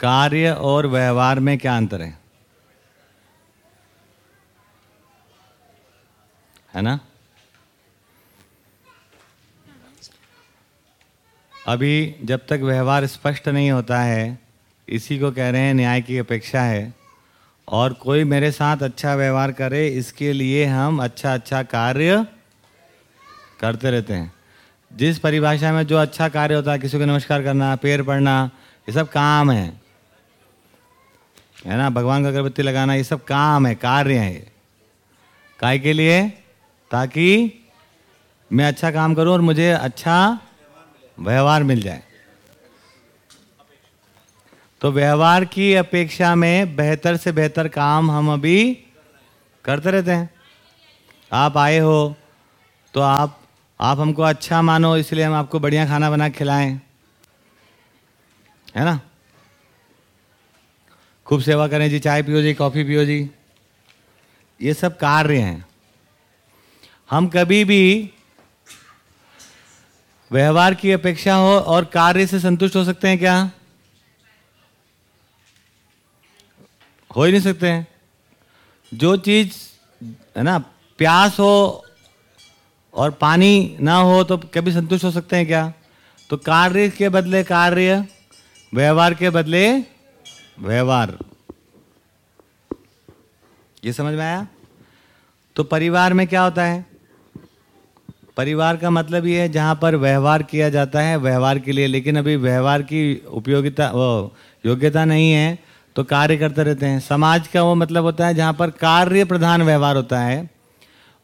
कार्य और व्यवहार में क्या अंतर है? है ना? अभी जब तक व्यवहार स्पष्ट नहीं होता है, इसी को कह रहे हैं न्याय की अपेक्षा है। और कोई मेरे साथ अच्छा व्यवहार करे, इसके लिए हम अच्छा अच्छा कार्य करते रहते हैं। जिस परिभाषा में जो अच्छा कार्य होता है, किसी को नमस्कार करना, पैर पड़ना ये सब काम है। है ना? भगवान का अगरबत्ती लगाना, ये सब काम है, कार्य है। काय के लिए? ताकि मैं अच्छा काम करूँ और मुझे अच्छा व्यवहार मिल जाए। तो व्यवहार की अपेक्षा में बेहतर से बेहतर काम हम अभी करते रहते हैं। आप आए हो तो आप आप हमको अच्छा मानो, इसलिए हम आपको बढ़िया खाना बना खिलाएँ। है ना? खूब सेवा करें जी, चाय पियो जी, कॉफ़ी पियो जी। ये सब कार्य हैं। हम कभी भी व्यवहार की अपेक्षा हो और कार्य से संतुष्ट हो सकते हैं क्या? हो ही नहीं सकते हैं। जो चीज़, है ना, प्यास हो और पानी ना हो तो कभी संतुष्ट हो सकते हैं क्या? तो कार्य के बदले कार्य, व्यवहार के बदले व्यवहार। ये समझ में आया? तो परिवार में क्या होता है? परिवार का मतलब ये है जहाँ पर व्यवहार किया जाता है, व्यवहार के लिए। लेकिन अभी व्यवहार की उपयोगिता, वो योग्यता नहीं है तो कार्य करते रहते हैं। समाज का वो मतलब होता है जहाँ पर कार्य प्रधान व्यवहार होता है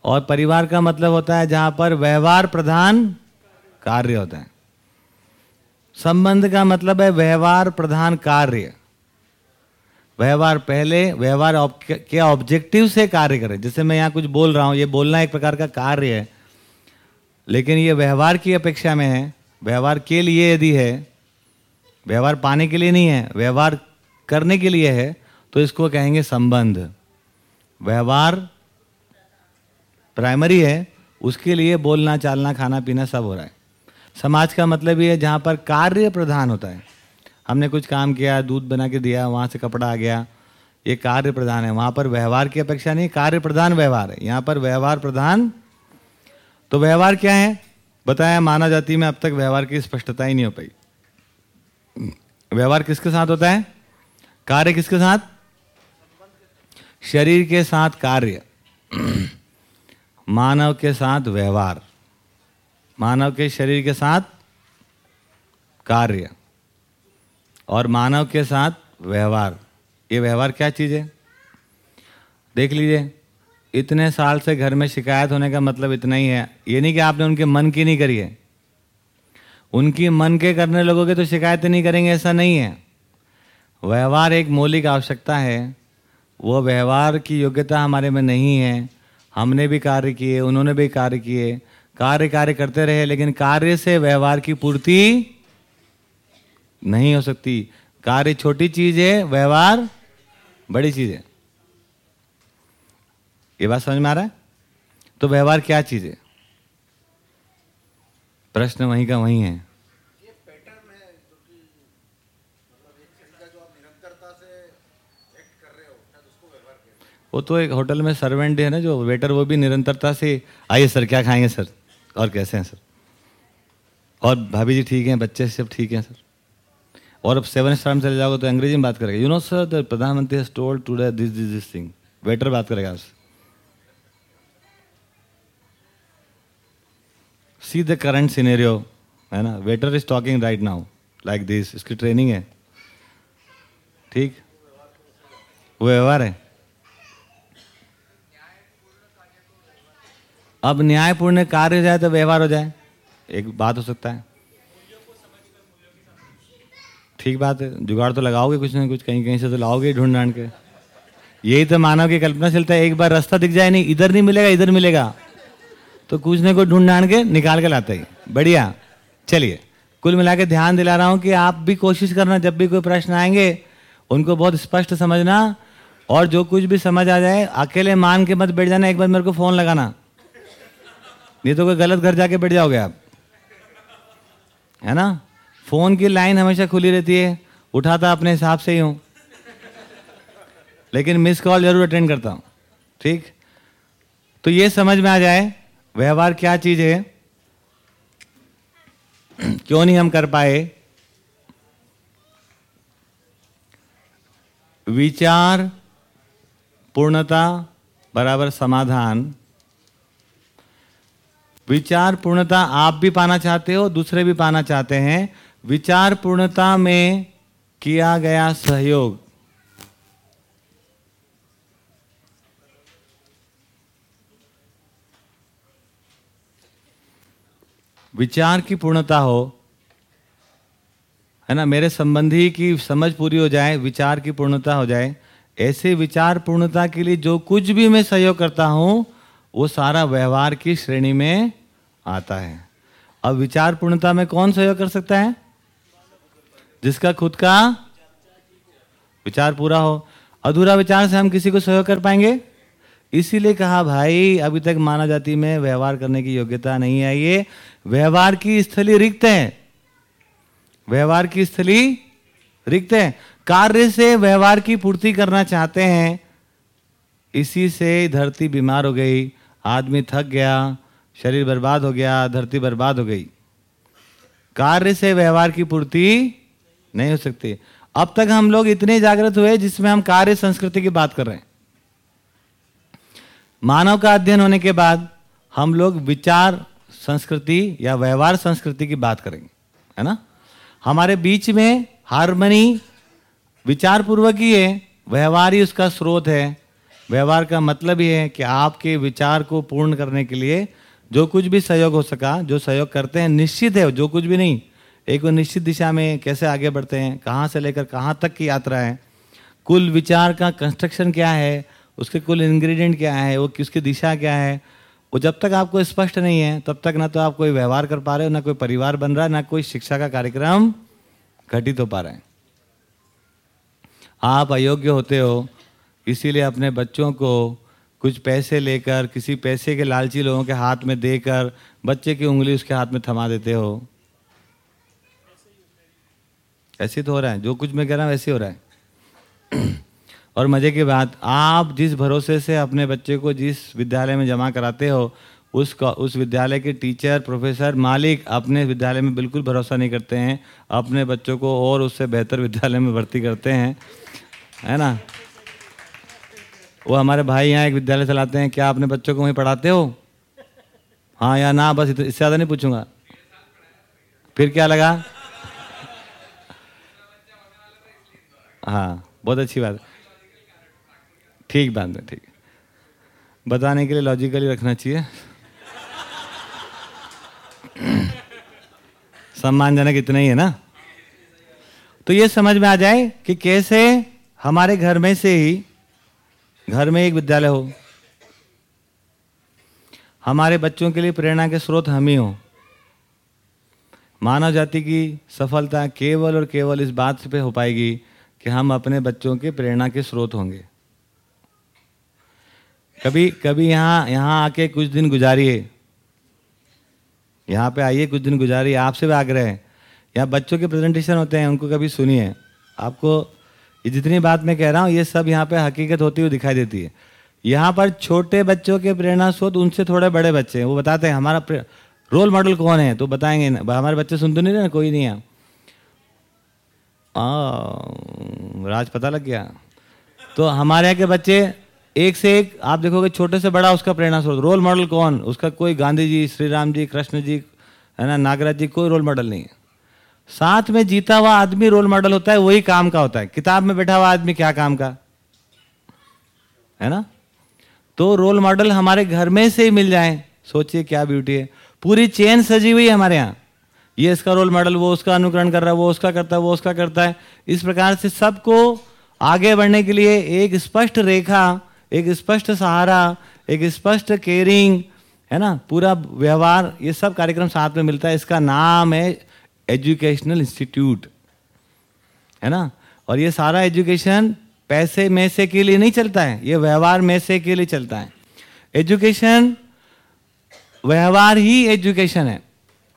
और परिवार का मतलब होता है जहाँ पर व्यवहार प्रधान कार्य होता है। संबंध का मतलब है व्यवहार प्रधान कार्य। व्यवहार पहले, व्यवहार के ऑब्जेक्टिव से कार्य करें? जैसे मैं यहाँ कुछ बोल रहा हूँ, ये बोलना एक प्रकार का कार्य है। लेकिन ये व्यवहार की अपेक्षा में है। व्यवहार के लिए यदि है, व्यवहार पाने के लिए नहीं है, व्यवहार करने के लिए है तो इसको कहेंगे संबंध। व्यवहार प्राइमरी है, उसके लिए बोलना, चालना, खाना, पीना सब हो रहा है। समाज का मतलब ये है जहाँ पर कार्य प्रधान होता है। हमने कुछ काम किया, दूध बना के दिया, वहाँ से कपड़ा आ गया। ये कार्य प्रधान है। वहाँ पर व्यवहार की अपेक्षा नहीं, कार्य प्रधान व्यवहार है। यहाँ पर व्यवहार प्रधान तो व्यवहार क्या है? बताया मानव जाति में अब तक व्यवहार की स्पष्टता ही नहीं हो पाई। व्यवहार किसके साथ होता है? कार्य किसके साथ? शरीर के साथ कार्य। मानव के साथ व्यवहार। मानव के शरीर के साथ कार्य। और मानव के साथ व्यवहार। ये व्यवहार क्या चीज़ है? देख लीजिए, इतने साल से घर में शिकायत होने का मतलब इतना ही है। ये नहीं कि आपने उनके मन की नहीं करी है। उनकी मन के करने लगोगे तो शिकायत नहीं करेंगे, ऐसा नहीं है। व्यवहार एक मौलिक आवश्यकता है। वो व्यवहार की योग्यता हमारे में नहीं है। हमने भी कार्य किए, उन्होंने भी कार्य किए। कार्य कार्य करते रहे, लेकिन कार्य से व्यवहार की पूर्ति नहीं हो सकती। कार्य छोटी चीज़ है व्यवहार बड़ी चीज़ है। ये बात समझ में आ रहा है? तो व्यवहार क्या चीज़ है? प्रश्न वहीं का वहीं है। वो तो एक होटल में सर्वेंट है ना जो वेटर वो भी निरंतरता से आइए सर क्या खाएँगे सर? और कैसे हैं सर? और भाभी जी ठीक हैं बच्चे सब ठीक हैं सर। और अब सेवन स्टार में चले जाओगे तो अंग्रेज़ी में बात करेगा। यू नो सर द प्रधानमंत्री has told today this this this thing waiter बात करेगा आपसे सी द करंट सिनेरियो है ना? Waiter is talking right now like this इसकी ट्रेनिंग है। ठीक? वो व्यवहार है। अब न्यायपूर्ण कार्य हो जाए तो व्यवहार हो जाए। एक बात हो सकता है। ठीक बात है, जुगाड़ तो लगाओगे कुछ ना कुछ, कहीं कहीं से तो लाओगे ढूंढ ढांड के। यही तो मानव की कल्पना चलता है, एक बार रास्ता दिख जाए, नहीं, इधर नहीं मिलेगा, इधर मिलेगा। तो कुछ ना कुछ ढूंढ ढांड के निकाल के लाते ही। बढ़िया, चलिए, कुल मिला ध्यान दिला रहा हूँ कि आप भी कोशिश करना, जब भी कोई प्रश्न आएँगे, उनको बहुत स्पष्ट समझना, और जो कुछ भी समझ आ जाए, अकेले मान के मत बैठ जाना, एक बार मेरे को फ़ोन लगाना। नहीं तो कोई गलत घर जाके बैठ जाओगे आप। है ना? फ़ोन की लाइन हमेशा खुली रहती है। उठाता अपने हिसाब से ही हूँ। लेकिन मिस कॉल ज़रूर अटेंड करता हूँ। ठीक? तो ये समझ में आ जाए, व्यवहार क्या चीज़ है? क्यों नहीं हम कर पाए? विचार, पूर्णता बराबर समाधान। विचार, पूर्णता आप भी पाना चाहते हो, दूसरे भी पाना चाहते हैं। विचार पूर्णता में किया गया सहयोग। विचार की पूर्णता हो, है ना? मेरे संबंधी की समझ पूरी हो जाए, विचार की पूर्णता हो जाए, ऐसे विचार पूर्णता के लिए जो कुछ भी मैं सहयोग करता हूँ, वो सारा व्यवहार की श्रेणी में आता है। अब विचार पूर्णता में कौन सहयोग कर सकता है? जिसका खुद का विचार पूरा हो। अधूरा विचार से हम किसी को सहयोग कर पाएँगे? इसीलिए कहा, भाई, अभी तक मानव जाति में व्यवहार करने की योग्यता नहीं आई है। व्यवहार की स्थली रिक्त है। व्यवहार की स्थली रिक्त है। कार्य से व्यवहार की पूर्ति करना चाहते हैं। इसी से धरती बीमार हो गई। आदमी थक गया। शरीर बर्बाद हो गया। धरती बर्बाद हो गई। कार्य से व्यवहार की पूर्ति नहीं हो सकती। अब तक हम लोग इतने जागृत हुए जिसमें हम कार्य संस्कृति की बात कर रहे हैं। मानव का अध्ययन होने के बाद हम लोग विचार संस्कृति या व्यवहार संस्कृति की बात करेंगे, है ना? हमारे बीच में हारमनी विचार पूर्वक ही है, व्यवहार ही उसका स्रोत है। व्यवहार का मतलब ये है कि आपके विचार को पूर्ण करने के लिए जो कुछ भी सहयोग हो सका, जो सहयोग करते हैं, निश्चित है, जो कुछ भी नहीं एक निश्चित दिशा में कैसे आगे बढ़ते हैं, कहाँ से लेकर कहाँ तक की यात्रा है, कुल विचार का कंस्ट्रक्शन क्या है, उसके कुल इंग्रेडिएंट क्या है, वो किसकी दिशा क्या है, वो जब तक आपको स्पष्ट नहीं है, तब तक ना तो आप कोई व्यवहार कर पा रहे हो, ना कोई परिवार बन रहा है, ना कोई शिक्षा का कार्यक्रम घटित हो पा रहा है। आप अयोग्य होते हो, इसीलिए अपने बच्चों को कुछ पैसे लेकर, किसी पैसे के लालची लोगों के हाथ में देकर, बच्चे की उंगली उसके हाथ में थमा देते हो। ऐसे तो हो रहा है, जो कुछ मैं कह रहा हूँ वैसे हो रहा है। और मज़े की बात, आप जिस भरोसे से अपने बच्चे को जिस विद्यालय में जमा कराते हो उसका उस विद्यालय के टीचर, प्रोफेसर, मालिक अपने विद्यालय में बिल्कुल भरोसा नहीं करते हैं, अपने बच्चों को और उससे बेहतर विद्यालय में भर्ती करते हैं, है ना? वो हमारे भाई यहाँ एक विद्यालय चलाते हैं, क्या अपने बच्चों को वहीं पढ़ाते हो? हाँ या ना, बस इससे ज़्यादा नहीं पूछूँगा। फिर क्या लगा? हाँ बहुत अच्छी बात। ठीक बात है, ठीक। बताने के लिए लॉजिकली रखना चाहिए। सम्मानजनक इतना ही है ना? तो ये समझ में आ जाए कि कैसे हमारे घर में से ही, घर में एक विद्यालय हो, हमारे बच्चों के लिए प्रेरणा के स्रोत हम ही हो। मानव जाति की सफलता केवल और केवल इस बात पे हो पाएगी कि हम अपने बच्चों के प्रेरणा के स्रोत होंगे। कभी कभी यहाँ यहाँ आके कुछ दिन गुजारिए। यहाँ पे आइए, कुछ दिन गुजारिए। आपसे भी आग्रह है। यहाँ बच्चों के प्रेजेंटेशन होते हैं, उनको कभी सुनिए। आपको जितनी बात मैं कह रहा हूँ, ये सब यहाँ पे हकीकत होती हुई दिखाई देती है। यहाँ पर छोटे बच्चों के प्रेरणा स्रोत, उनसे थोड़े बड़े बच्चे हैं। वो बताते हैं, हमारा रोल मॉडल कौन है? तो बताएँगे ना। हमारे बच्चे सुनते नहीं रहे, कोई नहीं है। राज पता लग गया। तो हमारे यहाँ के बच्चे एक से एक, आप देखोगे छोटे से बड़ा उसका प्रेरणा स्रोत। रोल मॉडल कौन? उसका कोई गांधी जी श्री राम जी, कृष्ण जी, है ना, नागराज जी, कोई रोल मॉडल नहीं साथ में जीता हुआ आदमी रोल मॉडल होता है, वही काम का होता है। किताब में बैठा हुआ आदमी क्या काम का? है ना? तो रोल मॉडल हमारे घर में से ही मिल जाए। सोचिए क्या ब्यूटी है। पूरी चेन सजी हुई है हमारे यहाँ। ये इसका रोल मॉडल वो उसका अनुकरण कर रहा है, वो उसका करता है, वो उसका करता है। इस प्रकार से सबको आगे बढ़ने के लिए एक स्पष्ट रेखा, एक स्पष्ट सहारा, एक स्पष्ट केयरिंग है ना? पूरा व्यवहार, ये सब कार्यक्रम साथ में मिलता है। इसका नाम है एजुकेशनल इंस्टीट्यूट है ना? और ये सारा एजुकेशन पैसे में से के लिए नहीं चलता है, ये व्यवहार में से के लिए चलता है। एजुकेशन व्यवहार ही एजुकेशन है।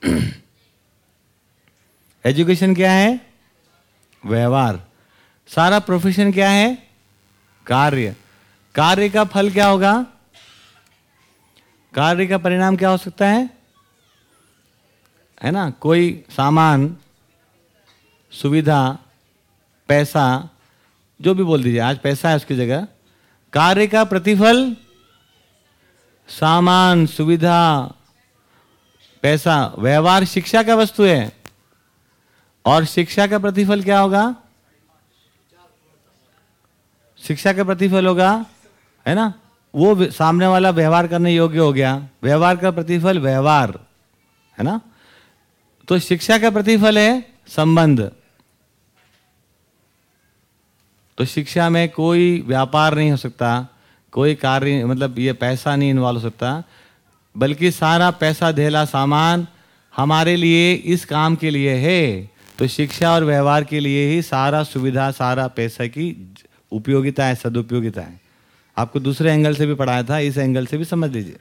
एजुकेशन क्या है? व्यवहार। सारा प्रोफेशन क्या है? कार्य। कार्य का फल क्या होगा? कार्य का परिणाम क्या हो सकता है? है ना? कोई सामान, सुविधा, पैसा, जो भी बोल दीजिए, आज पैसा है उसकी जगह। कार्य का प्रतिफल, सामान, सुविधा, पैसा। व्यवहार, शिक्षा का वस्तु है। और शिक्षा का प्रतिफल क्या होगा? शिक्षा का प्रतिफल होगा, है ना? वो सामने वाला व्यवहार करने योग्य हो गया। व्यवहार का प्रतिफल व्यवहार, है ना? तो शिक्षा का प्रतिफल है संबंध। तो शिक्षा में कोई व्यापार नहीं हो सकता, कोई कार्य मतलब ये पैसा नहीं इन्वॉल्व हो सकता, बल्कि सारा पैसा, धेला, सामान हमारे लिए इस काम के लिए है। तो शिक्षा और व्यवहार के लिए ही सारा सुविधा, सारा पैसा की उपयोगिता है, सदुपयोगिता है। आपको दूसरे एंगल से भी पढ़ाया था, इस एंगल से भी समझ लीजिए।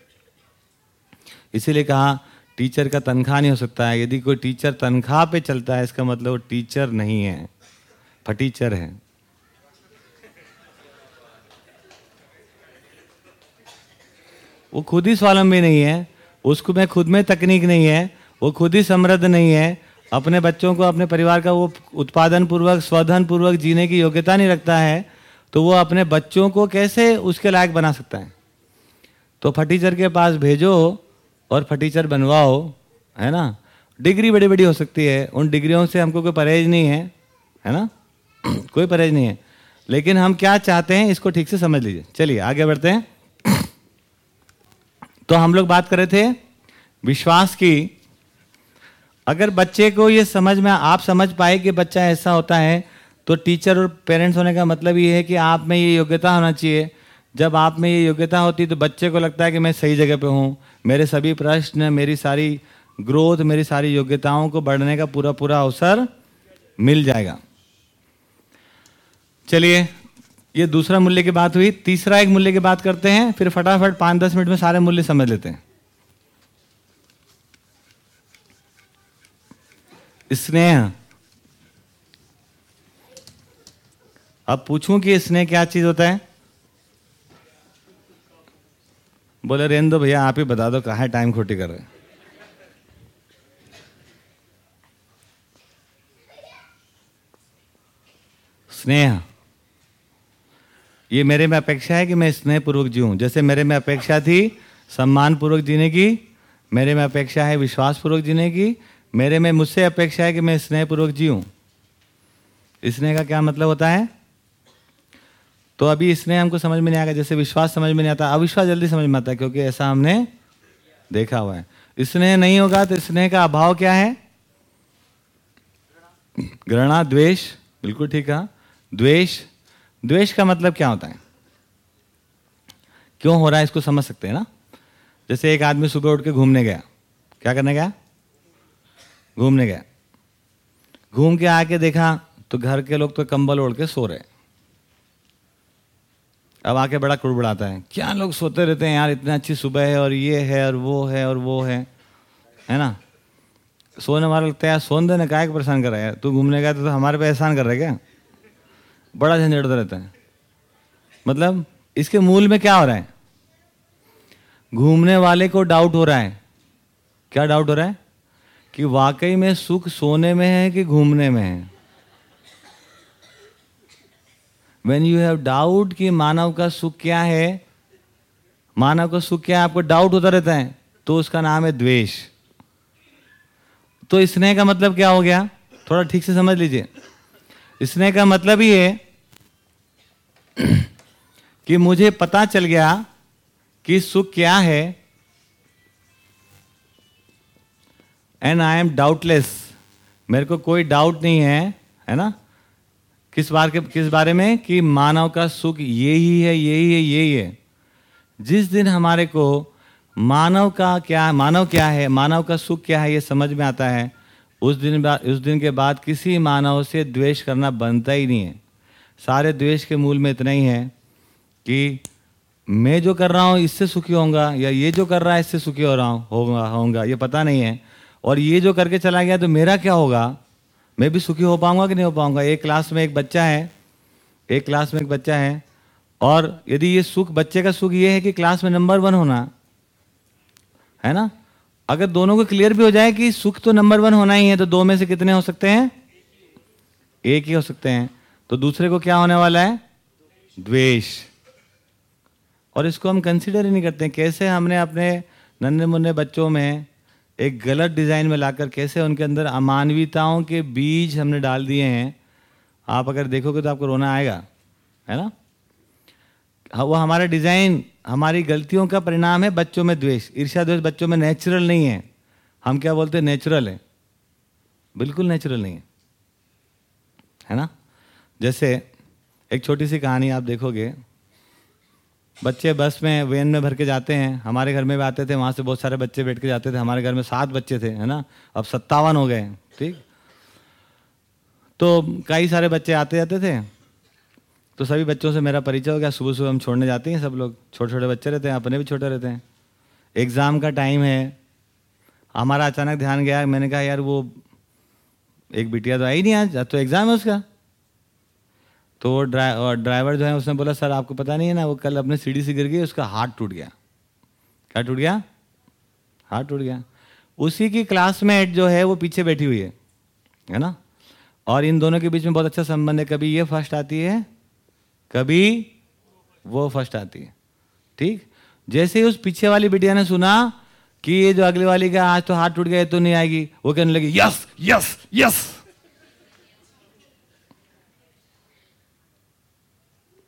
इसीलिए कहा टीचर का तनख्वाह नहीं हो सकता है। यदि कोई टीचर तनख्वाह पे चलता है, इसका मतलब टीचर नहीं है। फटीचर है। वो खुद ही स्वावलंबी नहीं है, उसको में खुद में तकनीक नहीं है, वो खुद ही समृद्ध नहीं है अपने बच्चों को, अपने परिवार का वो उत्पादन पूर्वक स्वधन पूर्वक जीने की योग्यता नहीं रखता है तो वो अपने बच्चों को कैसे उसके लायक बना सकता है? तो फटीचर के पास भेजो और फटीचर बनवाओ, है ना? डिग्री बड़ी बड़ी हो सकती है, उन डिग्रियों से हमको कोई परहेज नहीं है है ना? कोई परहेज नहीं है। लेकिन हम क्या चाहते हैं, इसको ठीक से समझ लीजिए। चलिए, आगे बढ़ते हैं। तो हम लोग बात कर रहे थे विश्वास की अगर बच्चे को ये समझ में, आप समझ पाए कि बच्चा ऐसा होता है तो टीचर और पेरेंट्स होने का मतलब ये है कि आप में ये योग्यता होना चाहिए। जब आप में ये योग्यता होती तो बच्चे को लगता है कि मैं सही जगह पे हूँ। मेरे सभी प्रश्न, मेरी सारी ग्रोथ, मेरी सारी योग्यताओं को बढ़ने का पूरा पूरा अवसर मिल जाएगा। चलिए, ये दूसरा मूल्य की बात हुई। तीसरा एक मूल्य की बात करते हैं, फिर फटाफट पाँच दस मिनट में सारे मूल्य समझ लेते हैं। स्नेह। अब पूछूँ कि स्नेह क्या चीज़ होता है? बोले रेन दो भैया, आप ही बता दो, कहा टाइम खोटी कर रहे स्नेह। ये मेरे में अपेक्षा है कि मैं स्नेहपूर्वक जीऊँ। जैसे मेरे में अपेक्षा थी सम्मान पूर्वक जीने की, मेरे में अपेक्षा है विश्वास पूर्वक जीने की मेरे में मुझसे अपेक्षा है कि मैं स्नेहपूर्वक जीऊँ। स्नेह का क्या मतलब होता है? तो अभी स्नेह हमको समझ में नहीं आएगा, जैसे विश्वास समझ में नहीं आता। अविश्वास जल्दी समझ में आता है, क्योंकि ऐसा हमने देखा हुआ है। स्नेह नहीं होगा तो स्नेह का अभाव क्या है? घृणा, द्वेष। बिल्कुल ठीक है द्वेष। द्वेष का मतलब क्या होता है? क्यों हो रहा है इसको समझ सकते हैं ना? जैसे एक आदमी सुबह उठ के घूमने गया। क्या करने गया? घूमने गया घूम के आके देखा तो घर के लोग तो कंबल ओढ़ के सो रहे। अब आके बड़ा कुड़बड़ाता है क्या लोग सोते रहते हैं यार इतनी अच्छी सुबह है और ये है और वो है और वो है है ना? सोने वाला लगता है सोन देने का परेशान कर रहा है तू घूमने गया तो, तो हमारे पे एहसान कर रहा क्या? बड़ा झंझट रहता है। मतलब इसके मूल में क्या हो रहा है? घूमने वाले को डाउट हो रहा है। क्या डाउट हो रहा है? कि वाकई में सुख सोने में है कि घूमने में है? वेन यू हैव डाउट कि मानव का सुख क्या है, मानव का सुख क्या है, आपको डाउट होता रहता है तो उसका नाम है द्वेष। तो स्नेह का मतलब क्या हो गया? थोड़ा ठीक से समझ लीजिए। स्नेह का मतलब ही है कि मुझे पता चल गया कि सुख क्या है एंड आई एम डाउटलेस मेरे को कोई डाउट नहीं है है ना? किस बार के, किस बारे में? कि मानव का सुख यही है यही है यही है जिस दिन हमारे को मानव का क्या, मानव क्या है, मानव का सुख क्या है, ये समझ में आता है, उस दिन बाद उस दिन के बाद किसी मानव से द्वेष करना बनता ही नहीं है। सारे द्वेष के मूल में इतना ही है कि मैं जो कर रहा हूँ, इससे सुखी होऊँगा, या ये जो कर रहा है, इससे सुखी हो रहा हूँ, होगा, होऊँगा, ये पता नहीं है। और ये जो करके चला गया तो मेरा क्या होगा? मैं भी सुखी हो पाऊँगा कि नहीं हो पाऊँगा? एक क्लास में एक बच्चा है, एक क्लास में एक बच्चा है, और यदि ये सुख, बच्चे का सुख ये है कि क्लास में नंबर वन होना, है ना? अगर दोनों को क्लियर भी हो जाए कि सुख तो नंबर वन होना ही है तो दो में से कितने हो सकते हैं? एक ही हो सकते हैं। तो दूसरे को क्या होने वाला है? द्वेष। और इसको हम कंसिडर ही नहीं करते। कैसे हमने अपने नन्हे मुन्ने बच्चों में एक गलत डिज़ाइन में लाकर कैसे उनके अंदर अमानवीयताओं के बीज हमने डाल दिए हैं? आप अगर देखोगे तो आपको रोना आएगा है ना? हाँ, वो हमारा डिज़ाइन हमारी गलतियों का परिणाम है बच्चों में द्वेष। ईर्षा द्वेष बच्चों में नेचुरल नहीं है। हम क्या बोलते हैं? नेचुरल है। बिल्कुल नेचुरल नहीं है। है ना? जैसे एक छोटी सी कहानी आप देखोगे। बच्चे बस में, वैन में भर के जाते हैं। हमारे घर में भी आते थे, वहाँ से बहुत सारे बच्चे बैठ के जाते थे। हमारे घर में सात बच्चे थे, है ना? अब सत्तावन हो गए, ठीक? तो कई सारे बच्चे आते जाते थे। तो सभी बच्चों से मेरा परिचय हो गया। सुबह सुबह हम छोड़ने जाते हैं सब लोग। छोटे छोटे बच्चे रहते हैं, अपने भी छोटे रहते हैं। एग्ज़ाम का टाइम है। हमारा अचानक ध्यान गया। मैंने कहा, यार, वो एक बिटिया तो आई नहीं आज तो एग्ज़ाम है उसका। तो वो ड्राइवर जो है उसने बोला, सर, आपको पता नहीं है ना, वो कल अपने सीढ़ी से गिर गई, उसका हाथ टूट गया। क्या टूट गया? हाथ टूट गया। उसी की क्लासमेट जो है वो पीछे बैठी हुई है है ना? और इन दोनों के बीच में बहुत अच्छा संबंध है। कभी ये फ़र्स्ट आती है, कभी वो फ़र्स्ट आती है। ठीक? जैसे ही उस पीछे वाली बिटिया ने सुना कि ये जो अगली वाली का आज तो हाथ टूट गया तो नहीं आएगी, वो कहने लगी, यस यस यस।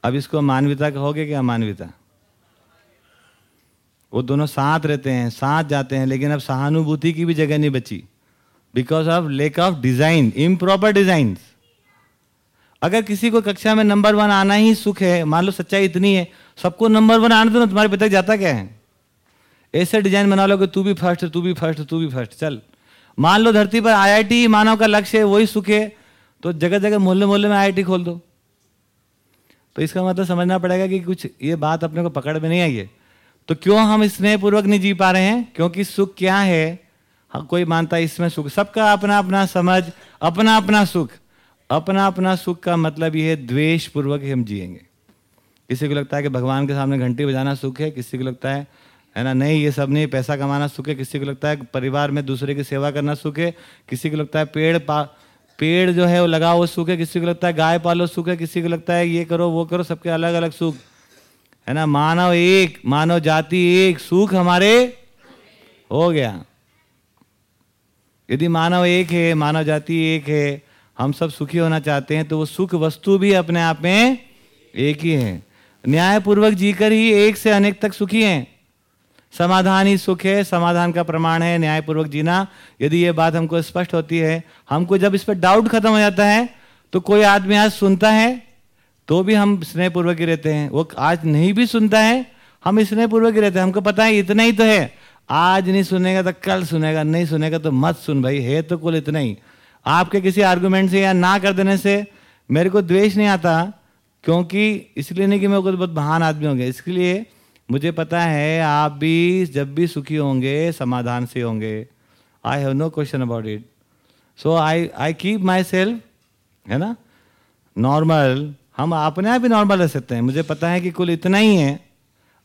अब इसको मानवीयता कहोगे क्या मानवीयता? वो दोनों साथ रहते हैं, साथ जाते हैं, लेकिन अब सहानुभूति की भी जगह नहीं बची। Because of lack of design improper design अगर किसी को कक्षा में नंबर वन आना ही सुख है, मान लो सच्चाई इतनी है, सबको नंबर वन आने दो ना तुम्हारे पिता जाता क्या है? ऐसे डिज़ाइन बना लो कि तू भी फ़र्स्ट तू भी फ़र्स्ट तू भी फ़र्स्ट चल। मान लो धरती पर आईआईटी मानव का लक्ष्य है, वही सुख है तो जगह जगह मोहल्ले मोहल्ले में आईआईटी खोल दो। तो इसका मतलब समझना पड़ेगा कि कुछ ये बात अपने को पकड़ में नहीं आई है। तो क्यों हम स्नेहपूर्वक नहीं जी पा रहे हैं? क्योंकि सुख क्या है? हाँ कोई मानता है इसमें सुख? सबका अपना अपना समझ अपना अपना सुख। अपना अपना सुख का मतलब ये है द्वेष पूर्वक हम जिएँगे। किसी को लगता है कि भगवान के सामने घंटी बजाना सुख है, किसी को लगता है है ना, नहीं, ये सब नहीं, पैसा कमाना सुख है, किसी को लगता है परिवार में दूसरे की सेवा करना सुख है, किसी को लगता है पेड़ पा पेड़ जो है वो लगाओ, वो सुख है किसी को लगता है गाय पालो, सुख है किसी को लगता है ये करो, वो करो, सबके अलग अलग सुख। है ना? मानव एक, मानव जाति एक, सुख हमारे हो गया। यदि मानव एक है, मानव जाति एक है, हम सब सुखी होना चाहते हैं तो वो सुख वस्तु भी अपने आप में एक ही है। न्यायपूर्वक जीकर ही एक से अनेक तक सुखी हैं। समाधान ही सुख है, समाधान का प्रमाण है, न्यायपूर्वक जीना। यदि ये बात हमको स्पष्ट होती है, हमको जब इस पर डाउट खत्म हो जाता है तो कोई आदमी आज सुनता है तो भी हम स्नेहपूर्वक ही रहते हैं। वो आज नहीं भी सुनता है, हम स्नेहपूर्वक ही रहते हैं। हमको पता है, इतना ही तो है। आज नहीं सुनेगा तो कल सुनेगा, नहीं सुनेगा तो मत सुन भाई, है तो कुल इतना ही। आपके किसी आर्गूमेंट से या ना कर देने से मेरे को द्वेष नहीं आता, क्योंकि इसलिए नहीं कि मैं बहुत महान आदमी होंगे। इसके लिए मुझे पता है, आप भी जब भी सुखी होंगे, समाधान से होंगे। I have no question about it so I I keep myself है ना? नॉर्मल हम अपने आप ही नॉर्मल रह सकते हैं। मुझे पता है कि कुल इतना ही है।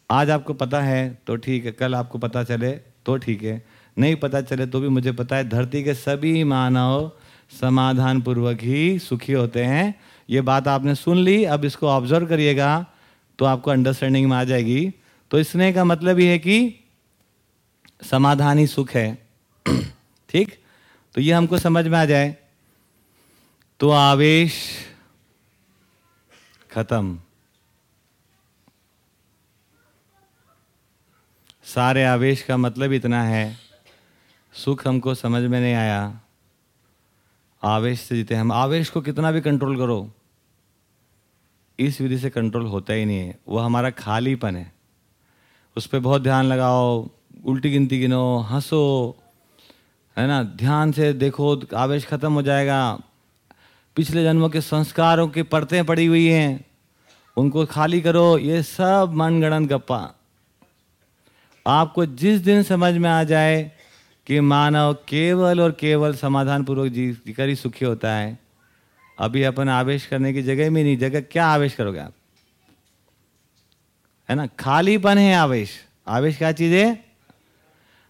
आज आपको पता है तो ठीक है। कल आपको पता चले तो ठीक है। नहीं पता चले तो भी मुझे पता है, धरती के सभी मानव समाधान पूर्वक ही सुखी होते हैं। ये बात आपने सुन ली, अब इसको ऑब्ज़र्व करिएगा तो आपको अंडरस्टैंडिंग में आ जाएगी। तो स्नेह का मतलब ये है कि समाधान सुख है। ठीक? तो ये हमको समझ में आ जाए। तो आवेश खत्म। सारे आवेश का मतलब इतना है, सुख हमको समझ में नहीं आया। आवेश से जीते हम। आवेश को कितना भी कंट्रोल करो, इस विधि से कंट्रोल होता ही नहीं है। वो हमारा खालीपन है। उस पर बहुत ध्यान लगाओ, उल्टी गिनती गिनो, हंसो, है ना? ध्यान से देखो, आवेश खत्म हो जाएगा। पिछले जन्मों के संस्कारों की परतें पड़ी हुई हैं। उनको खाली करो, ये सब मनगणन गप्पा। आपको जिस दिन समझ में आ जाए कि मानव केवल और केवल समाधान पूर्वक जी कर ही सुखी होता है, अभी अपन आवेश करने की जगह में नहीं, जगह क्या आवेश करोगे आप? है ना? खालीपन है आवेश। आवेश, क्या चीज़ है?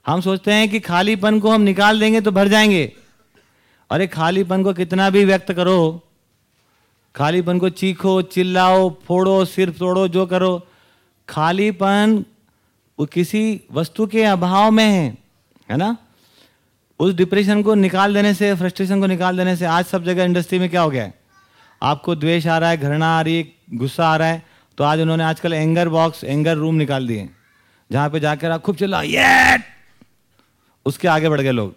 हम सोचते हैं कि खालीपन को हम निकाल देंगे तो भर जाएँगे। अरे, खालीपन को कितना भी व्यक्त करो। खालीपन को चीखो, चिल्लाओ, फोड़ो, सिर तोड़ो, जो करो। खालीपन वो किसी वस्तु के अभाव में है है ना? उस डिप्रेशन को निकाल देने से फ्रस्ट्रेशन को निकाल देने से आज सब जगह इंडस्ट्री में क्या हो गया है? आपको द्वेष आ रहा है, घृणा आ रही है, गुस्सा आ रहा है। तो आज उन्होंने आजकल एंगर बॉक्स एंगर रूम निकाल दिए। जहाँ पे जाकर आप खूब चिल्ला ये उसके आगे बढ़ गए लोग।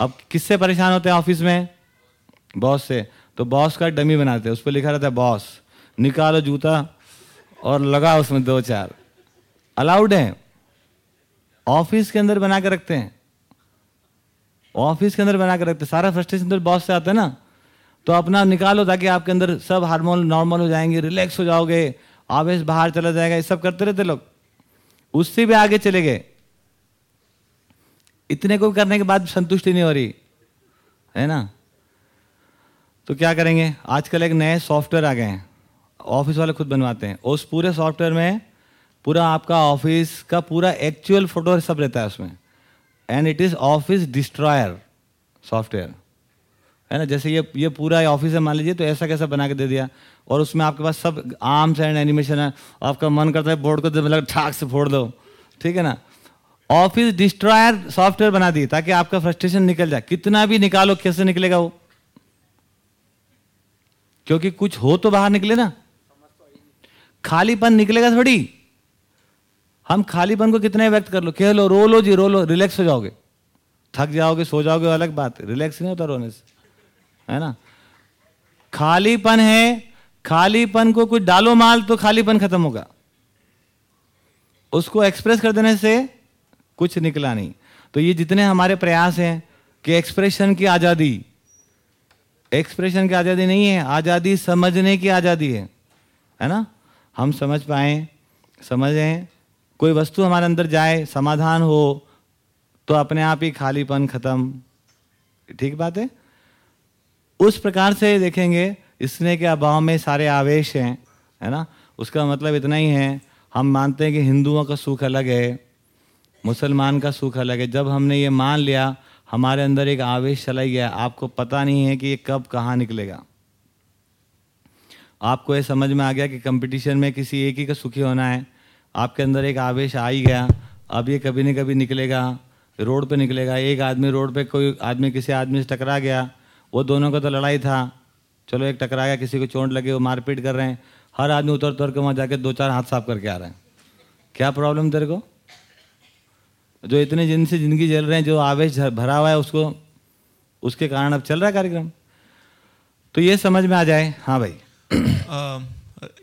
अब किससे परेशान होते हैं ऑफ़िस में? बॉस से। तो बॉस का डमी बनाते हैं। उस पर लिखा रहता है, बॉस, निकालो जूता और लगा उसमें दो चार। अलाउड है। ऑफ़िस के अंदर बना के रखते हैं। ऑफ़िस के अंदर बना के रखते हैं। सारा फ्रस्ट्रेशन तो बॉस से आता है ना। तो अपना निकालो ताकि आपके अंदर सब हार्मोन नॉर्मल हो जाएँगे, रिलैक्स हो जाओगे, आवेश बाहर चला जाएगा, ये सब करते रहते लोग। उससे भी आगे चले गए। इतने को करने के बाद संतुष्टि नहीं हो रही, है ना? तो क्या करेंगे? आजकल एक नए सॉफ्टवेयर आ गए हैं, ऑफ़िस वाले खुद बनवाते हैं। उस पूरे सॉफ्टवेयर में पूरा आपका ऑफ़िस का पूरा एक्चुअल फ़ोटो सब रहता है उसमें। And it is office destroyer software. है ना? जैसे ये ये पूरा ऑफ़िस है, मान लीजिए तो ऐसा कैसा बना के दे दिया? और उसमें आपके पास सब आर्म्स एंड एनिमेशन है। आपका मन करता है बोर्ड को मतलब ठाक से फोड़ दो। ठीक है ना? ऑफ़िस डिस्ट्रॉयर सॉफ्टवेयर बना दिए ताकि आपका फ्रस्ट्रेशन निकल जाए। कितना भी निकालो, कैसे निकलेगा वो? क्योंकि कुछ हो तो बाहर निकले ना। खालीपन निकलेगा थोड़ी। हम खालीपन को कितने व्यक्त कर लो। कह लो, रो लो जी, रो लो रिलैक्स हो जाओगे। थक जाओगे, सो जाओगे, अलग बात। रिलैक्स नहीं होता रोने से। है ना? खालीपन है, खालीपन को कुछ डालो माल तो खालीपन खत्म होगा। उसको एक्सप्रेस कर देने से कुछ निकला नहीं। तो ये जितने हमारे प्रयास हैं कि एक्सप्रेशन की आज़ादी एक्सप्रेशन की आज़ादी नहीं है, आज़ादी समझने की आज़ादी है है ना? हम समझ पाए, समझें, कोई वस्तु हमारे अंदर जाए, समाधान हो तो अपने आप ही खालीपन खत्म। ठीक बात है? उस प्रकार से देखेंगे स्नेह के अभाव में सारे आवेश हैं, है ना? उसका मतलब इतना ही है, हम मानते हैं कि हिंदुओं का सुख अलग है, मुसलमान का सुख अलग है। जब हमने ये मान लिया, हमारे अंदर एक आवेश चला गया, आपको पता नहीं है कि ये कब कहाँ निकलेगा। आपको ये समझ में आ गया कि कंपटीशन में किसी एक ही का सुखी होना है, आपके अंदर एक आवेश आ ही गया, अब ये कभी न कभी निकलेगा, रोड पे निकलेगा, एक आदमी रोड पे कोई आदमी, किसी आदमी से टकरा गया वो दोनों का तो लड़ाई था। चलो एक टकरा गया किसी को चोट लगे वो मारपीट कर रहे हैं। हर आदमी उतर उतर के वहाँ जाके दो चार हाथ साफ़ करके आ रहे हैं। क्या प्रॉब्लम तेरे को? जो इतने जिन से ज़िंदगी जल रहे हैं जो आवेश भरा हुआ है उसको उसके कारण अब चल रहा है कार्यक्रम? तो ये समझ में आ जाए। हाँ भाई। आ,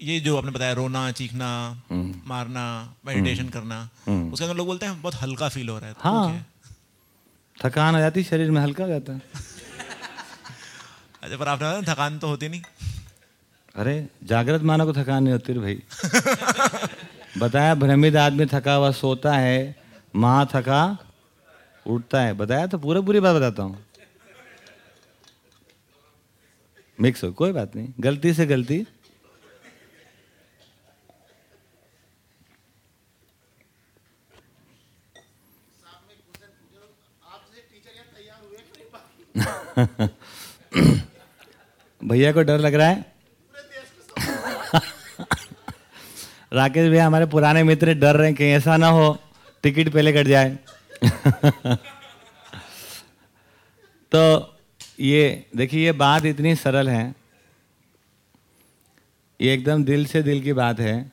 ये जो आपने बताया रोना चीखना हम्म। मारना मेडिटेशन हम्म। करना हम्म। उसके अंदर लोग बोलते हैं बहुत हल्का फील हो रहा है। हाँ। थकान आ जाती शरीर में हल्का हो जाता है। अच्छा पर आपने थकान तो होती नहीं। अरे जागृत मानो को थकान नहीं होती भाई। बताया भ्रमित आदमी थका हुआ सोता है माँ थका उठता है। बताया तो पूरा पूरी बात बताता हूँ। मिक्स हो कोई बात नहीं। गलती से गलती। भैया को डर लग रहा है? राकेश भैया, हमारे पुराने मित्र डर रहे हैं कहीं ऐसा ना हो, टिकट पहले कट जाए। तो ये, देखिए, ये बात इतनी सरल है। ये एकदम दिल से दिल की बात है।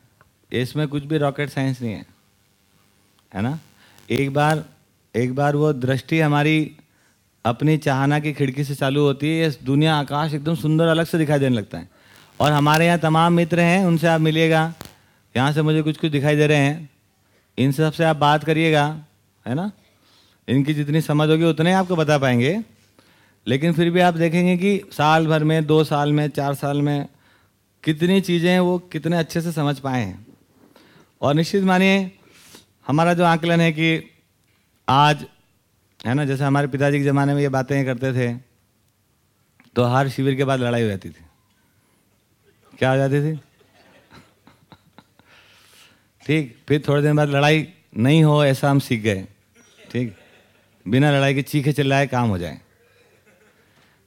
इसमें कुछ भी रॉकेट साइंस नहीं है। है ना? एक बार एक बार वो दृष्टि हमारी अपनी चाहना की खिड़की से चालू होती है, ये दुनिया आकाश एकदम सुंदर अलग से दिखाई देने लगता है। और हमारे यहाँ तमाम मित्र हैं, उनसे आप मिलिएगा। यहाँ से मुझे कुछ कुछ दिखाई दे रहे हैं। इन सबसे आप बात करिएगा, है ना? इनकी जितनी समझ होगी, उतने आपको बता पाएँगे। लेकिन फिर भी आप देखेंगे कि साल भर में, दो साल में, चार साल में कितनी चीज़ें हैं वो कितने अच्छे से समझ पाए हैं। और निश्चित मानिए, हमारा जो आकलन है कि आज है ना? जैसे हमारे पिताजी के ज़माने में ये बातें करते थे तो हर शिविर के बाद लड़ाई हो जाती थी। क्या हो जाती थी? ठीक, फिर थोड़े दिन बाद लड़ाई नहीं हो, ऐसा हम सीख गए। ठीक, बिना लड़ाई के चीखे चिल्लाए काम हो जाए।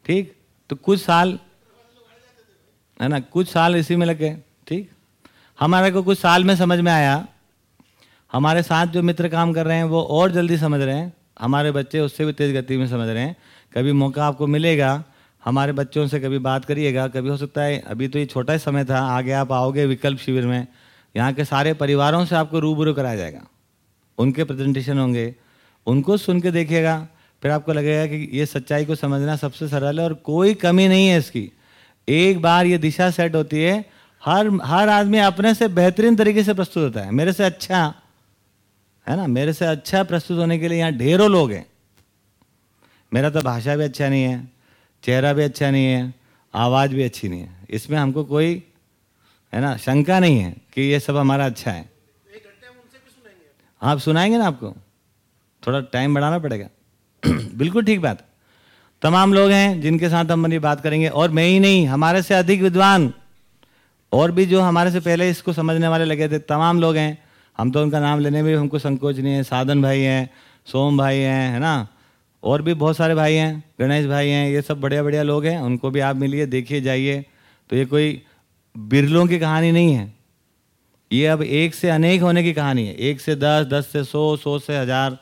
ठीक तो कुछ साल, है ना, कुछ साल इसी में लग ठीक, हमारे को कुछ साल में समझ में आया, हमारे साथ जो मित्र काम कर रहे हैं, वो और जल्दी समझ रहे हैं। हमारे बच्चे उससे भी तेज़ गति में समझ रहे हैं। कभी मौका आपको मिलेगा, हमारे बच्चों से कभी बात करिएगा, कभी हो सकता है अभी तो ये छोटा ही समय था, आगे आप आओगे विकल्प शिविर में, यहाँ के सारे परिवारों से आपको रूबरू कराया जाएगा। उनके प्रेजेंटेशन होंगे, उनको सुन के देखिएगा, फिर आपको लगेगा कि ये सच्चाई को समझना सबसे सरल है और कोई कमी नहीं है इसकी। एक बार ये दिशा सेट होती है, हर हर आदमी अपने से बेहतरीन तरीके से प्रस्तुत होता है। मेरे से अच्छा है ना? मेरे से अच्छा प्रस्तुत होने के लिए यहाँ ढेरों लोग हैं। मेरा तो भाषा भी अच्छा नहीं है, चेहरा भी अच्छा नहीं है, आवाज़ भी अच्छी नहीं है। इसमें हमको कोई, है ना, शंका नहीं है कि ये सब हमारा अच्छा है। आप सुनाएँगे ना आपको? थोड़ा टाइम बढ़ाना पड़ेगा। बिल्कुल ठीक बात। तमाम लोग हैं जिनके साथ हम ये बात करेंगे, और मैं ही नहीं, हमारे से अधिक विद्वान, और भी जो हमारे से पहले इसको समझने वाले लगे थे, तमाम लोग हैं। हम तो उनका नाम लेने में भी हमको संकोच नहीं है, साधन भाई हैं, सोम भाई हैं, है ना? और भी बहुत सारे भाई हैं, गणेश भाई हैं, ये सब बढ़िया बढ़िया लोग हैं, उनको भी आप मिलिए, देखिए, जाइए। तो ये कोई बिरलों की कहानी नहीं है। ये अब एक से अनेक होने की कहानी है। एक से दस दस से सौ सौ से हज़ार,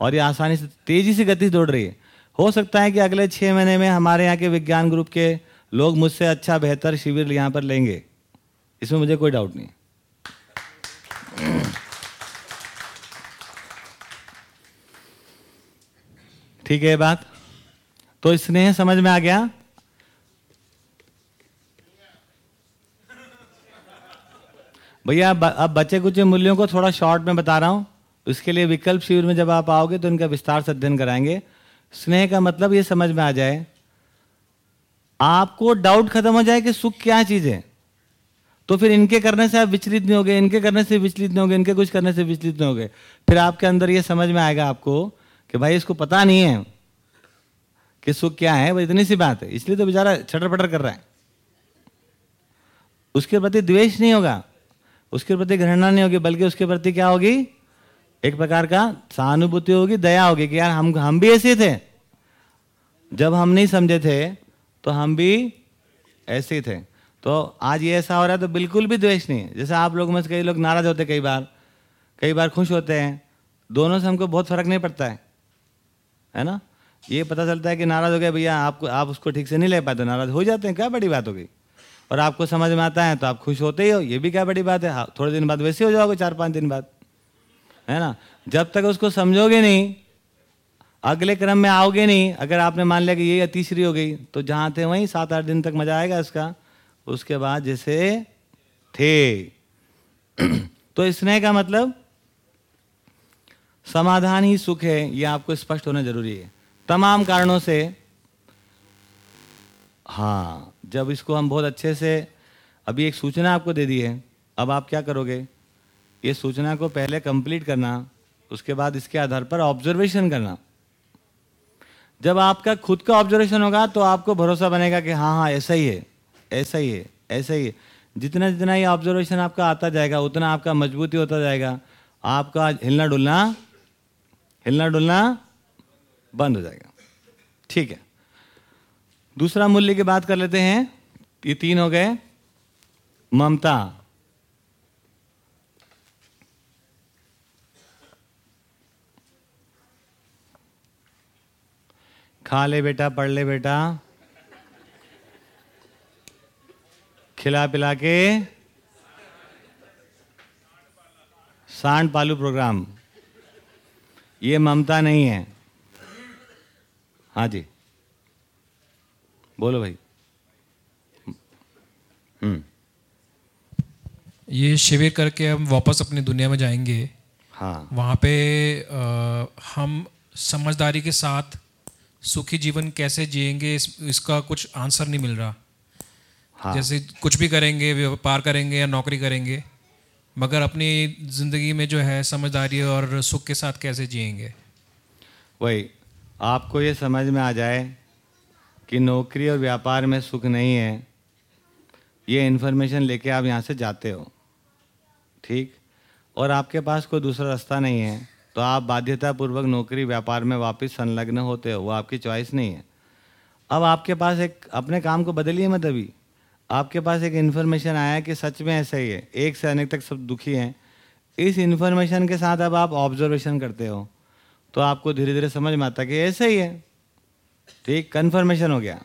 और ये आसानी से तेज़ी से गति दौड़ रही है। हो सकता है कि अगले छः महीने में हमारे यहाँ के विज्ञान ग्रुप के लोग मुझसे अच्छा बेहतर शिविर यहाँ पर लेंगे। इसमें मुझे कोई डाउट नहीं ठीक है बात? तो स्नेह समझ में आ गया? भैया, अब बच्चे कुछ मूल्यों को थोड़ा शॉर्ट में बता रहा हूँ। इसके लिए विकल्प शिविर में जब आप आओगे तो इनका विस्तार से अध्ययन कराएँगे। स्नेह का मतलब ये समझ में आ जाए, आपको डाउट खत्म हो जाए कि सुख क्या चीज़ है। तो फिर इनके करने से आप विचलित नहीं होगे, इनके करने से विचलित नहीं होगे, इनके कुछ करने से विचलित नहीं होगे। फिर आपके अंदर ये समझ में आएगा आपको कि भाई इसको पता नहीं है कि सुख क्या है, वो इतनी सी बात है। इसलिए तो बेचारा छटर पटर कर रहा है। उसके प्रति द्वेष नहीं होगा, उसके प्रति घृणा नहीं होगी, बल्कि उसके प्रति क्या होगी? एक प्रकार का सहानुभूति होगी, दया होगी कि यार हम हम भी ऐसे थे। जब हम नहीं समझे थे तो हम भी ऐसे थे। तो आज ये ऐसा हो रहा है तो बिल्कुल भी द्वेष नहीं जैसे आप लोगों में से कई लोग नाराज़ होते कई बार। कई बार खुश होते हैं। दोनों से हमको बहुत फ़र्क नहीं पड़ता है। है ना? ये पता चलता है कि नाराज़ हो गया भैया आपको आप उसको ठीक से नहीं ले पाते नाराज़ हो जाते हैं। क्या बड़ी बात हो गई? और आपको समझ में आता है तो आप खुश होते ही हो। ये भी क्या बड़ी बात है? हाँ, थोड़े दिन बाद वैसे हो जाओगे चार पाँच दिन बाद। है ना? जब तक उसको समझोगे नहीं अगले क्रम में आओगे नहीं अगर आपने मान लिया कि ये तीसरी हो गई तो जहाँ थे वहीं सात आठ दिन तक मज़ा आएगा इसका। उसके बाद जैसे थे। तो स्नेह का मतलब समाधान ही सुख है, ये आपको स्पष्ट होना ज़रूरी है। तमाम कारणों से हाँ जब इसको हम बहुत अच्छे से, अभी एक सूचना आपको दे दी है, अब आप क्या करोगे? ये सूचना को पहले कंप्लीट करना, उसके बाद इसके आधार पर ऑब्जर्वेशन करना। जब आपका खुद का ऑब्जर्वेशन होगा तो आपको भरोसा बनेगा कि हाँ हाँ ऐसा ही है। ऐसा ही है, ऐसा ही है। जितना जितना ये ऑब्जर्वेशन आपका आता जाएगा, उतना आपका मजबूती होता जाएगा। आपका हिलना डुलना हिलना डुलना बंद हो जाएगा। ठीक है। दूसरा मूल्य की बात कर लेते हैं। ये तीन हो गए। ममता। खा ले बेटा, पढ़ ले बेटा। खिला पिला के सांड पालू प्रोग्राम। ये ममता नहीं है। हाँ जी। बोलो भाई। हम्म। ये शिविर करके हम वापस अपनी दुनिया में जाएँगे। हाँ। वहाँ पे आ, हम समझदारी के साथ सुखी जीवन कैसे जिएँगे इस, इसका कुछ आंसर नहीं मिल रहा। हाँ। जैसे कुछ भी करेंगे व्यापार करेंगे या नौकरी करेंगे मगर अपनी ज़िंदगी में जो है समझदारी और सुख के साथ कैसे जिएँगे? वही आपको ये समझ में आ जाए कि नौकरी और व्यापार में सुख नहीं है। ये इन्फॉर्मेशन लेके आप यहाँ से जाते हो ठीक? और आपके पास कोई दूसरा रास्ता नहीं है तो आप बाध्यतापूर्वक नौकरी व्यापार में वापस संलग्न होते हो वो आपकी चॉइस नहीं है। अब आपके पास एक अपने काम को बदलिए मत अभी। आपके पास एक इन्फॉर्मेशन आया कि सच में ऐसा ही है, एक से अनेक तक सब दुखी हैं। इस इन्फॉर्मेशन के साथ अब आप ऑब्जर्वेशन करते हो तो आपको धीरे धीरे समझ में आता कि ऐसे ही है। ठीक कन्फर्मेशन हो गया।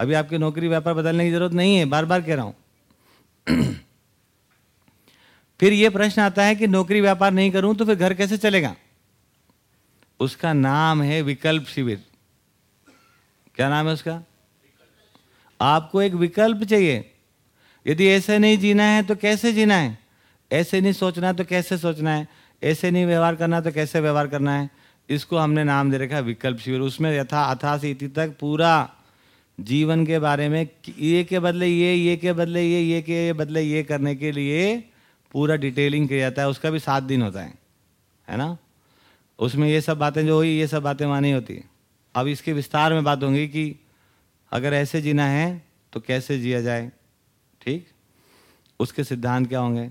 अभी आपकी नौकरी व्यापार बदलने की ज़रूरत नहीं है बार बार कह रहा हूँ। फिर ये प्रश्न आता है कि नौकरी व्यापार नहीं करूँ तो फिर घर कैसे चलेगा? उसका नाम है विकल्प शिविर। क्या नाम है उसका? आपको एक विकल्प चाहिए। यदि ऐसे नहीं जीना है तो कैसे जीना है? ऐसे नहीं सोचना तो कैसे सोचना है? ऐसे नहीं व्यवहार करना तो कैसे व्यवहार करना है? इसको हमने नाम दे रखा विकल्प शिविर। उसमें यथा अथा से इति तक पूरा जीवन के बारे में ये के बदले ये ये के बदले ये ये के ये बदले ये करने के लिए पूरा डिटेलिंग किया जाता है। उसका भी सात दिन होता है है ना? उसमें ये सब बातें जो हुई, ये सब बातें वहाँ नहीं होती अब इसके विस्तार में बात होंगी कि अगर ऐसे जीना है तो कैसे जिया जाए? ठीक? उसके सिद्धांत क्या होंगे?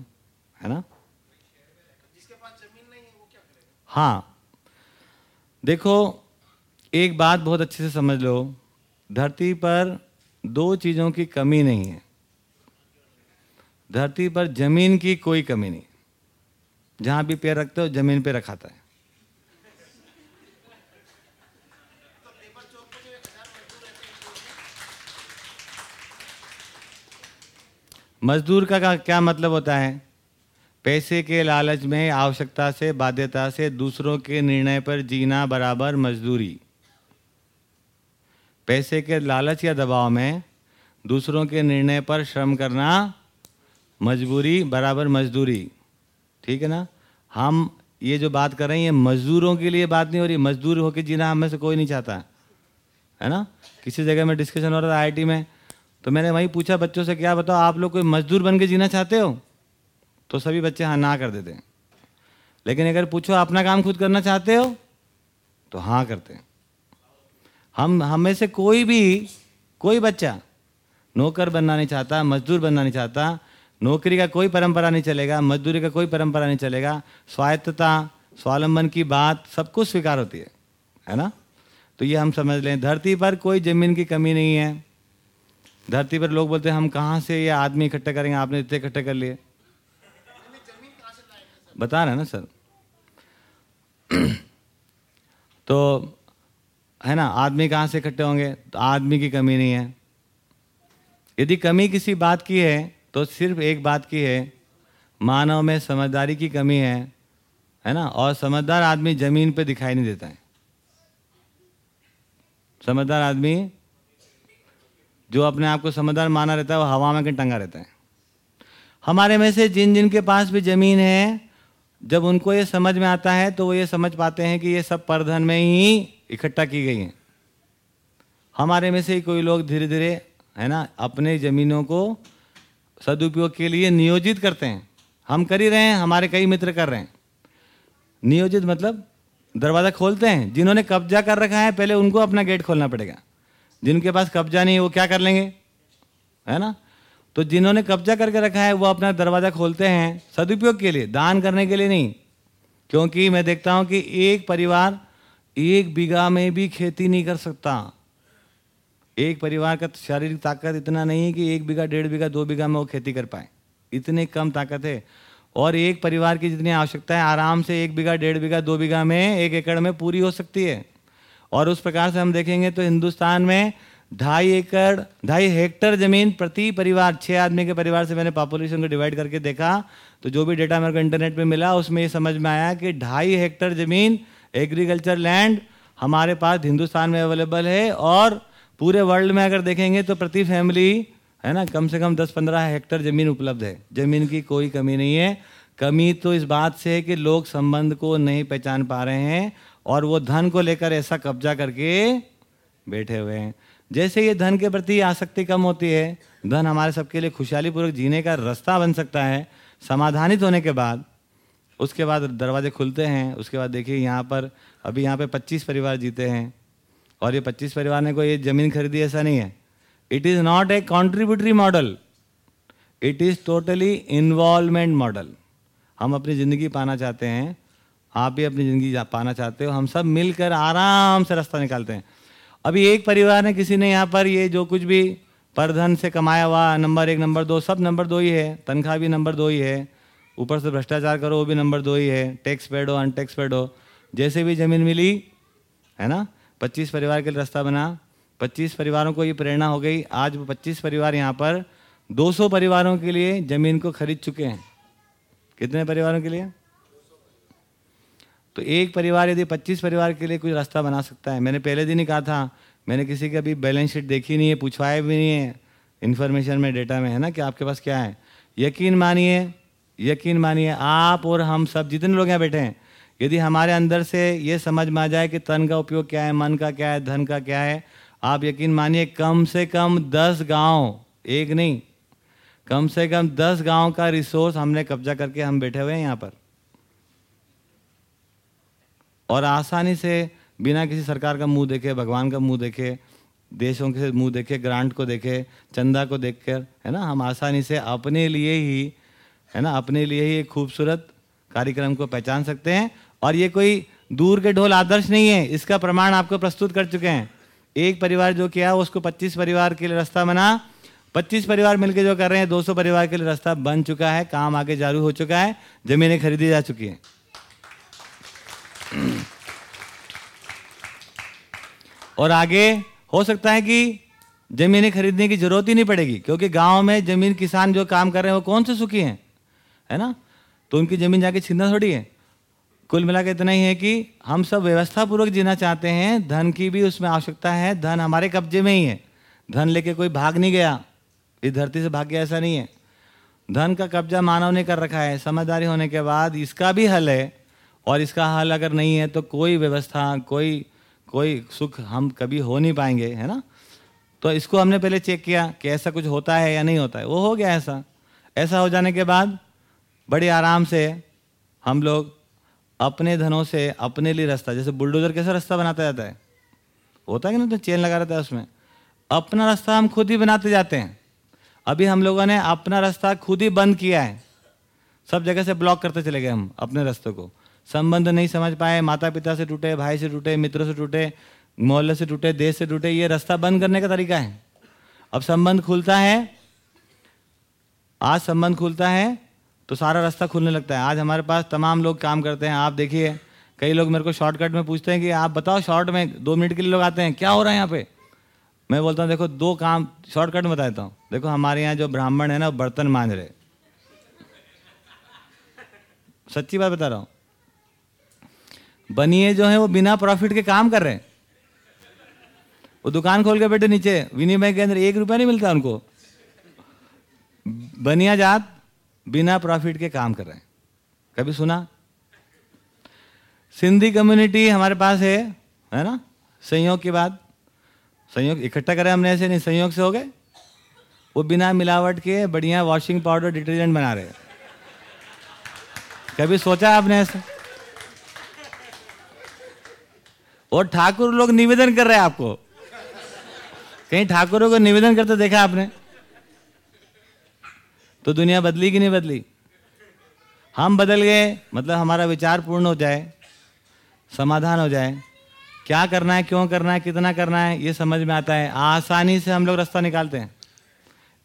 है ना? हाँ। देखो, एक बात बहुत अच्छे से समझ लो। धरती पर दो चीज़ों की कमी नहीं है। धरती पर ज़मीन की कोई कमी नहीं। जहाँ भी पैर रखते हो, ज़मीन पे रखाता है। मजदूर का क्या मतलब होता है? पैसे के लालच में आवश्यकता से, बाध्यता से दूसरों के निर्णय पर जीना बराबर मजदूरी। पैसे के लालच या दबाव में दूसरों के निर्णय पर श्रम करना मजबूरी बराबर मजदूरी। ठीक है ना? हम ये जो बात कर रहे हैं, ये मजदूरों के लिए बात नहीं हो रही, मजदूर होकर जीना हम से कोई नहीं चाहता। है ना? किसी जगह में डिस्कशन हो रहा था आईटी में तो मैंने वहीं पूछा, बच्चों से क्या बताओ, आप लोग कोई मजदूर बन के जीना चाहते हो? तो सभी बच्चे हाँ ना कर देते हैं। लेकिन अगर पूछो अपना काम खुद करना चाहते हो? तो हाँ करते हैं। हम, हमें से कोई भी, कोई बच्चा नौकर बनना नहीं चाहता, मजदूर बनना नहीं चाहता, नौकरी का कोई परंपरा नहीं चलेगा, मजदूरी का कोई परंपरा नहीं चलेगा, स्वायत्तता, स्वावलंबन की बात सब कुछ स्वीकार होती है है ना? तो ये हम समझ लें, धरती पर कोई ज़मीन की कमी नहीं है। धरती पर लोग बोलते हैं, हम कहाँ से ये आदमी इकट्ठे करेंगे? आपने इतने इकट्ठे कर लिए। बता रहे हैं ना सर? तो है ना, आदमी कहाँ से इकट्ठे होंगे? तो आदमी की कमी नहीं है। यदि कमी किसी बात की है तो सिर्फ़ एक बात की है, मानव में समझदारी की कमी है है ना? और समझदार आदमी ज़मीन पे दिखाई नहीं देता है। समझदार आदमी जो अपने आप को समझदार माना रहता है, वो हवा में कहीं टंगा रहता है। हमारे में से जिन जिन के पास भी ज़मीन है, जब उनको ये समझ में आता है तो वो ये समझ पाते हैं कि ये सब परधन में ही इकट्ठा की गई हैं। हमारे में से ही कोई लोग धीरे धीरे है ना, अपने ज़मीनों को सदुपयोग के लिए नियोजित करते हैं। हम कर ही रहे हैं, हमारे कई मित्र कर रहे हैं। नियोजित मतलब दरवाज़ा खोलते हैं। जिन्होंने कब्जा कर रखा है, पहले उनको अपना गेट खोलना पड़ेगा। जिनके पास कब्जा नहीं वो क्या कर लेंगे? है ना? तो जिन्होंने कब्जा करके रखा है, वो अपना दरवाज़ा खोलते हैं सदुपयोग के लिए, दान करने के लिए नहीं। क्योंकि मैं देखता हूँ कि एक परिवार एक बीघा में भी खेती नहीं कर सकता। एक परिवार का शारीरिक ताकत इतना नहीं है कि एक बीघा, डेढ़ बीघा, दो बीघा में वो खेती कर पाए। इतनी कम ताकत है। और एक परिवार की जितनी आवश्यकता है आराम से एक बीघा, डेढ़ बीघा, दो बीघा में, एक एकड़ में पूरी हो सकती है। और उस प्रकार से हम देखेंगे तो हिंदुस्तान में ढाई एकड़, ढाई हेक्टर ज़मीन प्रति परिवार छः आदमी के परिवार से मैंने पॉपुलेशन को डिवाइड करके देखा। तो जो भी डेटा मेरे को इंटरनेट पे मिला, उसमें ये समझ में आया कि ढाई हेक्टर ज़मीन एग्रीकल्चर लैंड हमारे पास हिंदुस्तान में अवेलेबल है और पूरे वर्ल्ड में अगर देखेंगे तो प्रति फैमिली है ना, कम से कम दस पंद्रह हेक्टर ज़मीन उपलब्ध है। ज़मीन की कोई कमी नहीं है। कमी तो इस बात से है कि लोग संबंध को नहीं पहचान पा रहे हैं। और वो धन को लेकर ऐसा कब्जा करके बैठे हुए हैं। जैसे ये धन के प्रति आसक्ति कम होती है, धन हमारे सबके लिए खुशहाली पूर्वक जीने का रास्ता बन सकता है, समाधानित होने के बाद, उसके बाद दरवाजे खुलते हैं, उसके बाद देखिए यहाँ पर, अभी यहाँ पे 25 परिवार जीते हैं, और ये 25 परिवार ने कोई ये ज़मीन खरीदी, ऐसा नहीं है। It is not a contributory model it is totally involvement model हम अपनी ज़िंदगी पाना चाहते हैं आप भी अपनी ज़िंदगी पाना चाहते हो। हम सब मिलकर आराम से रास्ता निकालते हैं। अभी एक परिवार ने किसी ने यहाँ पर ये जो कुछ भी पर धन से कमाया हुआ नंबर एक, नंबर दो, सब नंबर दो ही है। तनख्वाह भी नंबर दो ही है। ऊपर से भ्रष्टाचार करो, वो भी नंबर दो ही है। टैक्स पेड हो, अनटैक्स पेड हो। जैसे भी ज़मीन मिली, है ना? पच्चीस परिवार के लिए रास्ता बना। पच्चीस परिवारों को ये प्रेरणा हो गई। आज वो पच्चीस परिवार यहाँ पर दो सौ परिवारों के लिए ज़मीन को खरीद चुके हैं। कितने परिवारों के लिए? तो एक परिवार यदि पच्चीस परिवार के लिए कुछ रास्ता बना सकता है? मैंने पहले दिन ही कहा था, मैंने किसी की अभी बैलेंस शीट देखी नहीं है पूछवाया भी नहीं है, इन्फॉर्मेशन में, डेटा में, है ना, कि आपके पास क्या है? यकीन मानिए यकीन मानिए, आप और हम सब, जितने लोग यहाँ बैठे हैं, यदि हमारे अंदर से ये समझ में आ जाए कि तन का उपयोग क्या है, मन का क्या है, धन का क्या है, आप यकीन मानिए, कम से कम दस गाँव, एक नहीं, कम से कम दस गाँव का रिसोर्स हमने कब्जा करके हम बैठे हुए हैं यहाँ पर। और आसानी से बिना किसी सरकार का मुँह देखे, भगवान का मुँह देखे, देशों के मुँह देखे, ग्रांट को देखे, चंदा को देखकर, है ना, हम आसानी से अपने लिए ही, है ना, अपने लिए ही एक खूबसूरत कार्यक्रम को पहचान सकते हैं। और ये कोई दूर के ढोल आदर्श नहीं है, इसका प्रमाण आपको प्रस्तुत कर चुके हैं। एक परिवार जो किया, उसको 25 परिवार के लिए रास्ता बना। 25 परिवार मिलकर जो कर रहे हैं 200 परिवार के लिए रास्ता बन चुका है, काम आगे जारू हो चुका है, जमीनें खरीदी जा चुकी हैं। और आगे हो सकता है कि जमीनें खरीदने की ज़रूरत ही नहीं पड़ेगी, क्योंकि गाँव में ज़मीन किसान जो काम कर रहे हैं वो कौन से सुखी हैं? है ना? तो उनकी ज़मीन जाके छीनना थोड़ी है। कुल मिला के इतना ही है कि हम सब व्यवस्था पूर्वक जीना चाहते हैं, धन की भी उसमें आवश्यकता है, धन हमारे कब्जे में ही है। धन लेके कोई भाग नहीं गया, इस धरती से भाग गया ऐसा नहीं है। धन का कब्जा मानव ने कर रखा है, समझदारी होने के बाद इसका भी हल है और इसका हल अगर नहीं है तो कोई व्यवस्था, कोई कोई सुख हम कभी हो नहीं पाएँगे, है ना? तो इसको हमने पहले चेक किया कि ऐसा कुछ होता है या नहीं होता है। वो हो गया ऐसा। ऐसा हो जाने के बाद बड़े आराम से हम लोग अपने धनों से अपने लिए रास्ता, जैसे बुलडोजर कैसा रास्ता बनाता जाता है? होता है कि ना तो चेन लगा रहता है उसमें। अपना रास्ता हम खुद ही बनाते जाते हैं। अभी हम लोगों ने अपना रास्ता खुद ही बंद किया है। सब जगह से ब्लॉक करते चले गए हम अपने रास्ते को। संबंध नहीं समझ पाए माता पिता से टूटे, भाई से टूटे, मित्रों से टूटे, मोहल्ले से टूटे, देश से टूटे, ये रास्ता बंद करने का तरीका है। अब संबंध खुलता है, आज संबंध खुलता है तो सारा रास्ता खुलने लगता है। आज हमारे पास तमाम लोग काम करते हैं, आप देखिए, कई लोग मेरे को शॉर्टकट में पूछते हैं कि आप बताओ शॉर्ट में दो मिनट के लिए लोग आते हैं, क्या हो रहा है यहाँ पे? मैं बोलता हूँ, देखो, दो काम शॉर्टकट में बताता हूँ। देखो, हमारे यहाँ जो ब्राह्मण है ना बर्तन मांझ रहे सच्ची बात बता रहा हूँ। बनिए जो है वो बिना प्रॉफिट के काम कर रहे हैं। वो दुकान खोल के बैठे नीचे, विनिमय के अंदर एक रुपया नहीं मिलता उनको। बनिया जात बिना प्रॉफिट के काम कर रहे हैं। कभी सुना? सिंधी कम्युनिटी हमारे पास है है ना? संयोग की बात। संयोग इकट्ठा करें हमने ऐसे नहीं, संयोग से हो गए। वो बिना मिलावट के बढ़िया वॉशिंग पाउडर डिटर्जेंट बना रहे कभी सोचा आपने ऐसे? और ठाकुर लोग निवेदन कर रहे हैं आपको। कहीं ठाकुरों को निवेदन करते देखा आपने? तो दुनिया बदली कि नहीं बदली? हम बदल गए मतलब हमारा विचार पूर्ण हो जाए समाधान हो जाए। क्या करना है क्यों करना है कितना करना है ये समझ में आता है। आसानी से हम लोग रास्ता निकालते हैं।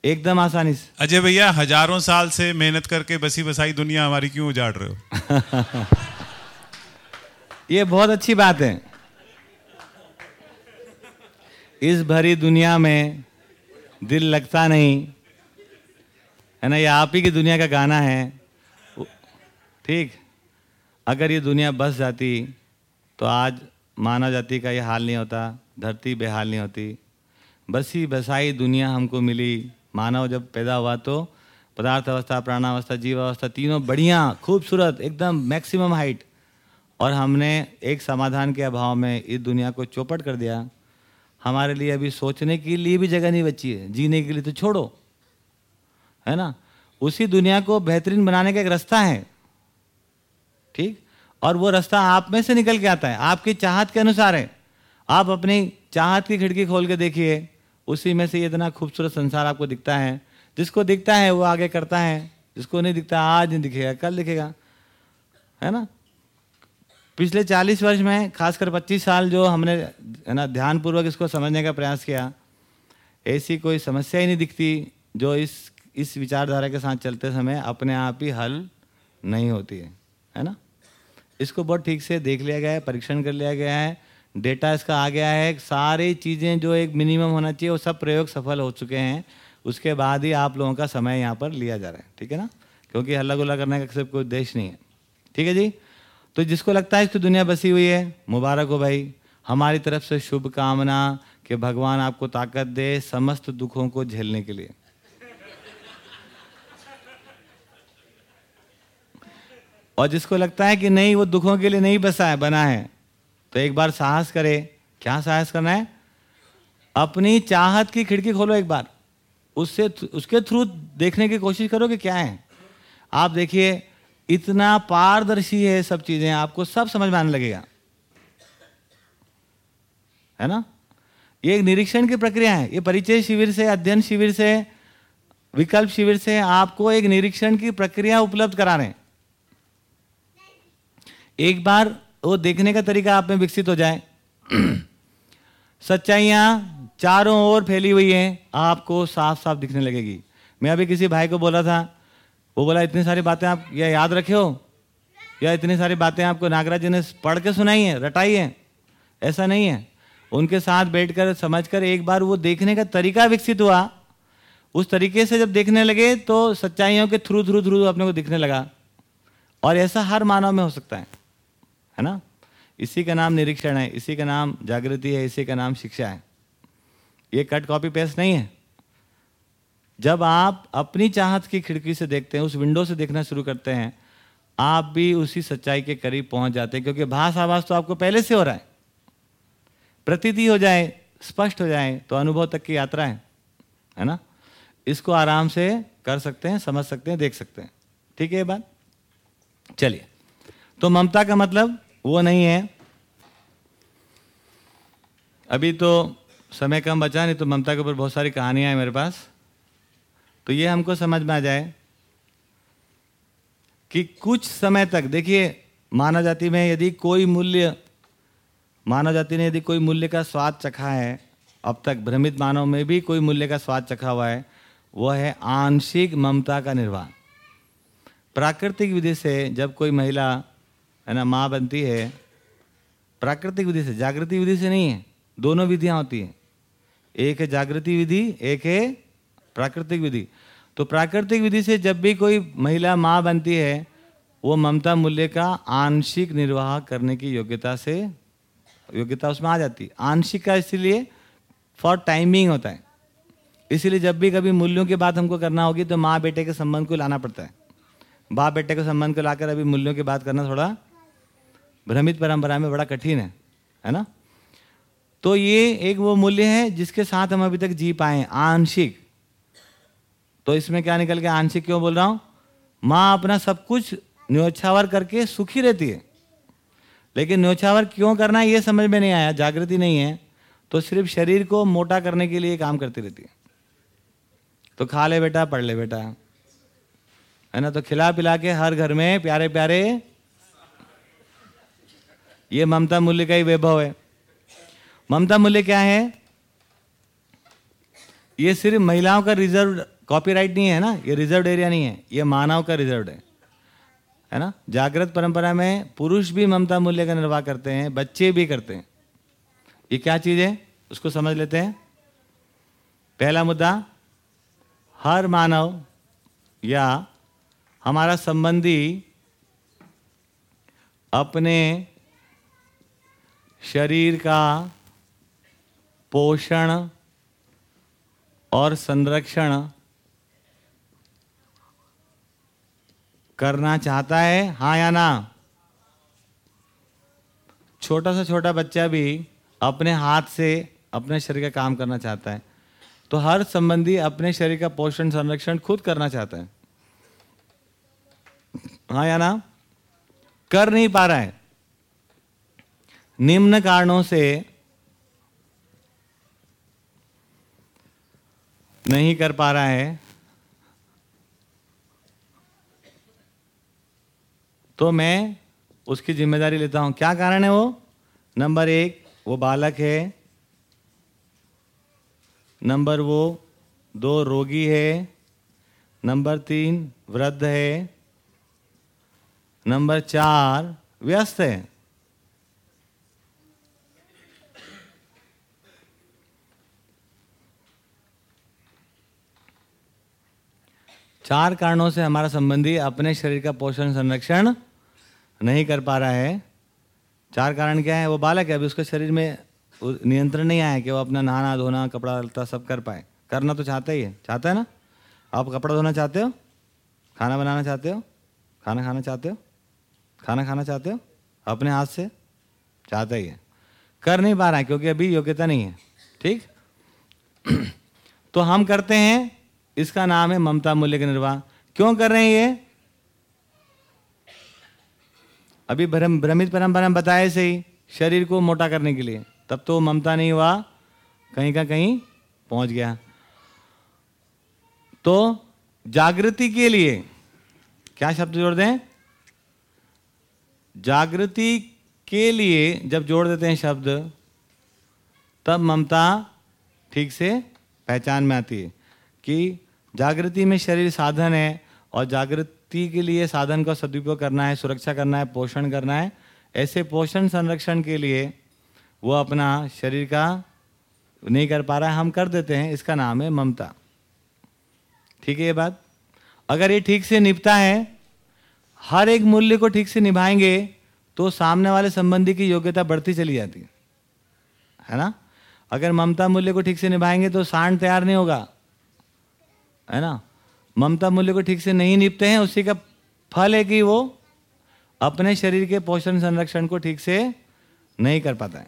एकदम आसानी से। अजय भैया हज़ारों साल से मेहनत करके बसी बसाई दुनिया हमारी क्यों उजाड़ रहे हो? ये बहुत अच्छी बात है। इस भरी दुनिया में दिल लगता नहीं। है ना, ये आप ही की दुनिया का गाना है। ठीक। अगर ये दुनिया बस जाती तो आज मानव जाति का ये हाल नहीं होता, धरती बेहाल नहीं होती। बसी बसाई दुनिया हमको मिली। मानव जब पैदा हुआ तो पदार्थ अवस्था प्राणावस्था जीव अवस्था तीनों बढ़िया, खूबसूरत, एकदम मैक्सिमम हाइट। और हमने एक समाधान के अभाव में इस दुनिया को चौपट कर दिया। हमारे लिए अभी सोचने के लिए भी जगह नहीं बची है। जीने के लिए तो छोड़ो। है ना? उसी दुनिया को बेहतरीन बनाने का एक रास्ता है। ठीक? और वो रास्ता आप में से निकल के आता है। आपकी चाहत के अनुसार है। आप अपनी चाहत की खिड़की खोल के देखिए। उसी में से इतना खूबसूरत संसार आपको दिखता है। जिसको दिखता है, वो आगे करता है। जिसको नहीं दिखता, आज नहीं दिखेगा, कल दिखेगा। है ना? पिछले चालीस वर्ष में, खासकर पच्चीस साल जो हमने, है ना, ध्यानपूर्वक इसको समझने का प्रयास किया, ऐसी कोई समस्या ही नहीं दिखती जो इस इस विचारधारा के साथ चलते समय अपने आप ही हल नहीं होती है है ना? इसको बहुत ठीक से देख लिया गया है, परीक्षण कर लिया गया है, डेटा इसका आ गया है, सारी चीज़ें जो एक मिनिमम होना चाहिए, वो सब प्रयोग सफल हो चुके हैं, उसके बाद ही आप लोगों का समय यहाँ पर लिया जा रहा है, ठीक है ना? क्योंकि हल्ला गुल्ला करने का सिर्फ़ कोई उद्देश्य नहीं है, ठीक है जी? तो जिसको लगता है इसकी दुनिया बसी हुई है, मुबारक हो भाई। हमारी तरफ़ से शुभकामना कि भगवान आपको ताकत दे समस्त दुखों को झेलने के लिए। और जिसको लगता है कि नहीं, वो दुखों के लिए नहीं बसा है, बना है तो एक बार साहस करे। क्या साहस करना है? अपनी चाहत की खिड़की खोलो एक बार। उससे उसके थ्रू देखने की कोशिश करो कि क्या है। आप देखिए इतना पारदर्शी है सब चीज़ें, आपको सब समझ में आने लगेगा। है ना? ये एक निरीक्षण की प्रक्रिया है। ये परिचय शिविर से, अध्ययन शिविर से, विकल्प शिविर से आपको एक निरीक्षण की प्रक्रिया उपलब्ध करा रहे एक बार वो देखने का तरीका आप में विकसित हो जाए। सच्चाइयाँ चारों ओर फैली हुई हैं, आपको साफ़ साफ़ दिखने लगेगी। मैं अभी किसी भाई को बोला था वो बोला, इतनी सारी बातें आप, या याद रखे हो? या इतनी सारी बातें आपको नागराज जी ने पढ़ के सुनाई है, रटाई है? ऐसा नहीं है। उनके साथ बैठकर, समझकर एक बार वो देखने का तरीका विकसित हुआ। उस तरीके से जब देखने लगे तो सच्चाइयों के थ्रू थ्रू थ्रू अपने को दिखने लगा। और ऐसा हर मानव में हो सकता है। है ना? इसी का नाम निरीक्षण है, इसी का नाम जागृति है, इसी का नाम शिक्षा है। ये कट कॉपी पेस्ट नहीं है। जब आप अपनी चाहत की खिड़की से देखते हैं, उस विंडो से देखना शुरू करते हैं, आप भी उसी सच्चाई के करीब पहुँच जाते हैं, क्योंकि भाष आवाज़ तो आपको पहले से हो रहा है। प्रतीति हो जाए, स्पष्ट हो जाए तो अनुभव तक की यात्रा है है ना? इसको आराम से कर सकते हैं, समझ सकते हैं, देख सकते हैं। ठीक है ये बात? चलिए। तो ममता का मतलब वो नहीं है। अभी तो समय कम बचा, नहीं तो ममता के ऊपर बहुत सारी कहानियाँ हैं मेरे पास। तो ये हमको समझ में आ जाए कि कुछ समय तक, देखिए, मानव जाति में यदि कोई मूल्य, मानव जाति ने यदि कोई मूल्य का स्वाद चखा है, अब तक भ्रमित मानव में भी कोई मूल्य का स्वाद चखा हुआ है, वह है आंशिक ममता का निर्वाह प्राकृतिक विधि से जब कोई महिला, है ना, माँ बनती है, प्राकृतिक विधि से, जागृति विधि से नहीं है, दोनों विधियाँ होती हैं। एक है जागृति विधि, एक है प्राकृतिक विधि। तो प्राकृतिक विधि से जब भी कोई महिला माँ बनती है, वो ममता मूल्य का आंशिक निर्वाह करने की योग्यता से, योग्यता उसमें आ जाती है। आंशिक का इसलिए फॉर टाइमिंग होता है। इसीलिए जब भी कभी मूल्यों की बात हमको करना होगी तो माँ बेटे के संबंध को लाना पड़ता है। बाप बेटे के संबंध को लाकर अभी मूल्यों की बात करना थोड़ा भ्रमित परंपरा में बड़ा कठिन है है ना? तो ये एक वो मूल्य है जिसके साथ हम अभी तक जी पाए आंशिक। तो इसमें क्या निकल के आंशिक क्यों बोल रहा हूँ? माँ अपना सब कुछ न्योछावर करके सुखी रहती है। लेकिन न्योछावर क्यों करना ये समझ में नहीं आया, जागृति नहीं है तो सिर्फ़ शरीर को मोटा करने के लिए काम करती रहती है। तो खा ले बेटा, पढ़ ले बेटा। है ना? तो खिला पिला के हर घर में प्यारे प्यारे, ये ममता मूल्य का ही वैभव है। ममता मूल्य क्या है? ये सिर्फ़ महिलाओं का रिज़र्व कॉपीराइट नहीं है ना? ये रिज़र्व एरिया नहीं है. ये मानव का रिज़र्व है. है ना? जागृत परंपरा में पुरुष भी ममता मूल्य का निर्वाह करते हैं, बच्चे भी करते हैं. ये क्या चीज़ है? उसको समझ लेते हैं. पहला मुद्दा, हर मानव या हमारा संबंधी अपने शरीर का पोषण और संरक्षण करना चाहता है हाँ या ना? छोटा सा छोटा बच्चा भी अपने हाथ से अपने शरीर का काम करना चाहता है तो हर संबंधी अपने शरीर का पोषण संरक्षण खुद करना चाहता है। हाँ या ना? कर नहीं पा रहा है। निम्न कारणों से नहीं कर पा रहा है। तो मैं उसकी ज़िम्मेदारी लेता हूँ। क्या कारण है वो? नंबर एक, वो बालक है। नंबर वो, दो रोगी है। नंबर तीन, वृद्ध है। नंबर चार, व्यस्त है। चार कारणों से हमारा संबंधी अपने शरीर का पोषण संरक्षण नहीं कर पा रहा है। चार कारण क्या है? वो बालक है, अभी उसके शरीर में नियंत्रण नहीं आया कि वो अपना नहाना, धोना, कपड़ा लता सब कर पाए। करना तो चाहता ही है। चाहता है ना? आप कपड़ा धोना चाहते हो? खाना बनाना चाहते हो? खाना खाना चाहते हो? खाना खाना चाहते हो? अपने हाथ से? चाहता ही है। कर नहीं पा रहा है क्योंकि अभी योग्यता नहीं है। ठीक? तो हम करते हैं, इसका नाम है ममता मूल्य का निर्वाह। क्यों कर रहे हैं ये? अभी भ्रम, भ्रमित परंपरा बताए से ही शरीर को मोटा करने के लिए। तब तो ममता नहीं हुआ, कहीं का कहीं पहुँच गया। तो जागृति के लिए क्या शब्द जोड़ दें? जागृति के लिए जब जोड़ देते हैं शब्द, तब ममता ठीक से पहचान में आती है कि जागृति में शरीर साधन है और जागृति के लिए साधन का सदुपयोग करना है, सुरक्षा करना है, पोषण करना है। ऐसे पोषण संरक्षण के लिए वो अपना शरीर का नहीं कर पा रहा है, हम कर देते हैं। इसका नाम है ममता। ठीक है ये बात? अगर ये ठीक से निपटा है, हर एक मूल्य को ठीक से निभाएँगे तो सामने वाले संबंधी की योग्यता बढ़ती चली जाती है। है ना? अगर ममता मूल्य को ठीक से निभाएँगे तो सांड तैयार नहीं होगा। है ना? ममता मूल्य को ठीक से नहीं निपते हैं, उसी का फल है कि वो अपने शरीर के पोषण संरक्षण को ठीक से नहीं कर पाता है।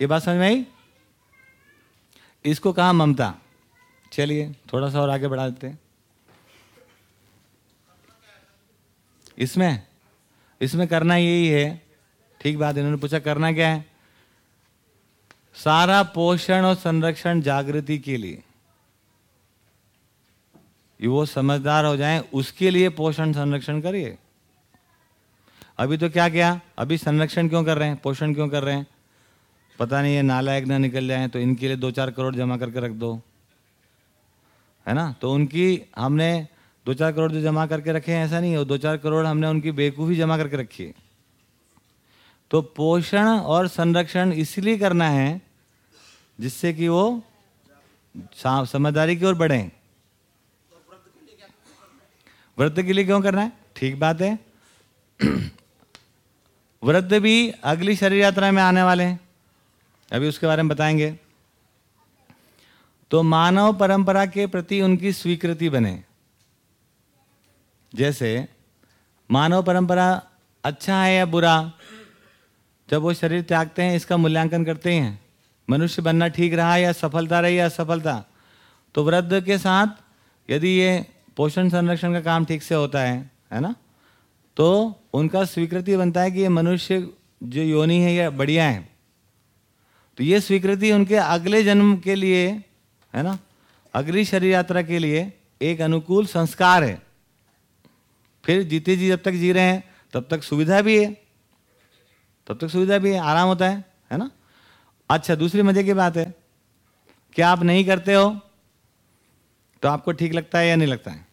ये बात समझ में आई? इसको कहा ममता। चलिए थोड़ा सा और आगे बढ़ा देते हैं। इसमें इसमें करना यही है। ठीक बात, इन्होंने पूछा करना क्या है? सारा पोषण और संरक्षण जागृति के लिए। ये वो समझदार हो जाएँ, उसके लिए पोषण संरक्षण करिए। अभी तो क्या किया? अभी संरक्षण क्यों कर रहे हैं? पोषण क्यों कर रहे हैं? पता नहीं है नालायक ना निकल जाए तो इनके लिए दो चार करोड़ जमा करके रख दो। है ना? तो उनकी हमने दो चार करोड़ जो जमा करके रखे हैं, ऐसा नहीं है दो चार करोड़ हमने उनकी बेवकूफ़ी जमा करके रखी है। तो पोषण और संरक्षण इसलिए करना है, जिससे कि वो समझदारी की ओर बढ़े। व्रत के लिए क्यों करना है? ठीक बात है। वृद्ध भी अगली शरीर यात्रा में आने वाले हैं। अभी उसके बारे में बताएँगे। तो मानव परंपरा के प्रति उनकी स्वीकृति बने। जैसे, मानव परंपरा अच्छा है या बुरा? जब वो शरीर त्यागते हैं, इसका मूल्यांकन करते हैं। मनुष्य बनना ठीक रहा या सफलता रही या असफलता? तो वृद्ध के साथ यदि ये पोषण संरक्षण का काम ठीक से होता है है ना? तो उनका स्वीकृति बनता है कि ये मनुष्य जो योनि है, ये बढ़िया है। तो ये स्वीकृति उनके अगले जन्म के लिए, है ना? अगली शरीर यात्रा के लिए एक अनुकूल संस्कार है। फिर जीते जी जब तक जी रहे हैं, तब तक सुविधा भी है। तब तक सुविधा भी है, आराम होता है है ना? अच्छा दूसरी मज़े की बात है। क्या आप नहीं करते हो? तो आपको ठीक लगता है या नहीं लगता है?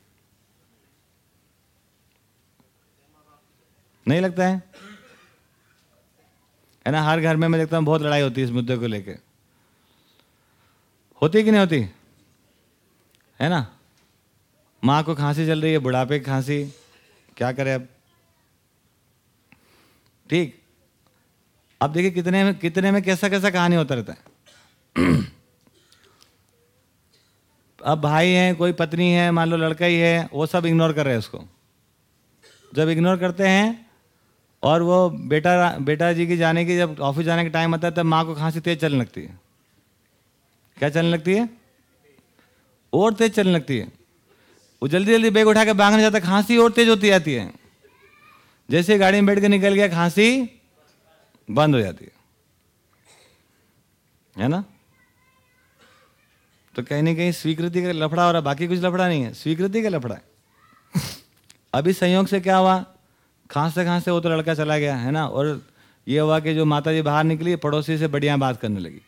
नहीं लगता है? है ना, हर घर में मैं देखता हूँ बहुत लड़ाई होती है इस मुद्दे को लेकर होती कि नहीं होती? है ना? माँ को खांसी चल रही है, बुढ़ापे की खांसी, क्या करें अब? ठीक। अब देखिए कितने में कितने में कैसा कैसा कहानी होता रहता है? अब भाई हैं, कोई पत्नी है, मान लो लड़का ही है, वो सब इग्नोर कर रहे हैं उसको। जब इग्नोर करते हैं और वो बेटा बेटा जी की जाने की, जब ऑफ़िस जाने का टाइम आता है, तब माँ को खांसी तेज चलने लगती है। क्या चलने लगती है? और तेज चलने लगती है। वो जल्दी जल्दी बैग उठा के भागने जाता है, खांसी और तेज होती जाती है। जैसे गाड़ी में बैठ के निकल गया, खांसी बंद हो जाती है। है ना? तो कहीं ना कहीं स्वीकृति का लफड़ा हो रहा बाकी कुछ लफड़ा नहीं है। स्वीकृति का लफड़ा है। अभी संयोग से क्या हुआ? खांसते खांसते वो तो लड़का चला गया, है ना? और ये हुआ कि जो माता जी बाहर निकली, पड़ोसी से बढ़िया बात करने लगी।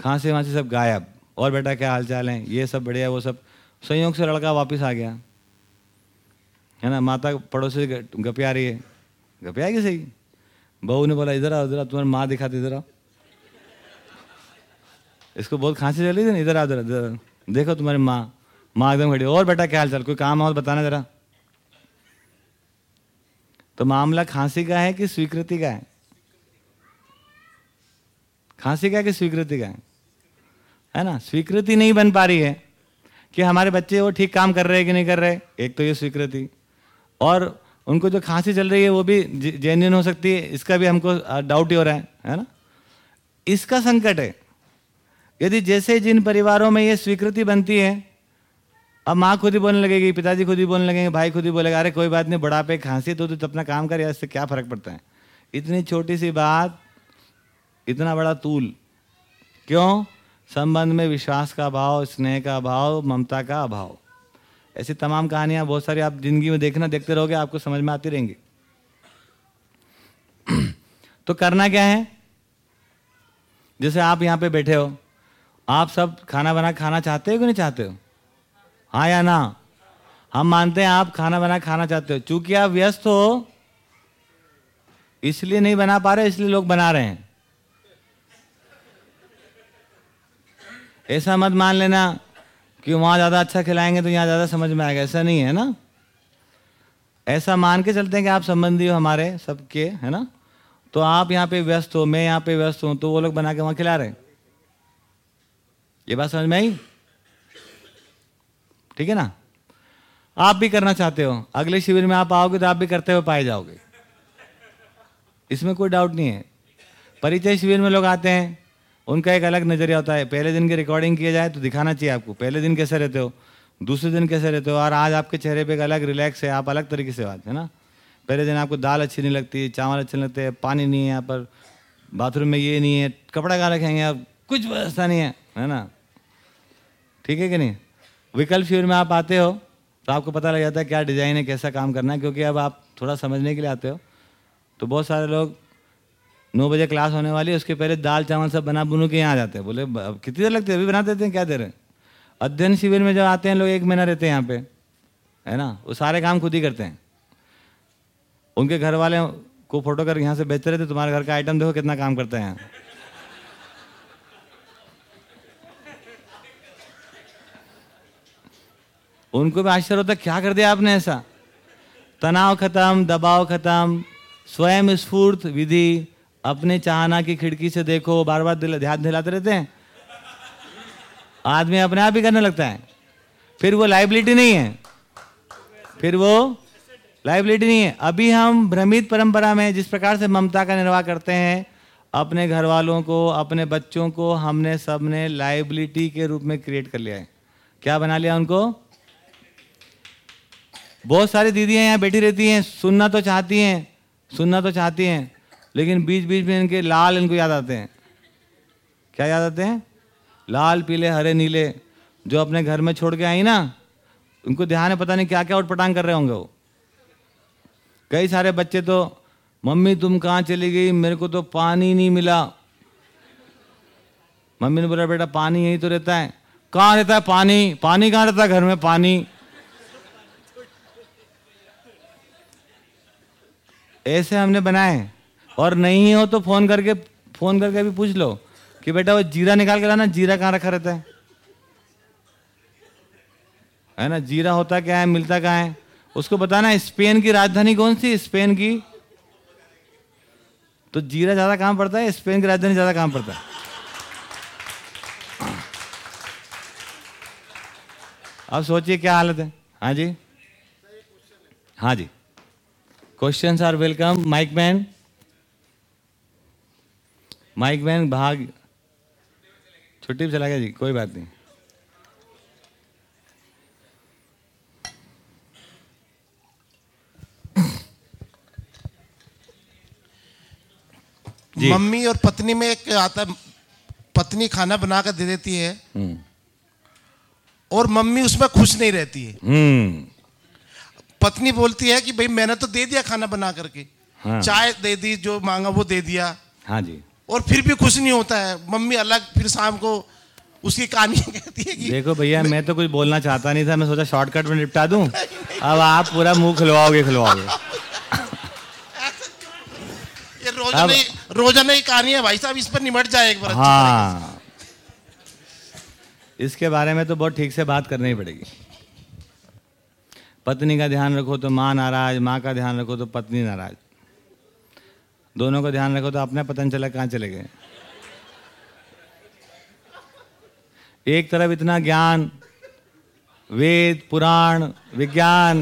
खांसी वांसी सब गायब। और बेटा क्या हाल चाल है? ये सब बढ़िया, वो सब। संयोग से लड़का वापस आ गया। है ना? माता पड़ोसी से गपिया रही है। गपिया सही बहू ने बोला, इधर आओ इधर आओ, तुम्हारी माँ दिखाती, इधर आओ। इसको बहुत खांसी चली थी ना? इधर आओ इधर देखो तुम्हारी माँ। माँ एकदम खड़ी और बेटा क्या हाल चाल? कोई काम तो बताना जरा। तो मामला खांसी का है कि स्वीकृति का है? खांसी का कि स्वीकृति का है? है ना? स्वीकृति नहीं बन पा रही है कि हमारे बच्चे वो ठीक काम कर रहे हैं कि नहीं कर रहे एक तो ये स्वीकृति। और उनको जो खांसी चल रही है, वो भी जेन्यून हो सकती है। इसका भी हमको डाउट ही हो रहा है। है ना? इसका संकट है। यदि जैसे जिन परिवारों में ये स्वीकृति बनती है, अब माँ खुद ही बोलने लगेगी, पिताजी खुद ही बोलने लगेंगे, भाई खुद ही बोलेगा, अरे, कोई बात नहीं बड़ा पे खांसी तो तू तो अपना काम कर इससे क्या फ़र्क पड़ता है? इतनी छोटी सी बात, इतना बड़ा तूल। क्यों? संबंध में विश्वास का अभाव, स्नेह का अभाव, ममता का अभाव। ऐसी तमाम कहानियाँ बहुत सारी आप ज़िंदगी में देखना, देखते रहोगे, आपको समझ में आती रहेंगी। तो करना क्या है? जैसे आप यहाँ पे बैठे हो आप सब खाना बना खाना चाहते हो कि नहीं चाहते हो? हाँ या ना? हम मानते हैं आप खाना बना खाना चाहते हो। चूँकि आप व्यस्त हो, इसलिए नहीं बना पा रहे, इसलिए लोग बना रहे हैं। ऐसा मत मान लेना कि वहाँ ज़्यादा अच्छा खिलाएँगे तो यहाँ ज़्यादा समझ में आएगा। ऐसा नहीं है ना? ऐसा मान के चलते हैं कि आप संबंधी हो हमारे, सबके, है ना? तो आप यहाँ पे व्यस्त हो, मैं यहाँ पे व्यस्त हूँ तो वो लोग बना के वहाँ खिला रहे ये बात समझ में आई? ठीक है ना? आप भी करना चाहते हो। अगले शिविर में आप आओगे तो आप भी करते हुए पाए जाओगे। इसमें कोई डाउट नहीं है। परिचय शिविर में लोग आते हैं। उनका एक अलग नज़रिया होता है। पहले दिन की रिकॉर्डिंग किया जाए तो दिखाना चाहिए आपको। पहले दिन कैसे रहते हो? दूसरे दिन कैसे रहते हो? और आज आपके चेहरे पे एक अलग रिलैक्स है। आप अलग तरीके से बात है ना? पहले दिन आपको दाल अच्छी नहीं लगती, चावल अच्छे लगते हैं पानी नहीं है यहाँ पर, बाथरूम में ये नहीं है, कपड़ा कहाँ रखेंगे आप? कुछ व्यवस्था नहीं है है ना? ठीक है कि नहीं? विकल्प शिविर में आप आते हो तो आपको पता लग जाता है क्या डिज़ाइन है, कैसा काम करना है, क्योंकि अब आप थोड़ा समझने के लिए आते हो। तो बहुत सारे लोग नौ बजे क्लास होने वाली है, उसके पहले दाल, चावल सब बना, बुनू के यहाँ आ जाते हैं। बोले कितनी देर लगती है? अभी बना देते हैं, क्या दे रहे अध्ययन शिविर में जब आते हैं, लोग एक महीना रहते हैं यहाँ पे, है ना? वो सारे काम खुद ही करते हैं। उनके घर वाले को फ़ोटो कर यहाँ से बेचते रहते तुम्हारे घर का आइटम देखो कितना काम करते हैं उनको भी आश्चर्य होता, क्या कर दिया आपने ऐसा? तनाव खत्म, दबाव खत्म, स्वयं स्फूर्त विधि, अपने चाहना की खिड़की से देखो बार बार दिल, ध्यान दिलाते रहते हैं। आदमी अपने आप ही करने लगता है। फिर वो लाइबिलिटी नहीं है। फिर वो लाइबिलिटी नहीं है। अभी हम भ्रमित परंपरा में जिस प्रकार से ममता का निर्वाह करते हैं, अपने घर वालों को, अपने बच्चों को हमने सबने लाइबिलिटी के रूप में क्रिएट कर लिया है। क्या बना लिया उनको? बहुत सारी दीदियाँ यहाँ बैठी रहती हैं, सुनना तो चाहती हैं, सुनना तो चाहती हैं, लेकिन बीच बीच में इनके लाल इनको याद आते हैं। क्या याद आते हैं? लाल, पीले, हरे, नीले, जो अपने घर में छोड़ के आई ना, उनको ध्यान है, पता नहीं क्या क्या उठपटांग कर रहे होंगे वो। कई सारे बच्चे तो मम्मी, तुम कहाँ चली गई? मेरे को तो पानी नहीं मिला। मम्मी ने बोला, बेटा, पानी यही तो रहता है। कहाँ रहता है पानी? पानी कहाँ रहता है घर में? पानी? ऐसे हमने बनाए और नहीं हो तो फ़ोन करके फ़ोन करके भी पूछ लो कि बेटा वो जीरा निकाल के लाना, जीरा कहाँ रखा रहता है? है ना, जीरा होता क्या है, मिलता कहाँ है? उसको बताना, स्पेन की राजधानी कौन सी? स्पेन की। तो जीरा ज़्यादा काम पड़ता है? स्पेन की राजधानी ज़्यादा काम पड़ता है? अब सोचिए क्या हालत है। हाँ जी? हाँ जी। Question are welcome mike man mike man भाग। छुट्टी चला गया जी कोई बात नहीं। जी. मम्मी और पत्नी में एक आता पत्नी खाना बना कर दे देती है। हम्म। और मम्मी उसमें खुश नहीं रहती है। हम्म। पत्नी बोलती है कि भाई मैंने तो दे दिया खाना बना करके। हाँ। चाय दे दी जो मांगा वो दे दिया। हाँ जी। और फिर भी खुश नहीं होता है। मम्मी अलग फिर शाम को उसकी कहानी कहती है कि देखो भैया मैं तो कुछ बोलना चाहता नहीं था मैं सोचा शॉर्टकट में निपटा दूँ। अब आप पूरा मुँह खुलवाओगे खुलवाओगे। ये रोज़ाना ही रोज़ाना ही कहानी है भाई साहब इस पर निमट जाए एक बार। हाँ। इसके बारे में तो बहुत ठीक से बात करनी ही पड़ेगी। पत्नी का ध्यान रखो तो माँ नाराज़ माँ का ध्यान रखो तो पत्नी नाराज़। दोनों का ध्यान रखो तो अपने पतन चला कहाँ चले गए? एक तरफ़ इतना ज्ञान वेद पुराण विज्ञान।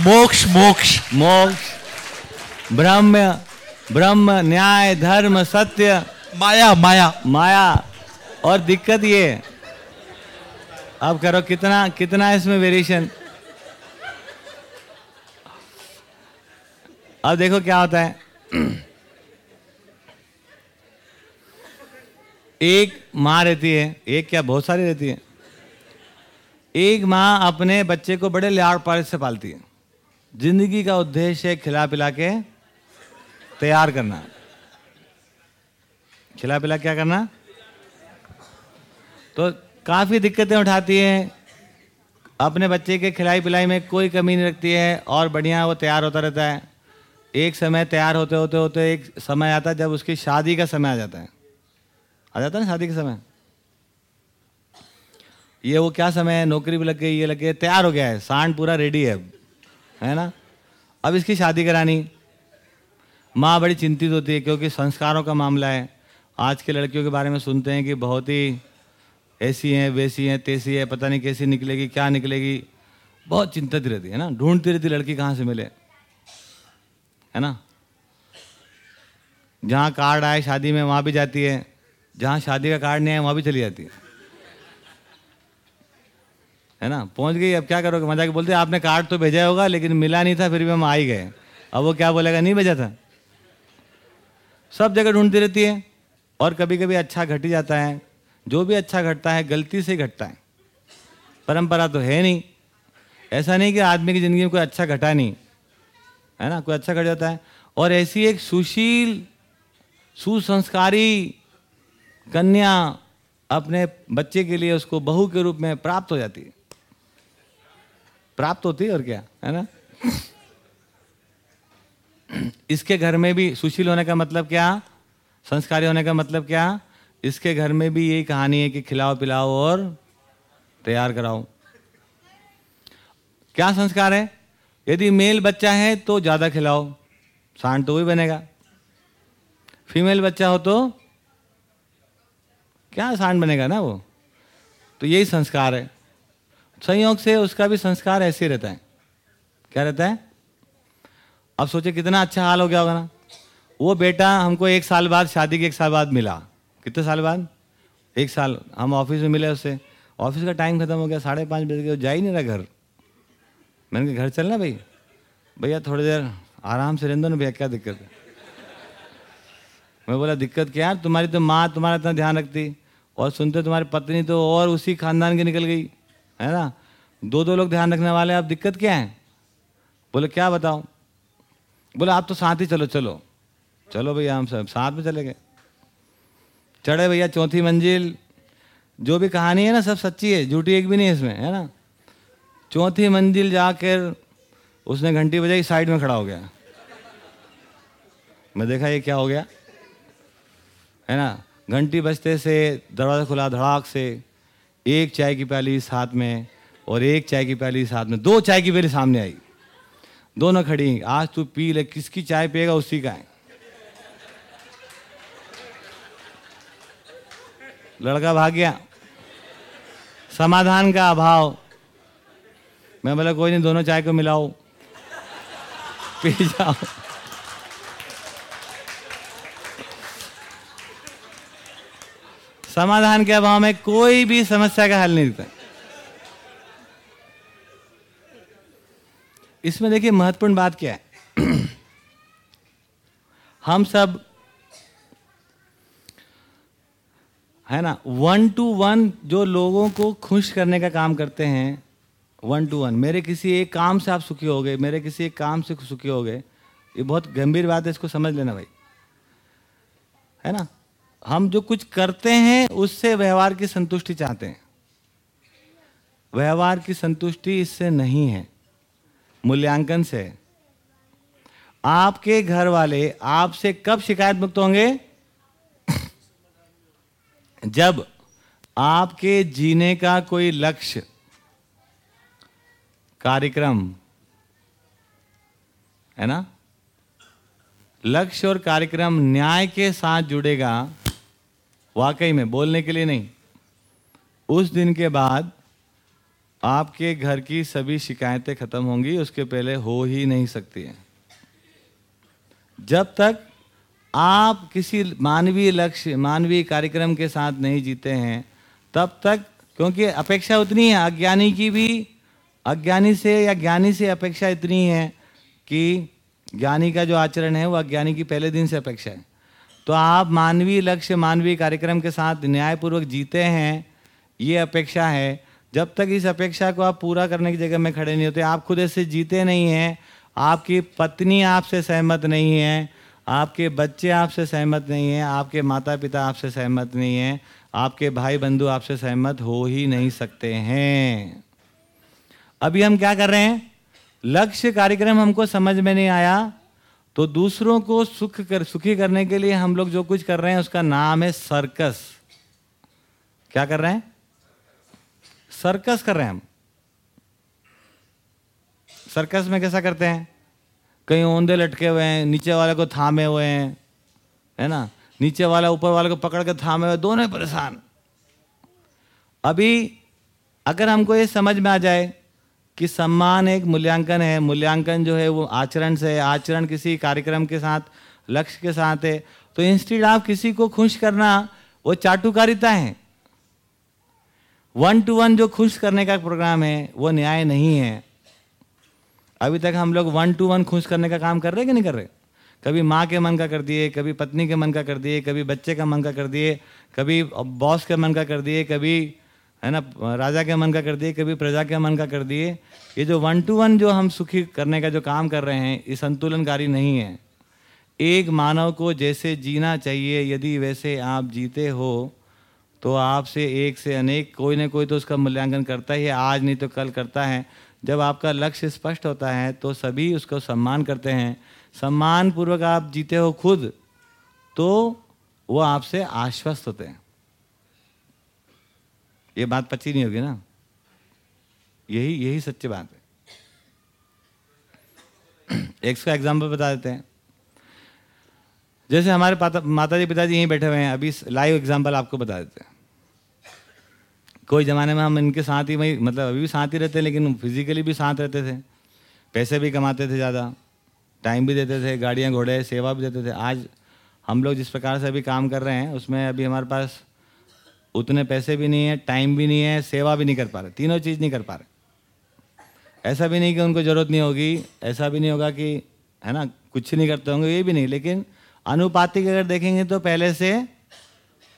मोक्ष मोक्ष। मोक्ष ब्रह्म ब्रह्म न्याय धर्म सत्य। माया माया। माया और दिक्कत ये अब करो, कितना कितना इसमें वेरिएशन अब देखो क्या होता है। एक माँ रहती है, एक क्या, बहुत सारी रहती है। एक माँ अपने बच्चे को बड़े लाड़ पाल से पालती है। ज़िंदगी का उद्देश्य है खिला पिला के तैयार करना। खिला पिला क्या करना? तो काफ़ी दिक्कतें उठाती है। अपने बच्चे के खिलाई पिलाई में कोई कमी नहीं रखती है और बढ़िया वो तैयार होता रहता है। एक समय तैयार होते होते होते एक समय आता है जब उसकी शादी का समय आ जाता है। आ जाता है ना शादी का समय? ये वो क्या समय है? नौकरी भी लग गई, ये लग गई, तैयार हो गया है। सांड पूरा रेडी है है ना? अब इसकी शादी करानी। माँ बड़ी चिंतित होती है क्योंकि संस्कारों का मामला है। आज के लड़कियों के बारे में सुनते हैं कि बहुत ही ऐसी हैं, वैसी हैं, तैसी है, पता नहीं कैसी निकलेगी, क्या निकलेगी। बहुत चिंतित रहती है ना, ढूंढती रहती लड़की कहाँ से मिले। है ना? जहाँ कार्ड आए, शादी में, वहाँ भी जाती है। जहाँ शादी का कार्ड नहीं आए वहाँ भी चली जाती है। है ना? पहुँच गई, अब क्या करोगे? मज़ा के बोलते, आपने कार्ड तो भेजा होगा, लेकिन मिला नहीं था, फिर भी हम आ ही गए। अब वो क्या बोलेगा? नहीं भेजा था। सब जगह ढूंढती रहती है, और कभी कभी अच्छा घट ही जाता है। जो भी अच्छा घटता है, गलती से घटता है। परंपरा तो है नहीं। ऐसा नहीं कि आदमी की ज़िंदगी में कोई अच्छा घटा नहीं। है ना? कोई अच्छा घट जाता है। और ऐसी एक सुशील, सुसंस्कारी कन्या अपने बच्चे के लिए उसको बहू के रूप में प्राप्त हो जाती है। प्राप्त होती है और क्या? है ना? इसके घर में भी सुशील होने का मतलब क्या? संस्कारी होने का मतलब क्या? इसके घर में भी यही कहानी है कि खिलाओ, पिलाओ और तैयार कराओ। क्या संस्कार है? यदि मेल बच्चा है तो ज़्यादा खिलाओ, सांड तो वही बनेगा। फीमेल बच्चा हो तो क्या सांड बनेगा ना वो? तो यही संस्कार है। संयोग से उसका भी संस्कार ऐसे ही रहता है। क्या रहता है? अब सोचे कितना अच्छा हाल हो गया होगा ना। वो बेटा हमको एक साल बाद, शादी के एक साल बाद मिला। कितने साल बाद? एक साल। हम ऑफ़िस में मिले उससे। ऑफ़िस का टाइम खत्म हो गया, साढ़े पाँच बजे गए जा ही नहीं रहा घर। मैंने कहा, घर चलना भाई? भैया, थोड़ी देर आराम से रहने दो ना भैया, क्या दिक्कत है? मैं बोला, दिक्कत क्या? है तुम्हारी तो माँ तुम्हारा इतना ध्यान रखती। और सुनते तुम्हारी पत्नी तो और उसी खानदान की निकल गई। है ना? दो दो लोग ध्यान रखने वाले हैं, अब दिक्कत क्या है? बोले, क्या बताओ बोले, आप तो साथ ही चलो चलो। चलो भैया, हम सब साथ में चले गए। चढ़े भैया चौथी मंजिल। जो भी कहानी है ना, सब सच्ची है, झूठी एक भी नहीं है इसमें, है ना? चौथी मंजिल जाकर उसने घंटी बजाई, साइड में खड़ा हो गया। मैं देखा, ये क्या हो गया? है ना? घंटी बजते से, दरवाज़ा खुला धड़ाक से, एक चाय की प्याली साथ में और एक चाय की प्याली साथ में। दो चाय की प्याली सामने आई। दोनों खड़ी आज तू पी ले, किसकी चाय पिएगा उसी का है। लड़का भाग गया। समाधान का अभाव। मैं बोला, कोई नहीं, दोनों चाय को मिलाओ। पी जाओ। समाधान के अभाव में कोई भी समस्या का हल नहीं दिखता। इसमें देखिए, महत्वपूर्ण बात क्या है? हम सब है ना? वन टू वन जो लोगों को खुश करने का काम करते हैं वन टू वन मेरे किसी एक काम से आप सुखी हो गए मेरे किसी एक काम से सुखी हो गए ये बहुत गंभीर बात है, इसको समझ लेना भाई। है ना? हम जो कुछ करते हैं, उससे व्यवहार की संतुष्टि चाहते हैं। व्यवहार की संतुष्टि इससे नहीं है। मूल्यांकन से। आपके घर वाले आपसे कब शिकायत मुक्त होंगे? जब आपके जीने का कोई लक्ष्य, कार्यक्रम, है ना? लक्ष्य और कार्यक्रम न्याय के साथ जुड़ेगा, वाकई में, बोलने के लिए नहीं। उस दिन के बाद आपके घर की सभी शिकायतें खत्म होंगी, उसके पहले हो ही नहीं सकती है। जब तक आप किसी मानवीय लक्ष्य, मानवीय कार्यक्रम के साथ नहीं जीते हैं, तब तक, क्योंकि अपेक्षा उतनी है, अज्ञानी की भी, अज्ञानी से या ज्ञानी से अपेक्षा इतनी है कि ज्ञानी का जो आचरण है, वो अज्ञानी की पहले दिन से अपेक्षा है। तो आप मानवीय लक्ष्य, मानवीय कार्यक्रम के साथ न्यायपूर्वक जीते हैं, ये अपेक्षा है। जब तक इस अपेक्षा को आप पूरा करने की जगह में खड़े नहीं होते, आप खुद ऐसे जीते नहीं हैं, आपकी पत्नी आपसे सहमत नहीं है आपके बच्चे आपसे सहमत नहीं हैं, आपके माता पिता आपसे सहमत नहीं हैं, आपके भाई बंधु आपसे सहमत हो ही नहीं सकते हैं। अभी हम क्या कर रहे हैं? लक्ष्य कार्यक्रम हमको समझ में नहीं आया तो दूसरों को सुख कर, सुखी करने के लिए हम लोग जो कुछ कर रहे हैं, उसका नाम है सर्कस। क्या कर रहे हैं? सर्कस कर रहे हैं हम। सर्कस में कैसा करते हैं? कहीं ओंधे लटके हुए हैं, नीचे वाले को थामे हुए हैं, है ना? नीचे वाला, ऊपर वाले को पकड़ के थामे हुए दोनों परेशान। अभी अगर हमको ये समझ में आ जाए कि सम्मान एक मूल्यांकन है, मूल्यांकन जो है वो आचरण से है, आचरण किसी कार्यक्रम के साथ, लक्ष्य के साथ है तो इंस्टीड आप किसी को खुश करना वो चाटुकारिता है। वन टू वन जो खुश करने का प्रोग्राम है, वो न्याय नहीं है। अभी तक हम लोग वन टू वन खुश करने का काम कर रहे कि नहीं कर रहे? कभी माँ के मन का कर दिए, कभी पत्नी के मन का कर दिए, कभी बच्चे का मन का कर दिए, कभी बॉस के मन का कर दिए, कभी, है ना, राजा के मन का कर दिए, कभी प्रजा के मन का कर दिए। ये जो वन टू वन जो हम सुखी करने का जो काम कर रहे हैं, ये संतुलनकारी नहीं है। एक मानव को जैसे जीना चाहिए, यदि वैसे आप जीते हो तो आपसे एक से अनेक, कोई ना कोई तो उसका मूल्यांकन करता ही है। आज नहीं तो कल करता है। जब आपका लक्ष्य स्पष्ट होता है तो सभी उसको सम्मान करते हैं। सम्मान पूर्वक आप जीते हो खुद तो वो आपसे आश्वस्त होते हैं। ये बात पच्ची नहीं होगी ना? यही यही सच्ची बात है। एक का एग्ज़ाम्पल बता देते हैं। जैसे हमारे माता जी पिताजी यहीं बैठे हुए हैं, अभी लाइव एग्ज़ाम्पल आपको बता देते हैं। कोई ज़माने में हम इनके साथ ही वही मतलब अभी भी साथ ही रहते लेकिन फिजिकली भी साथ रहते थे। पैसे भी कमाते थे ज़्यादा टाइम भी देते थे, गाड़ियाँ घोड़े, सेवा भी देते थे। आज हम लोग जिस प्रकार से अभी काम कर रहे हैं, उसमें अभी हमारे पास उतने पैसे भी नहीं है टाइम भी नहीं है, सेवा भी नहीं कर पा रहे, तीनों चीज़ नहीं कर पा रहे। ऐसा भी नहीं कि उनको ज़रूरत नहीं होगी, ऐसा भी नहीं होगा कि, है ना, कुछ नहीं करते होंगे, ये भी नहीं, लेकिन अनुपातिक अगर देखेंगे तो पहले से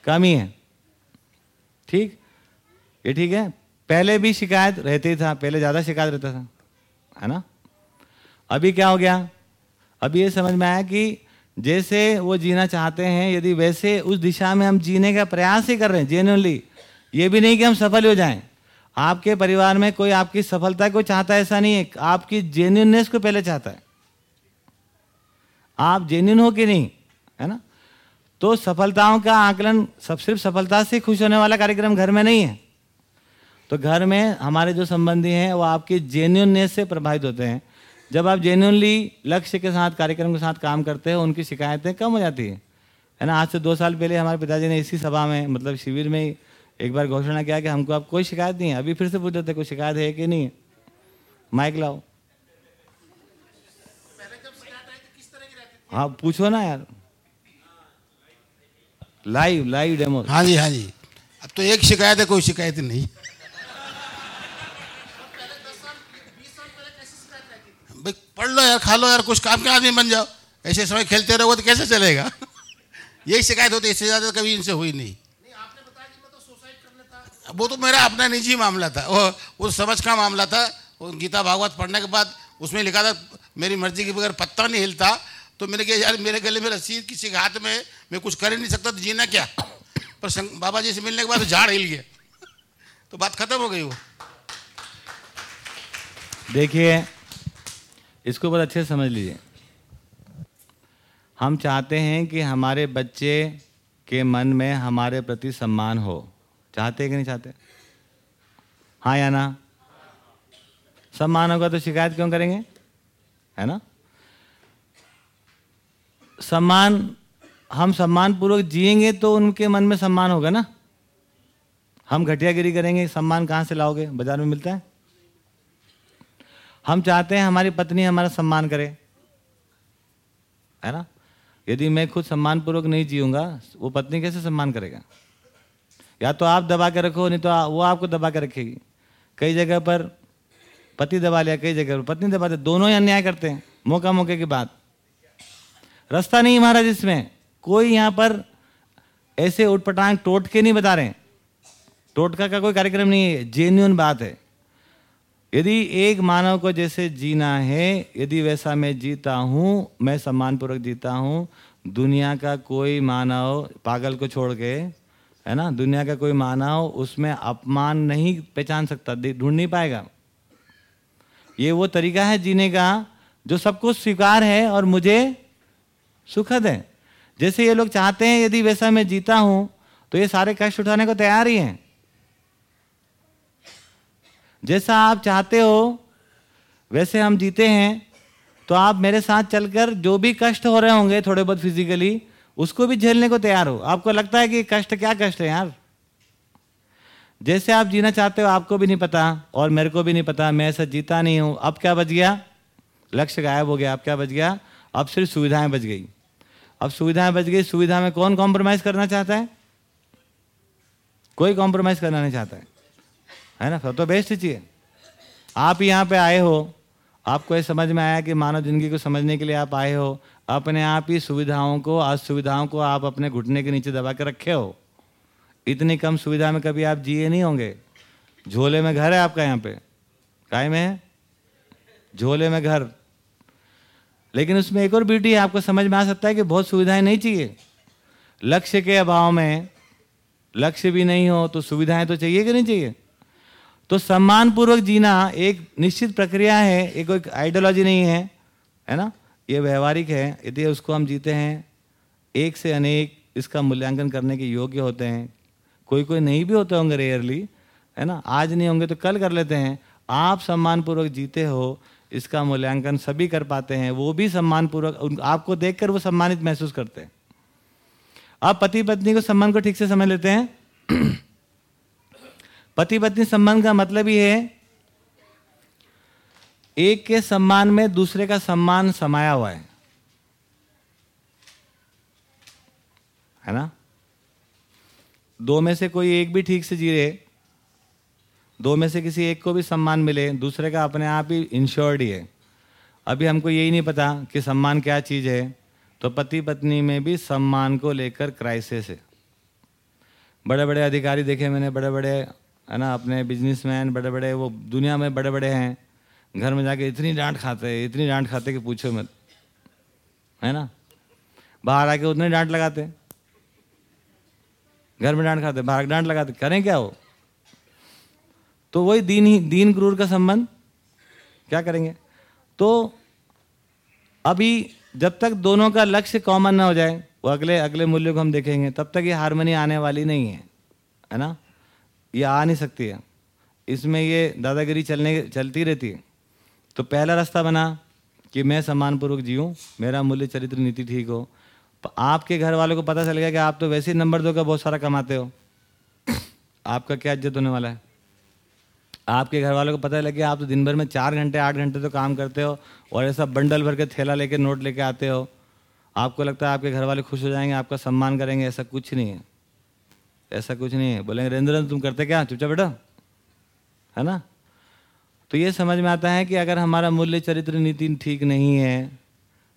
कम ही है। ठीक? ये ठीक है? पहले भी शिकायत रहती था, पहले ज़्यादा शिकायत रहता था, है ना? अभी क्या हो गया? अभी ये समझ में आया कि जैसे वो जीना चाहते हैं, यदि वैसे उस दिशा में हम जीने का प्रयास ही कर रहे हैं जेन्यनली ये भी नहीं कि हम सफल हो जाएँ। आपके परिवार में कोई आपकी सफलता को चाहता है, ऐसा नहीं है, आपकी जेन्यूननेस को पहले चाहता है। आप जेन्यून हो कि नहीं, है ना? तो सफलताओं का आकलन, सब सिर्फ़ सफलता से खुश होने वाला कार्यक्रम घर में नहीं है। तो घर में हमारे जो संबंधी हैं, वो आपके जेन्यूननेस से प्रभावित होते हैं। जब आप जेन्यूनली लक्ष्य के साथ, कार्यक्रम के साथ काम करते हो, उनकी शिकायतें कम हो जाती है। है ना? आज से दो साल पहले हमारे पिताजी ने इसी सभा में मतलब शिविर में एक बार घोषणा किया कि हमको आप कोई शिकायत नहीं है। अभी फिर से पूछ थे, कोई शिकायत है कि नहीं? माइक लाओ। हाँ पूछो ना यार। लाइव लाइव डेमो हाँ जी हाँ जी। अब तो एक शिकायत है, कोई शिकायत नहीं। भाई पढ़ लो यार खा लो यार कुछ काम के आदमी बन जाओ। ऐसे समय खेलते रहोगे तो कैसे चलेगा? यही शिकायत होती है इससे ज़्यादा कभी इनसे हुई नहीं। वो तो मेरा अपना निजी मामला था वो वो समझ का मामला था। वो गीता भागवत पढ़ने के बाद उसमें लिखा था मेरी मर्ज़ी के बगैर पत्ता नहीं हिलता। तो मैंने कहा यार मेरे गले में रस्सी किसी के हाथ में मैं कुछ कर ही नहीं सकता तो जीना क्या? पर बाबा जी से मिलने के बाद तो झाड़ हिल गया। तो बात खत्म हो गई वो। देखिए इसको बहुत अच्छे से समझ लीजिए। हम चाहते हैं कि हमारे बच्चे के मन में हमारे प्रति सम्मान हो। चाहते कि नहीं चाहते? हाँ या ना? सम्मान होगा तो शिकायत क्यों करेंगे? है ना? सम्मान, हम सम्मान पूर्वक जिएँगे तो उनके मन में सम्मान होगा ना? हम घटियागिरी करेंगे, सम्मान कहाँ से लाओगे? बाज़ार में मिलता है? हम चाहते हैं हमारी पत्नी हमारा सम्मान करे। है ना? यदि मैं खुद सम्मान पूर्वक नहीं जीऊँगा वो पत्नी कैसे सम्मान करेगा? या तो आप दबा के रखो नहीं तो आ, वो आपको दबा के रखेगी। कई जगह पर पति दबा लिया कई जगह पर पत्नी दबा दे दोनों ही अन्याय करते हैं मौका मौके की बात। रास्ता नहीं महाराज इसमें। कोई यहाँ पर ऐसे उठपटांग टोट के नहीं बता रहे टोटका का कोई कार्यक्रम नहीं है जेन्यून बात है। यदि एक मानव को जैसे जीना है, यदि वैसा मैं जीता हूँ, मैं सम्मानपूर्वक जीता हूँ, दुनिया का कोई मानव पागल को छोड़ के, है ना? दुनिया का कोई मानव उसमें अपमान नहीं पहचान सकता ढूंढ नहीं पाएगा। ये वो तरीका है जीने का जो सबको स्वीकार है और मुझे सुखद है। जैसे ये लोग चाहते हैं यदि वैसा मैं जीता हूँ तो ये सारे कष्ट उठाने को तैयार ही हैं। जैसा आप चाहते हो, वैसे हम जीते हैं। तो आप मेरे साथ चलकर जो भी कष्ट हो रहे होंगे थोड़े बहुत फिजिकली उसको भी झेलने को तैयार हो। आपको लगता है कि कष्ट क्या कष्ट है यार? जैसे आप जीना चाहते हो, आपको भी नहीं पता और मेरे को भी नहीं पता। मैं ऐसा जीता नहीं हूँ। अब क्या बच गया? लक्ष्य गायब हो गया। अब क्या बच गया? अब सिर्फ़ सुविधाएँ बच गई। अब सुविधाएँ बच गई। सुविधा में कौन कॉम्प्रोमाइज करना चाहता है? कोई कॉम्प्रोमाइज करना नहीं चाहता है। है ना, सब तो बेस्ट चाहिए आप यहाँ पे आए हो, आपको ये समझ में आया कि मानव ज़िंदगी को समझने के लिए आप आए हो, अपने आप ही सुविधाओं को, असुविधाओं को आप अपने घुटने के नीचे दबा के रखे हो। इतनी कम सुविधा में कभी आप जिए नहीं होंगे। झोले में घर है आपका यहाँ पे? काय में है? झोले में घर। लेकिन उसमें एक और ब्यूटी है, आपको समझ में आ सकता है कि बहुत सुविधाएँ नहीं चाहिए। लक्ष्य के अभाव में, लक्ष्य भी नहीं हो तो सुविधाएँ तो चाहिए कि नहीं चाहिए? तो सम्मान पूर्वक जीना एक निश्चित प्रक्रिया है एक कोई आइडियोलॉजी नहीं है है ना? ये व्यवहारिक है, यदि उसको हम जीते हैं, एक से अनेक इसका मूल्यांकन करने के योग्य होते हैं। कोई कोई नहीं भी होते होंगे रेयरली है ना? आज नहीं होंगे तो कल कर लेते हैं। आप सम्मानपूर्वक जीते हो, इसका मूल्यांकन सभी कर पाते हैं, वो भी सम्मानपूर्वक आपको देखकर वो सम्मानित महसूस करते हैं। आप पति पत्नी को सम्मान को ठीक से समझ लेते हैं। पति पत्नी संबंध का मतलब ही है, एक के सम्मान में दूसरे का सम्मान समाया हुआ है। है ना? दो में से कोई एक भी ठीक से जी रहे, दो में से किसी एक को भी सम्मान मिले, दूसरे का अपने आप ही इंश्योर्ड ही है। अभी हमको यही नहीं पता कि सम्मान क्या चीज़ है तो पति पत्नी में भी सम्मान को लेकर क्राइसिस है। बड़े बड़े अधिकारी देखे मैंने बड़े बड़े है ना, अपने बिजनेसमैन बड़े बड़े वो दुनिया में बड़े बड़े हैं। घर में जाके इतनी डांट खाते हैं, इतनी डांट खाते कि पूछो मत। है ना? बाहर आके उतने डांट लगाते घर में डांट खाते बाहर डांट लगाते करें क्या वो? तो वही दीन ही, दीन क्रूर का संबंध, क्या करेंगे? तो अभी जब तक दोनों का लक्ष्य कॉमन ना हो जाए, वो अगले अगले मूल्य को हम देखेंगे, तब तक ये हारमोनी आने वाली नहीं है। है ना? ये आ नहीं सकती है। इसमें ये दादागिरी चलने, चलती रहती है। तो पहला रास्ता बना कि मैं सम्मानपूर्वक जीऊँ, मेरा मूल्य चरित्र नीति ठीक हो। आपके घर वालों को पता चल गया कि आप तो वैसे ही नंबर दो का बहुत सारा कमाते हो। आपका क्या इज़्ज़त होने वाला है? आपके घर वालों को पता लगे आप तो दिन भर में चार घंटे, आठ घंटे तो काम करते हो और ऐसा बंडल भर के थैला लेके, नोट लेके आते हो। आपको लगता है आपके घर वाले खुश हो जाएँगे, आपका सम्मान करेंगे, ऐसा कुछ नहीं है। ऐसा कुछ नहीं है। बोलेंगे रेंद्र तुम करते क्या? चुपचाप बेटा है ना? तो ये समझ में आता है कि अगर हमारा मूल्य चरित्र नीति ठीक नहीं है,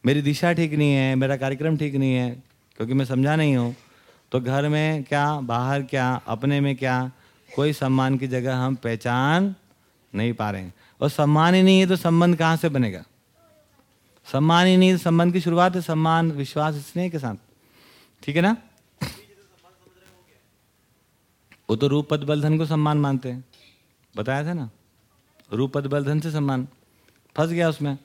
मेरी दिशा ठीक नहीं है, मेरा कार्यक्रम ठीक नहीं है, क्योंकि मैं समझा नहीं हूँ तो घर में क्या, बाहर क्या, अपने में क्या, कोई सम्मान की जगह हम पहचान नहीं पा रहे हैं। और सम्मान ही नहीं है तो संबंध कहाँ से बनेगा? सम्मान ही नहीं तो संबंध की शुरुआत है, सम्मान, विश्वास, स्नेह के साथ। ठीक है ना? वो तो रूप पद बल धन को सम्मान मानते हैं। बताया था ना? रूप पद बल धन से सम्मान। फंस गया उसमें।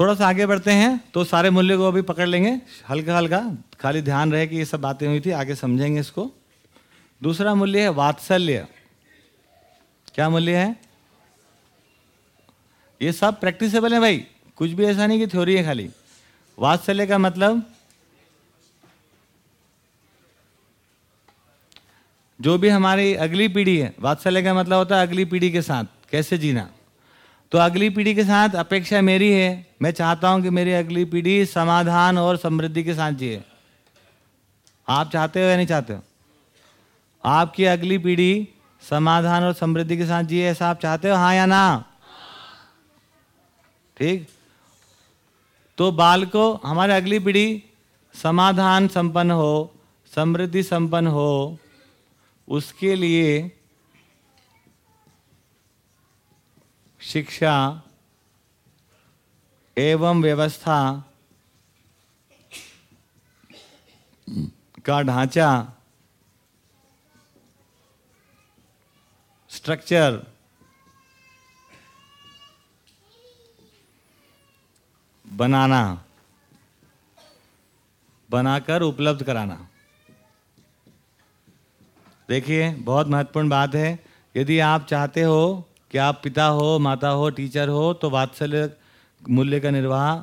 थोड़ा सा आगे बढ़ते हैं तो सारे मूल्य को अभी पकड़ लेंगे। हल्का हल्का, खाली ध्यान रहे कि ये सब बातें हुई थी, आगे समझेंगे इसको। दूसरा मूल्य है वात्सल्य। क्या मूल्य है? ये सब प्रैक्टिसेबल है भाई। कुछ भी ऐसा नहीं कि थ्योरी है खाली। वात्सल्य का मतलब जो भी हमारी अगली पीढ़ी है, वात्सल्य का मतलब होता है अगली पीढ़ी के साथ, कैसे जीना? तो अगली पीढ़ी के साथ अपेक्षा मेरी है, मैं चाहता हूँ कि मेरी अगली पीढ़ी समाधान और समृद्धि के साथ जिए। आप चाहते हो या नहीं चाहते हो? आपकी अगली पीढ़ी समाधान और समृद्धि के साथ जिए, ऐसा आप चाहते हो? हाँ या ना? ठीक? तो बाल को हमारी अगली पीढ़ी समाधान संपन्न हो, समृद्धि संपन्न हो उसके लिए शिक्षा एवं व्यवस्था का ढांचा स्ट्रक्चर बनाना बनाकर उपलब्ध कराना। देखिए, बहुत महत्वपूर्ण बात है। यदि आप चाहते हो कि आप पिता हो, माता हो, टीचर हो तो वात्सल्य मूल्य का निर्वाह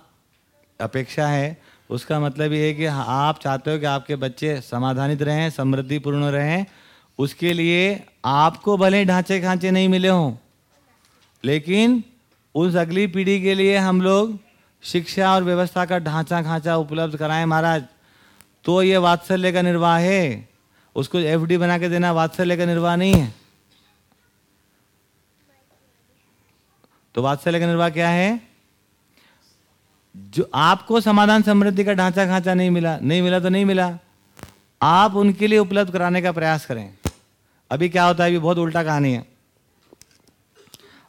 अपेक्षा है। उसका मतलब ये है कि आप चाहते हो कि आपके बच्चे समाधानित रहें, समृद्धिपूर्ण रहें। उसके लिए आपको भले ढांचे खांचे नहीं मिले हों, लेकिन उस अगली पीढ़ी के लिए हम लोग शिक्षा और व्यवस्था का ढांचा खांचा उपलब्ध कराएँ महाराज। तो ये वात्सल्य का निर्वाह है। उसको एफडी बना के देना वात्सल्य का निर्वाह नहीं है। तो वात्सल्य का निर्वाह क्या है? जो आपको समाधान समृद्धि का ढांचा खांचा नहीं मिला नहीं मिला तो नहीं मिला। आप उनके लिए उपलब्ध कराने का प्रयास करें। अभी क्या होता है, अभी बहुत उल्टा कहानी है।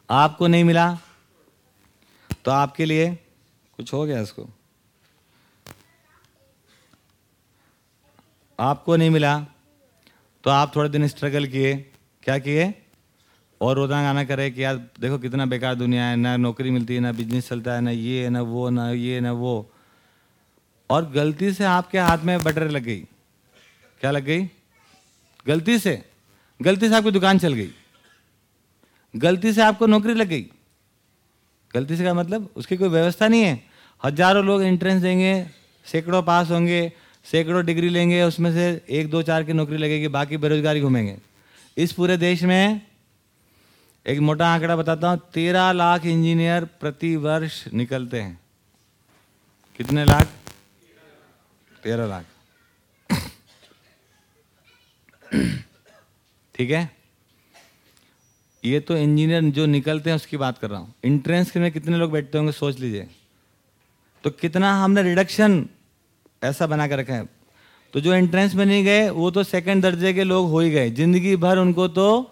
आपको नहीं मिला तो आपके लिए कुछ हो गया इसको। आपको नहीं मिला तो आप थोड़े दिन स्ट्रगल किए। क्या किए? और रोज़ाना गाना करे कि यार, देखो कितना बेकार दुनिया है, ना नौकरी मिलती है, ना बिज़नेस चलता है, ना ये है, ना वो, ना ये ना वो। और गलती से आपके हाथ में बटर लग गई। क्या लग गई? गलती से। गलती से आपकी दुकान चल गई। गलती से आपको नौकरी लग गई। गलती से का मतलब? उसकी कोई व्यवस्था नहीं है। हज़ारों लोग एंट्रेंस देंगे, सैकड़ों पास होंगे सैकड़ों डिग्री लेंगे, उसमें से एक, दो, चार की नौकरी लगेगी, बाकी बेरोजगारी घूमेंगे। इस पूरे देश में एक मोटा आंकड़ा बताता हूँ, तेरह लाख इंजीनियर प्रति वर्ष निकलते हैं। कितने लाख? तेरह लाख। ठीक है? ये तो इंजीनियर जो निकलते हैं, उसकी बात कर रहा हूँ। इंट्रेंस में कितने लोग बैठते होंगे, सोच लीजिए। तो कितना हमने रिडक्शन ऐसा बना कर रखा। है तो जो एंट्रेंस में नहीं गए, वो तो सेकंड दर्जे के लोग हो ही गए। ज़िंदगी भर उनको तो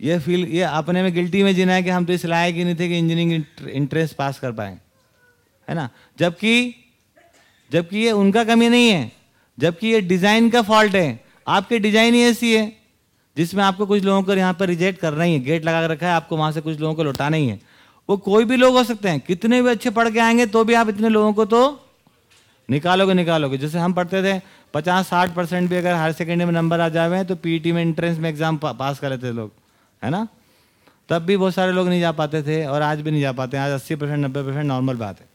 ये फील ये अपने में गिल्टी में जीना है कि हम तो इस लायक ही नहीं थे कि इंजीनियरिंग इंट्रेंस पास कर पाए। है ना? जबकि जबकि ये उनका कमी नहीं है। जबकि ये डिज़ाइन का फॉल्ट है। आपकी डिज़ाइन ही ऐसी है, जिसमें आपको कुछ लोगों को यहाँ पर रिजेक्ट करना ही है। गेट लगा कर रखा है, आपको वहाँ से कुछ लोगों को लौटाना ही है। वो कोई भी लोग हो सकते हैं। कितने भी अच्छे पढ़ के आएँगे तो भी आप इतने लोगों को तो निकालोगे निकालोगे। जैसे हम पढ़ते थे पचास साठ परसेंट भी अगर हायर सेकेंडरी में नंबर आ जाए तो पीटी में एंट्रेंस में एग्ज़ाम पा, पास कर लेते लोग है ना? तब भी बहुत सारे लोग नहीं जा पाते थे और आज भी नहीं जा पाते आज अस्सी परसेंट नब्बे परसेंट नॉर्मल बात है।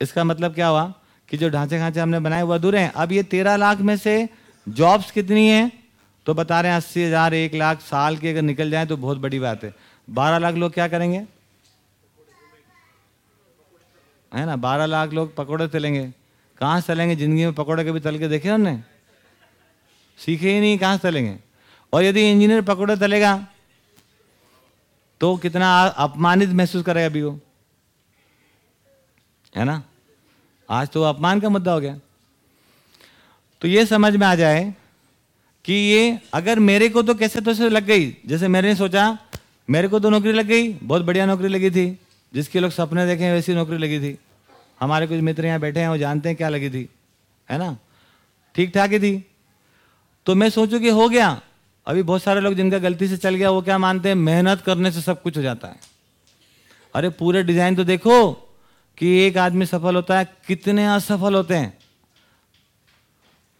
इसका मतलब क्या हुआ कि जो ढांचे खांचे हमने बनाए वो अधूरे हैं। अब ये तेरह लाख में से जॉब्स कितनी है? तो बता रहे हैं अस्सी हज़ार एक लाख साल की अगर निकल जाए तो बहुत बड़ी बात है। बारह लाख लोग क्या करेंगे? है ना? बारह लाख लोग पकौड़े तलेंगे। कहाँ से तलेंगे ज़िंदगी में पकौड़े कभी तल के देखे उन्होंने सीखे ही नहीं, कहाँ से तलेंगे और यदि इंजीनियर पकौड़े तलेगा तो कितना अपमानित महसूस करेगा अभी वो। है ना? आज तो अपमान का मुद्दा हो गया। तो ये समझ में आ जाए कि ये अगर मेरे को तो कैसे तो लग गई? जैसे मैंने सोचा, मेरे को तो नौकरी लग गई, बहुत बढ़िया नौकरी लगी थी। जिसके लोग सपने देखे वैसी नौकरी लगी थी। हमारे कुछ मित्र यहाँ बैठे हैं, वो जानते हैं क्या लगी थी, है ना? ठीक ठाक ही थी। तो मैं सोचूं कि हो गया। अभी बहुत सारे लोग जिनका गलती से चल गया, वो क्या मानते हैं? मेहनत करने से सब कुछ हो जाता है। अरे, पूरे डिज़ाइन तो देखो कि एक आदमी सफल होता है, कितने असफल होते हैं।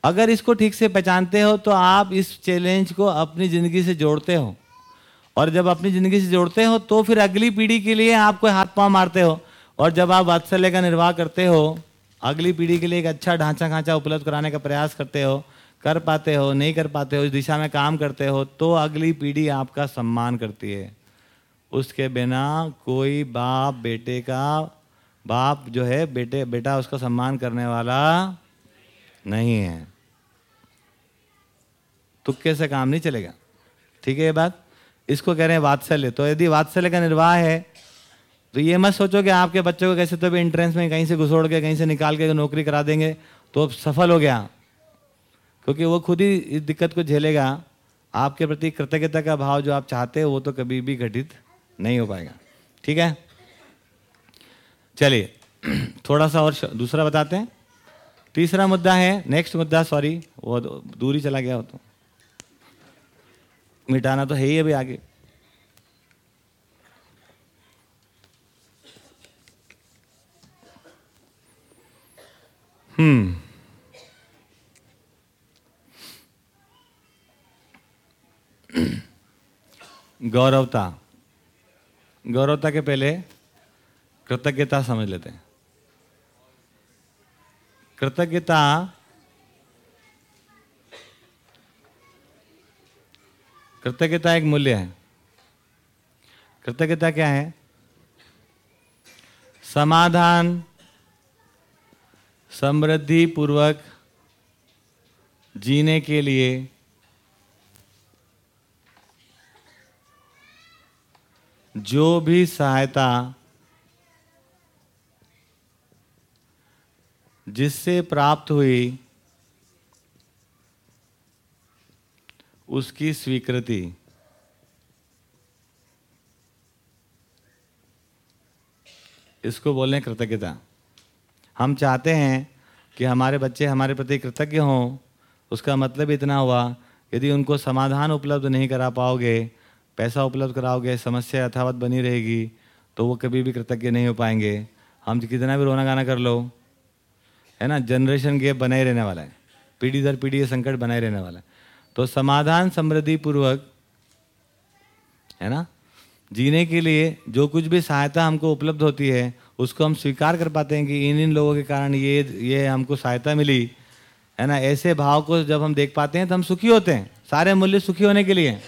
अगर इसको ठीक से पहचानते हो तो आप इस चैलेंज को अपनी ज़िंदगी से जोड़ते हो। और जब अपनी ज़िंदगी से जोड़ते हो तो फिर अगली पीढ़ी के लिए आप कोई हाथ पाँव मारते हो। और जब आप वात्सल्य का निर्वाह करते हो, अगली पीढ़ी के लिए एक अच्छा ढांचा खांचा उपलब्ध कराने का प्रयास करते हो, कर पाते हो, नहीं कर पाते हो, इस दिशा में काम करते हो तो अगली पीढ़ी आपका सम्मान करती है। उसके बिना कोई बाप बेटे का, बाप जो है, बेटे, बेटा उसका सम्मान करने वाला नहीं है। तुक्के से काम नहीं चलेगा। ठीक है ये बात? इसको कह रहे हैं वात्सल्य। तो यदि वात्सल्य का निर्वाह है तो ये मत सोचो कि आपके बच्चों को कैसे तो भी एंट्रेंस में कहीं से घुसोड़ के, कहीं से निकाल के नौकरी करा देंगे तो सफल हो गया। क्योंकि वो खुद ही इस दिक्कत को झेलेगा। आपके प्रति कृतज्ञता का भाव जो आप चाहते हो, वो तो कभी भी घटित नहीं हो पाएगा। ठीक है? चलिए थोड़ा सा और दूसरा बताते हैं। तीसरा मुद्दा है नेक्स्ट मुद्दा सॉरी वो दूरी चला गया हो तो। मिटाना तो है ही अभी आगे। हम्म गौरवता। गौरवता के पहले कृतज्ञता समझ लेते हैं। कृतज्ञता कृतज्ञता एक मूल्य है। कृतज्ञता क्या है? समाधान समृद्धि पूर्वक जीने के लिए जो भी सहायता, जिससे प्राप्त हुई, उसकी स्वीकृति। इसको बोलने हैं कृतज्ञता। हम चाहते हैं कि हमारे बच्चे हमारे प्रति कृतज्ञ हों। उसका मतलब इतना हुआ, यदि उनको समाधान उपलब्ध नहीं करा पाओगे, पैसा उपलब्ध कराओगे, समस्या यथावत बनी रहेगी तो वो कभी भी कृतज्ञ नहीं हो पाएँगे। हम कितना भी रोना गाना कर लो, है ना? जनरेशन गैप बनाए रहने वाला है। पीढ़ी दर पीढ़ी ये संकट बनाए रहने वाला है। तो समाधान समृद्धि पूर्वक, है ना? जीने के लिए जो कुछ भी सहायता हमको उपलब्ध होती है उसको हम स्वीकार कर पाते हैं कि इन इन लोगों के कारण ये ये हमको सहायता मिली। है ना? ऐसे भाव को जब हम देख पाते हैं तो हम सुखी होते हैं। सारे मूल्य सुखी होने के लिए।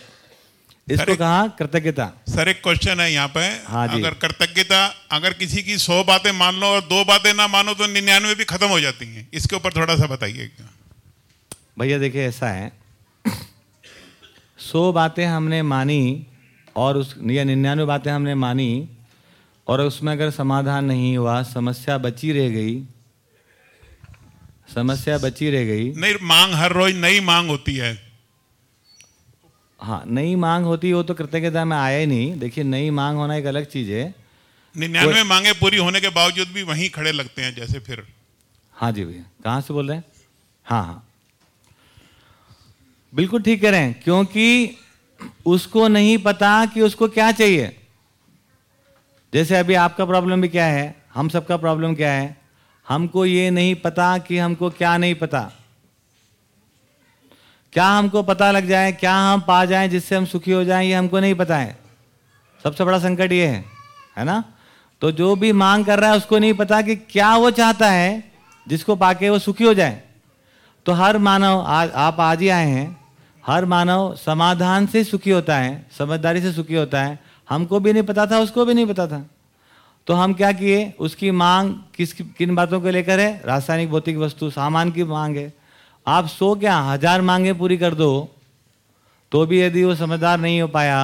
इसको कहा कृतज्ञता। सर एक क्वेश्चन है यहाँ पे। हाँ जी। अगर कृतज्ञता अगर किसी की सौ बातें मान लो और दो बातें ना मानो तो निन्यानवे भी खत्म हो जाती हैं। इसके ऊपर थोड़ा सा बताइए भैया देखिए ऐसा है। सौ बातें हमने मानी और उस या निन्यानवे बातें हमने मानी और उसमें अगर समाधान नहीं हुआ समस्या बची रह गई समस्या बची रह गई। नहीं मांग हर रोज नई मांग होती है। हाँ नई मांग होती वो तो कृतज्ञता में आया ही नहीं। देखिए नई मांग होना एक अलग चीज़ है। निन्यानवे मांगे पूरी होने के बावजूद भी वहीं खड़े लगते हैं जैसे फिर। हाँ जी भैया कहाँ से बोल रहे हैं? हाँ हाँ। बिल्कुल ठीक कह रहे हैं क्योंकि उसको नहीं पता कि उसको क्या चाहिए। जैसे अभी आपका प्रॉब्लम भी क्या है? हम सबका प्रॉब्लम क्या है? हमको ये नहीं पता कि हमको क्या नहीं पता। क्या हमको पता लग जाए, क्या हम पा जाएँ जिससे हम सुखी हो जाएँ, ये हमको नहीं पता है। सबसे बड़ा संकट ये है है ना? तो जो भी मांग कर रहा है उसको नहीं पता कि क्या वो चाहता है जिसको पाके वो सुखी हो जाए। तो हर मानव आज आप आज ही आए हैं, हर मानव समाधान से सुखी होता है, समझदारी से सुखी होता है। हमको भी नहीं पता था, उसको भी नहीं पता था। तो हम क्या किए, उसकी मांग किस, किन बातों को लेकर है? रासायनिक भौतिक वस्तु, सामान की मांग है। आप सो क्या, हज़ार मांगे पूरी कर दो तो भी यदि वो समझदार नहीं हो पाया,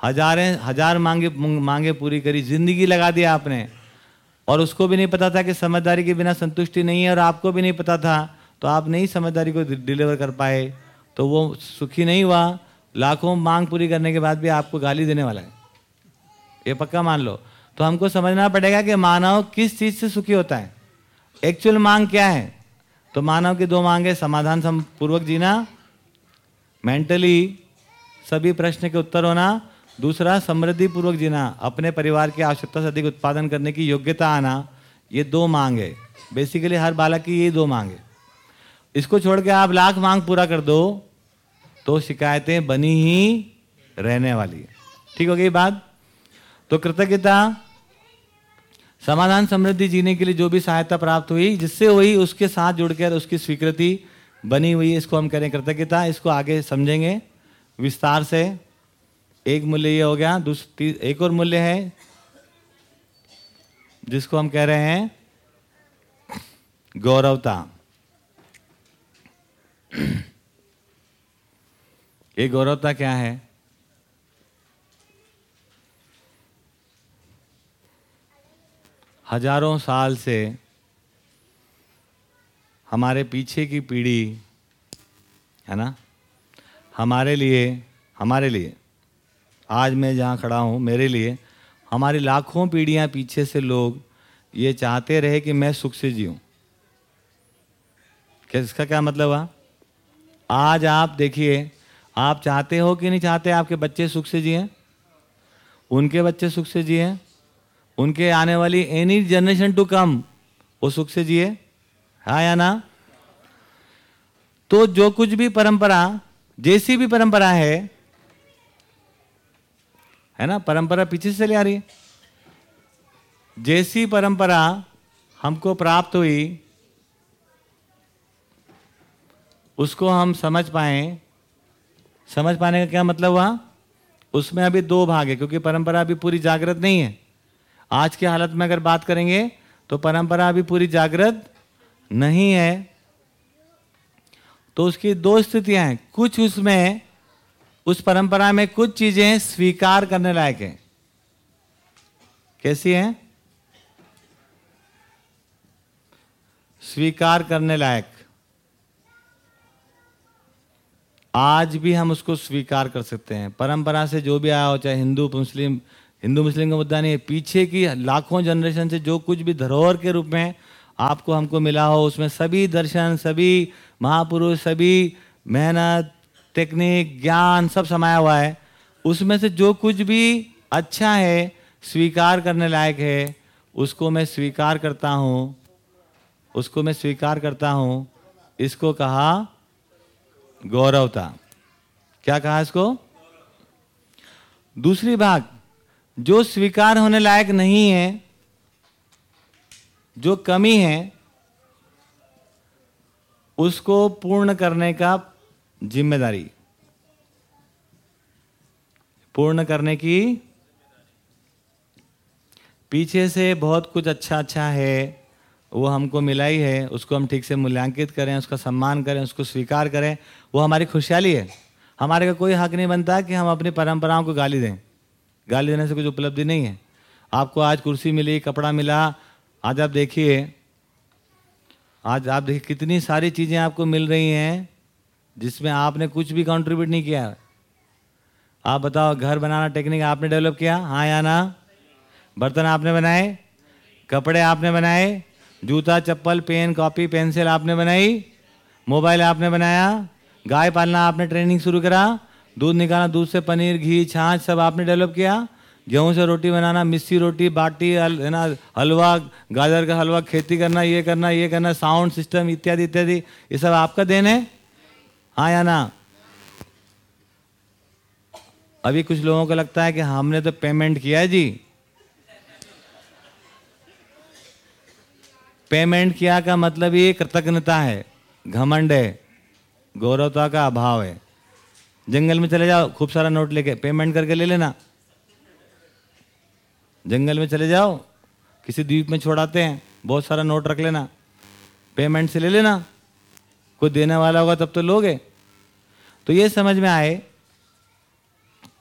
हजारे, हज़ार मांगे मांगे पूरी करी, ज़िंदगी लगा दिया आपने। और उसको भी नहीं पता था कि समझदारी के बिना संतुष्टि नहीं है और आपको भी नहीं पता था तो आप नहीं समझदारी को डिलीवर कर पाए तो वो सुखी नहीं हुआ। लाखों मांग पूरी करने के बाद भी आपको गाली देने वाला है। ये पक्का मान लो। तो हमको समझना पड़ेगा कि मानव किस चीज़ से सुखी होता है। एक्चुअल मांग क्या है? तो मानव की दो मांग है, समाधान सम पूर्वक जीना मेंटली सभी प्रश्न के उत्तर होना, दूसरा समृद्धि पूर्वक जीना, अपने परिवार की आवश्यकता से अधिक उत्पादन करने की योग्यता आना, ये दो मांग है। बेसिकली हर बालक की ये दो मांग है। इसको छोड़ के आप लाख मांग पूरा कर दो तो शिकायतें बनी ही रहने वाली है। ठीक हो गई बात? तो कृतज्ञता, समाधान समृद्धि जीने के लिए जो भी सहायता प्राप्त हुई, जिससे हुई, उसके साथ जुड़कर उसकी स्वीकृति बनी हुई इसको हम करें कृतज्ञता, इसको आगे समझेंगे। विस्तार से, एक मूल्य ये हो गया दूसरी एक और मूल्य है, जिसको हम कह रहे हैं, गौरवता। ये गौरवता क्या है? हज़ारों साल से हमारे पीछे की पीढ़ी, है ना? हमारे लिए हमारे लिए। आज मैं जहाँ खड़ा हूँ, मेरे लिए हमारी लाखों पीढ़ियाँ पीछे से लोग ये चाहते रहे कि मैं सुख से जीऊँ। क्या इसका क्या मतलब हुआ? आज आप देखिए आप चाहते हो कि नहीं चाहते आपके बच्चे सुख से जिए? उनके बच्चे सुख से जिए? उनके आने वाली एनी जनरेशन टू कम वो सुख से जिए? हाँ या ना? तो जो कुछ भी परंपरा, जैसी भी परंपरा है है ना? परंपरा पीछे से चली आ रही है। जैसी परंपरा हमको प्राप्त हुई, उसको हम समझ पाए समझ पाने का क्या मतलब हुआ? उसमें अभी दो भाग है, क्योंकि परंपरा अभी पूरी जागृत नहीं है। आज के हालत में अगर बात करेंगे तो परंपरा अभी पूरी जागृत नहीं है। तो उसकी दो स्थितियाँ हैं। कुछ उसमें, उस परंपरा में कुछ चीज़ें स्वीकार करने लायक हैं। कैसी हैं? स्वीकार करने लायक। आज भी हम उसको स्वीकार कर सकते हैं। परंपरा से जो भी आया हो, चाहे हिंदू, मुस्लिम हिंदू, मुस्लिम का मुद्दा नहीं है। पीछे की लाखों जनरेशन से जो कुछ भी धरोहर के रूप में आपको, हमको मिला हो, उसमें सभी दर्शन, सभी महापुरुष, सभी मेहनत, टेक्निक, ज्ञान सब समाया हुआ है। उसमें से जो कुछ भी अच्छा है, स्वीकार करने लायक है, उसको मैं स्वीकार करता हूँ, उसको मैं स्वीकार करता हूँ। इसको कहा गौरवता क्या कहा इसको? दूसरी भाग जो स्वीकार होने लायक नहीं है, जो कमी है, उसको पूर्ण करने का ज़िम्मेदारी। पूर्ण करने की पीछे से बहुत कुछ अच्छा अच्छा है, वो हमको मिला ही है, उसको हम ठीक से मूल्यांकित करें, उसका सम्मान करें, उसको स्वीकार करें वो हमारी खुशहाली है। हमारे का कोई हक नहीं बनता कि हम अपनी परंपराओं को गाली दें। गाली देने से कुछ उपलब्धि नहीं है। आपको आज कुर्सी मिली, कपड़ा मिला, आज आप देखिए, आज आप देखिए कितनी सारी चीज़ें आपको मिल रही हैं, जिसमें आपने कुछ भी कंट्रीब्यूट नहीं किया। आप बताओ, घर बनाना टेक्निक आपने डेवलप किया? हाँ या ना? बर्तन आपने बनाए? कपड़े आपने बनाए? जूता, चप्पल, पेन, कॉपी, पेंसिल आपने बनाई? मोबाइल आपने बनाया? गाय पालना आपने ट्रेनिंग शुरू करा, दूध निकालना, दूध से पनीर, घी, छाछ सब आपने डेवलप किया। गेहूँ से रोटी बनाना, मिस्सी रोटी, बाटी है ना, हलवा, गाजर का हलवा, खेती करना, ये करना ये करना साउंड सिस्टम इत्यादि इत्यादि, ये सब आपका देन है। हाँ या ना? अभी कुछ लोगों को लगता है कि हमने तो पेमेंट किया है जी। पेमेंट किया का मतलब ये कृतज्ञता है, घमंड है। गौरवता का अभाव है। जंगल में चले जाओ, खूब सारा नोट लेके पेमेंट करके ले लेना। जंगल में चले जाओ, किसी द्वीप में छोड़ाते हैं, बहुत सारा नोट रख लेना पेमेंट से ले लेना। कोई देने वाला होगा तब तो लोगे। तो ये समझ में आए,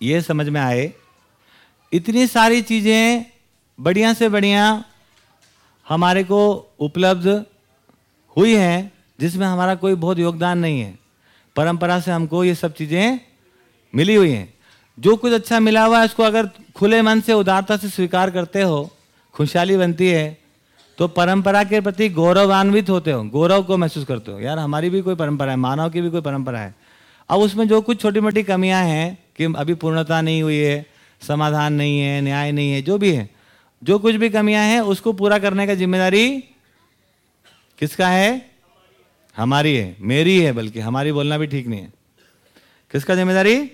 ये समझ में आए, इतनी सारी चीज़ें बढ़िया से बढ़िया हमारे को उपलब्ध हुई हैं, जिसमें हमारा कोई बहुत योगदान नहीं है। परंपरा से हमको ये सब चीज़ें मिली हुई हैं। जो कुछ अच्छा मिला हुआ है, उसको अगर खुले मन से, उदारता से स्वीकार करते हो, खुशहाली बनती है तो परंपरा के प्रति गौरवान्वित होते हो, गौरव को महसूस करते हो। यार, हमारी भी कोई परंपरा है, मानव की भी कोई परंपरा है। अब उसमें जो कुछ छोटी मोटी कमियाँ हैं, कि अभी पूर्णता नहीं हुई है, समाधान नहीं है, न्याय नहीं है, जो भी है, जो कुछ भी कमियाँ हैं, उसको पूरा करने का ज़िम्मेदारी किसका है? हमारी है, मेरी है बल्कि हमारी बोलना भी ठीक नहीं है। किसका ज़िम्मेदारी?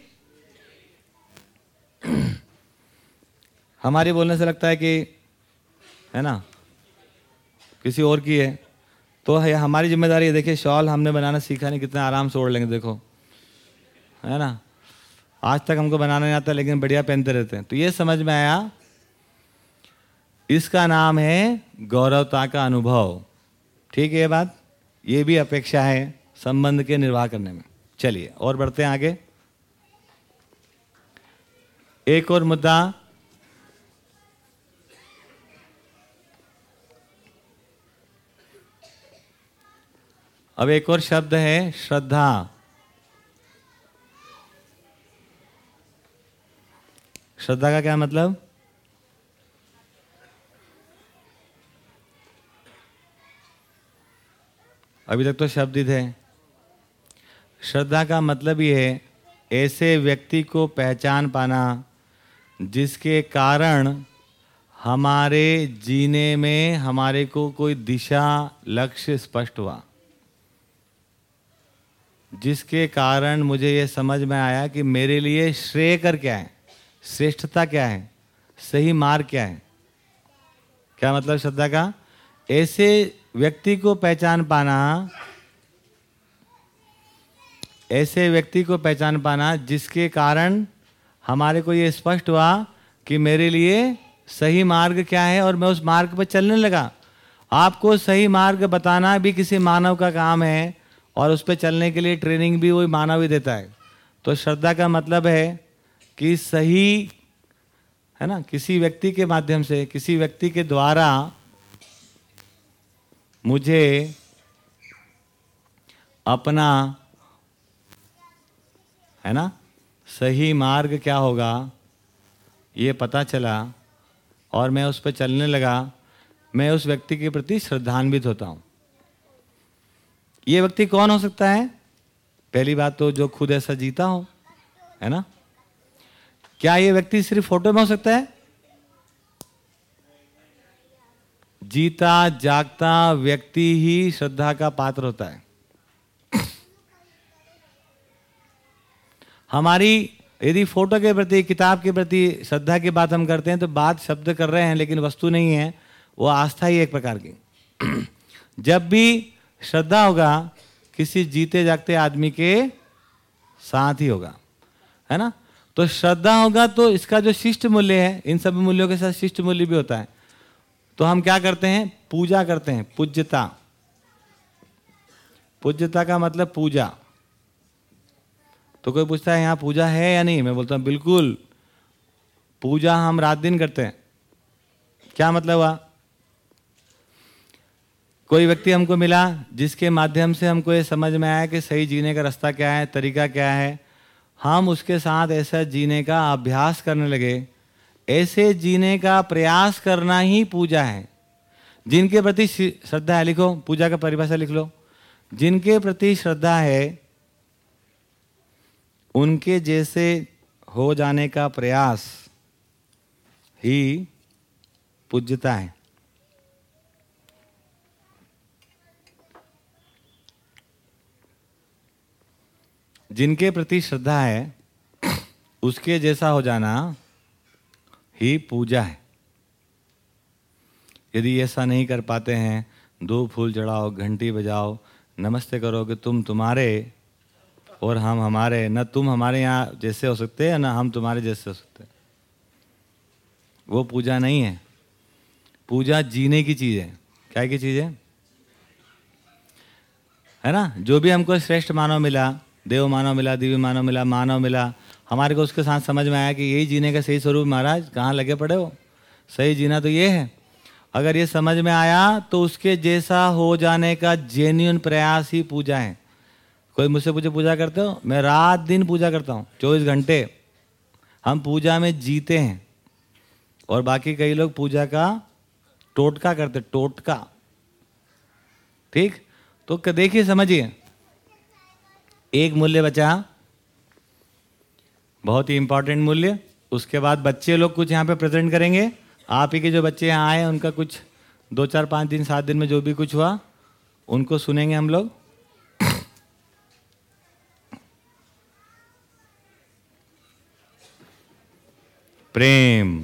हमारी बोलने से लगता है कि, है ना, किसी और की है तो है, हमारी ज़िम्मेदारी है, देखिए, शॉल हमने बनाना सीखा नहीं, कितना आराम से ओढ़ लेंगे, देखो। है ना? आज तक हमको बनाना नहीं आता, लेकिन बढ़िया पहनते रहते हैं। तो ये समझ में आया, इसका नाम है गौरवता का अनुभव। ठीक है ये बात? ये भी अपेक्षा है संबंध के निर्वाह करने में। चलिए, और बढ़ते हैं आगे। एक और मुद्दा। अब एक और शब्द है, श्रद्धा। श्रद्धा का क्या मतलब? अभी तक तो शब्द ही। थे श्रद्धा का मतलब ये है, ऐसे व्यक्ति को पहचान पाना, जिसके कारण हमारे जीने में हमारे को कोई दिशा लक्ष्य स्पष्ट हुआ। जिसके कारण मुझे ये समझ में आया कि मेरे लिए श्रेय कर क्या है, श्रेष्ठता क्या है, सही मार्ग क्या है। क्या मतलब श्रद्धा का? ऐसे व्यक्ति को पहचान पाना, ऐसे व्यक्ति को पहचान पाना जिसके कारण हमारे को ये स्पष्ट हुआ कि मेरे लिए सही मार्ग क्या है और मैं उस मार्ग पर चलने लगा। आपको सही मार्ग बताना भी किसी मानव का काम है और उस पर चलने के लिए ट्रेनिंग भी वही मानव ही देता है। तो श्रद्धा का मतलब है कि सही, है ना, किसी व्यक्ति के माध्यम से, किसी व्यक्ति के द्वारा मुझे अपना, है ना? सही मार्ग क्या होगा? ये पता चला और मैं उस पर चलने लगा। मैं उस व्यक्ति के प्रति श्रद्धान्वित होता हूँ। ये व्यक्ति कौन हो सकता है? पहली बात तो जो खुद ऐसा जीता हो, है ना? क्या ये व्यक्ति सिर्फ़ फ़ोटो में हो सकता है? जीता, जागता व्यक्ति ही श्रद्धा का पात्र होता है। हमारी, यदि फ़ोटो के प्रति, किताब के प्रति श्रद्धा की बात हम करते हैं तो बात शब्द कर रहे हैं, लेकिन वस्तु नहीं है, वो आस्था ही एक प्रकार की। जब भी श्रद्धा होगा, किसी जीते, जागते आदमी के साथ ही होगा, है ना? तो श्रद्धा होगा तो इसका जो शिष्ट मूल्य है, इन सभी मूल्यों के साथ शिष्ट मूल्य भी होता है। तो हम क्या करते हैं? पूजा करते हैं, पूज्यता। पूज्यता का मतलब पूजा। तो कोई पूछता है, यहाँ पूजा है या नहीं? मैं बोलता हूँ, बिल्कुल, पूजा हम रात दिन करते हैं। क्या मतलब हुआ? कोई व्यक्ति हमको मिला जिसके माध्यम से हमको ये समझ में आया कि सही जीने का रास्ता क्या है, तरीका क्या है, हम उसके साथ ऐसा जीने का अभ्यास करने लगे ऐसे जीने का प्रयास करना ही पूजा है। जिनके प्रति श्रद्धा है, लिखो, पूजा का परिभाषा लिख लो। जिनके प्रति श्रद्धा है, उनके जैसे हो जाने का प्रयास ही पूज्यता है। जिनके प्रति श्रद्धा है, उसके जैसा हो जाना ही पूजा है। यदि ऐसा नहीं कर पाते हैं, दो फूल चढ़ाओ, घंटी बजाओ, नमस्ते करो कि तुम तुम्हारे और हम हमारे, न तुम हमारे यहाँ जैसे हो सकते हैं, न हम तुम्हारे जैसे हो सकते हैं। वो पूजा नहीं है। पूजा जीने की चीज़ है। क्या की चीज़ है? है ना? जो भी हमको श्रेष्ठ मानव मिला, देव मानव मिला, दिव्य मानव मिला मानव मिला हमारे को उसके साथ समझ में आया कि यही जीने का सही स्वरूप महाराज, कहाँ लगे पड़े हो? सही जीना तो ये है। अगर ये समझ में आया तो उसके जैसा हो जाने का जेन्यून प्रयास ही पूजा है। कोई मुझसे पूछे, पूजा करते हो? मैं रात दिन पूजा करता हूँ, चौबीस घंटे। हम पूजा में जीते हैं। और बाकी कई लोग पूजा का टोटका करते, टोटका। ठीक? तो देखिए, समझिए। एक मूल्य बचा। बहुत ही इंपॉर्टेंट मूल्य। उसके बाद बच्चे लोग कुछ यहाँ पे प्रेजेंट करेंगे। आप ही के जो बच्चे यहाँ आए, उनका कुछ दो, चार, पाँच दिन, सात दिन में जो भी कुछ हुआ, उनको सुनेंगे हम लोग। प्रेम।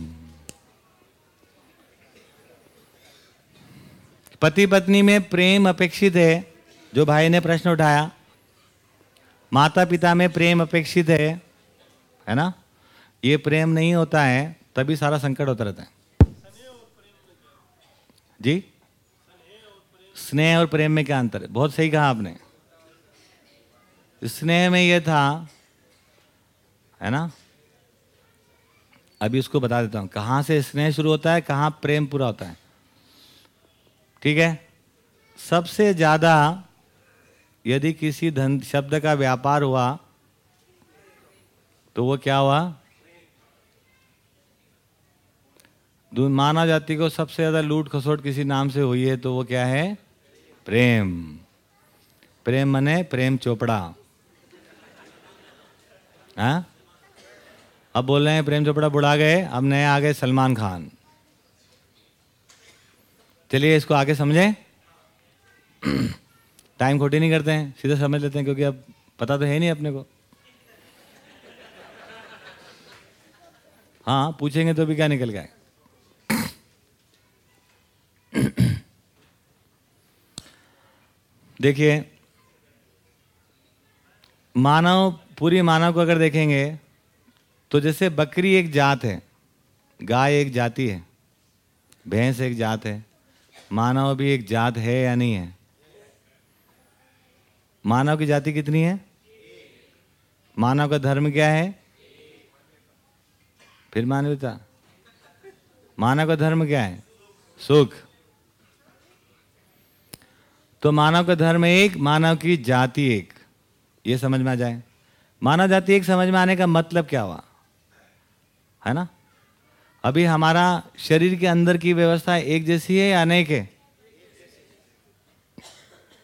पति पत्नी में प्रेम अपेक्षित है, जो भाई ने प्रश्न उठाया। माता पिता में प्रेम अपेक्षित है है ना? ये प्रेम नहीं होता है, तभी सारा संकट होता रहता है। जी? स्नेह और प्रेम में क्या अंतर है? बहुत सही कहा आपने। स्नेह में ये था, है ना? अभी उसको बता देता हूँ। कहाँ से स्नेह शुरू होता है, कहाँ प्रेम पूरा होता है। ठीक है? सबसे ज़्यादा यदि किसी धन, शब्द का व्यापार हुआ तो वो क्या हुआ? मानव जाति को सबसे ज़्यादा लूट खसोट किसी नाम से हुई है तो वो क्या है? प्रेम। प्रेम मने प्रेम चोपड़ा। हाँ? अब बोल रहे हैं, प्रेम चोपड़ा बुढ़ा गए, अब नए आ गए सलमान खान। चलिए इसको आगे समझें। टाइम खोटी नहीं करते हैं, सीधे समझ लेते हैं, क्योंकि अब पता तो है नहीं अपने को। हाँ पूछेंगे तो भी क्या निकल गया? देखिए, मानव, पूरी मानव को अगर देखेंगे तो जैसे बकरी एक जात है, गाय एक जाति है, भैंस एक जात है, मानव भी एक जात है या नहीं है? मानव की जाति कितनी है? मानव का धर्म क्या है? फिर मानवता मानव का धर्म क्या है? सुख। तो मानव का धर्म एक, मानव की जाति एक। ये समझ में आ जाए। मानव जाति एक समझ में आने का मतलब क्या हुआ? है ना? अभी हमारा शरीर के अंदर की व्यवस्था एक जैसी है या अनेक है?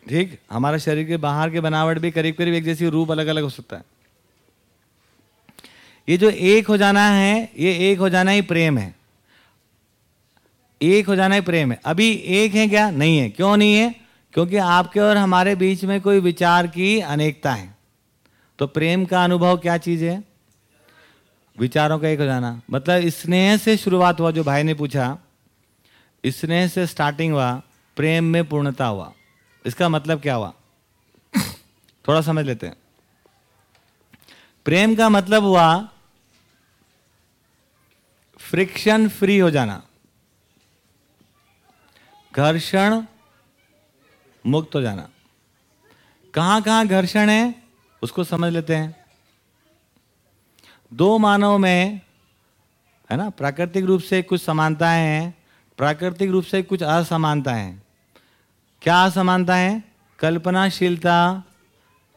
ठीक? हमारा शरीर के बाहर के बनावट भी करीब करीब एक जैसी रूप अलग अलग हो सकता है। ये जो एक हो जाना है, ये एक हो जाना ही प्रेम है। एक हो जाना ही प्रेम है। अभी एक है क्या? नहीं है। क्यों नहीं है? क्योंकि आपके और हमारे बीच में कोई विचार की अनेकता है। तो प्रेम का अनुभव क्या चीज़ है? विचारों का एक हो जाना। मतलब स्नेह से शुरुआत हुआ, जो भाई ने पूछा। स्नेह से स्टार्टिंग हुआ, प्रेम में पूर्णता हुआ। इसका मतलब क्या हुआ? थोड़ा समझ लेते हैं। प्रेम का मतलब हुआ फ्रिक्शन फ्री हो जाना। घर्षण मुक्त हो जाना। कहाँ कहाँ घर्षण है, उसको समझ लेते हैं। दो मानव में, है ना, प्राकृतिक रूप से कुछ समानताएँ हैं, प्राकृतिक रूप से कुछ असमानताएँ हैं। क्या असमानता है? कल्पनाशीलता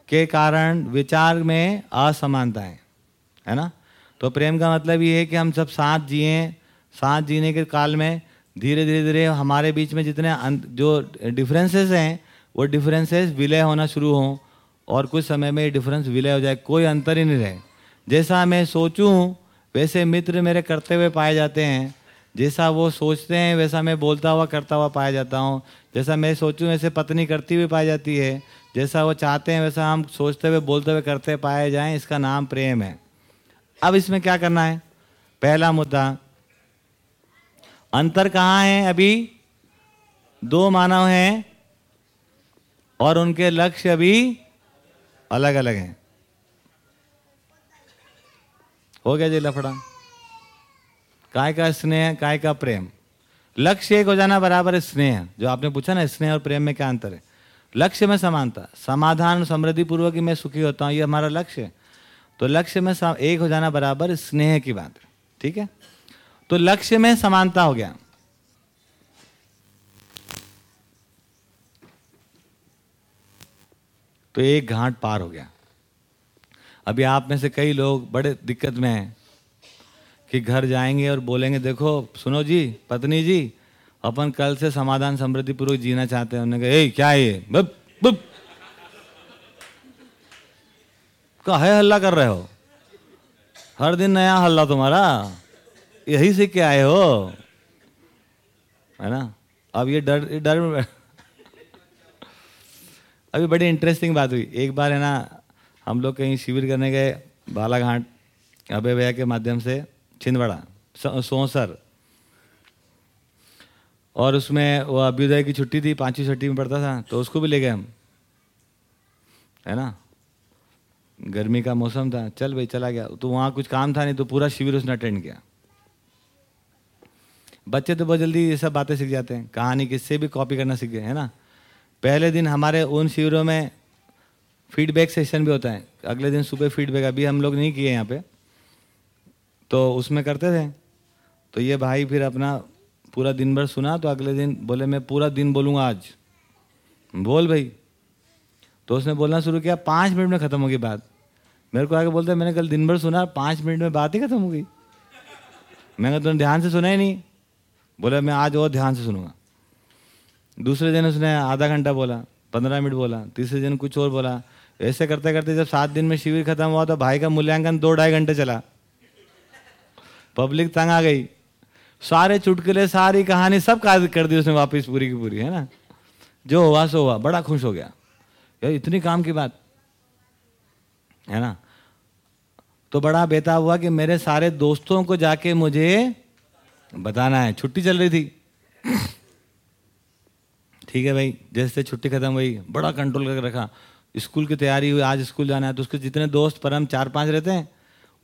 के कारण विचार में असमानता है है ना? तो प्रेम का मतलब ये है कि हम सब साथ जिए, साथ जीने के काल में धीरे धीरे धीरे हमारे बीच में जितने जो डिफरेंसेस हैं, वो डिफरेंसेस विलय होना शुरू हों और कुछ समय में ये डिफरेंस विलय हो जाए, कोई अंतर ही नहीं रहे। जैसा मैं सोचूं, वैसे मित्र मेरे करते हुए पाए जाते हैं। जैसा वो सोचते हैं, वैसा मैं बोलता हुआ, करता हुआ पाया जाता हूँ। जैसा मैं सोचूं, वैसे पत्नी करती हुई पाई जाती है। जैसा वो चाहते हैं, वैसा हम सोचते हुए, बोलते हुए करते पाए जाएँ, इसका नाम प्रेम है। अब इसमें क्या करना है? पहला मुद्दा, अंतर कहाँ है अभी? दो मानव हैं और उनके लक्ष्य अभी अलग अलग हैं। हो गया जी लफड़ा? काय का स्नेह, काय का प्रेम? लक्ष्य एक हो जाना बराबर स्नेह। जो आपने पूछा ना, स्नेह और प्रेम में क्या अंतर है? लक्ष्य में समानता। समाधान समृद्धि पूर्वक मैं सुखी होता हूँ, ये हमारा लक्ष्य है। तो लक्ष्य में एक हो जाना बराबर स्नेह की बात। ठीक है? तो लक्ष्य में समानता हो गया। तो एक घाट पार हो गया। अभी आप में से कई लोग बड़े दिक्कत में हैं कि घर जाएँगे और बोलेंगे देखो सुनो जी पत्नी जी अपन कल से समाधान समृद्धि पूर्वक जीना चाहते हैं। उन्होंने कहा "ए, क्या ये? बब बब का है हल्ला कर रहे हो? हर दिन नया हल्ला तुम्हारा। यही से क्या आए हो। है ना? अब ये डर ये डर अभी बड़ी इंटरेस्टिंग बात हुई। एक बार है ना, हम लोग कहीं शिविर करने गए, बालाघाट, अभय भैया के माध्यम से, छिंदवाड़ा सोसर। और उसमें वो अभ्युदय की छुट्टी थी, पांचवी छुट्टी में पढ़ता था तो उसको भी ले गए हम। है ना? गर्मी का मौसम था, चल भाई, चला गया। तो वहाँ कुछ काम था नहीं तो पूरा शिविर उसने अटेंड किया। बच्चे तो बहुत जल्दी ये सब बातें सीख जाते हैं, कहानी किससे भी कॉपी करना सीख गए, है ना? पहले दिन हमारे उन शिविरों में फीडबैक सेशन भी होता है। अगले दिन सुबह फीडबैक अभी हम लोग नहीं किए यहाँ पे। तो उसमें करते थे। तो ये भाई फिर अपना पूरा दिन भर सुना तो अगले दिन बोले, मैं पूरा दिन बोलूँगा आज। बोल भाई। तो उसने बोलना शुरू किया, पाँच मिनट में ख़त्म होगी बात। मेरे को आके बोलते मैंने कल दिन भर सुना, पाँच मिनट में बात ही ख़त्म हो गई। मैंने कहा तुमने ध्यान से सुना ही नहीं? बोला, मैं आज और ध्यान से सुनूँगा। दूसरे दिन उसने आधा घंटा बोला, पंद्रह मिनट बोला, तीसरे दिन कुछ और बोला। ऐसे करते करते जब सात दिन में शिविर खत्म हुआ तो भाई का मूल्यांकन दो ढाई घंटे चला। पब्लिक तंग आ गई। सारे चुटकुले, सारी कहानी सब काज कर दी उसने वापस पूरी की पूरी, है ना? जो हुआ, सो हुआ। बड़ा खुश हो गया। यार, इतनी काम की बात, है ना? तो बड़ा बेताब हुआ कि मेरे सारे दोस्तों को जाके मुझे बताना है। छुट्टी चल रही थी। ठीक है भाई, जैसे छुट्टी खत्म हुई, बड़ा कंट्रोल करके रखा। स्कूल की तैयारी हुई, आज स्कूल जाना है तो उसके जितने दोस्त परम चार पाँच रहते हैं,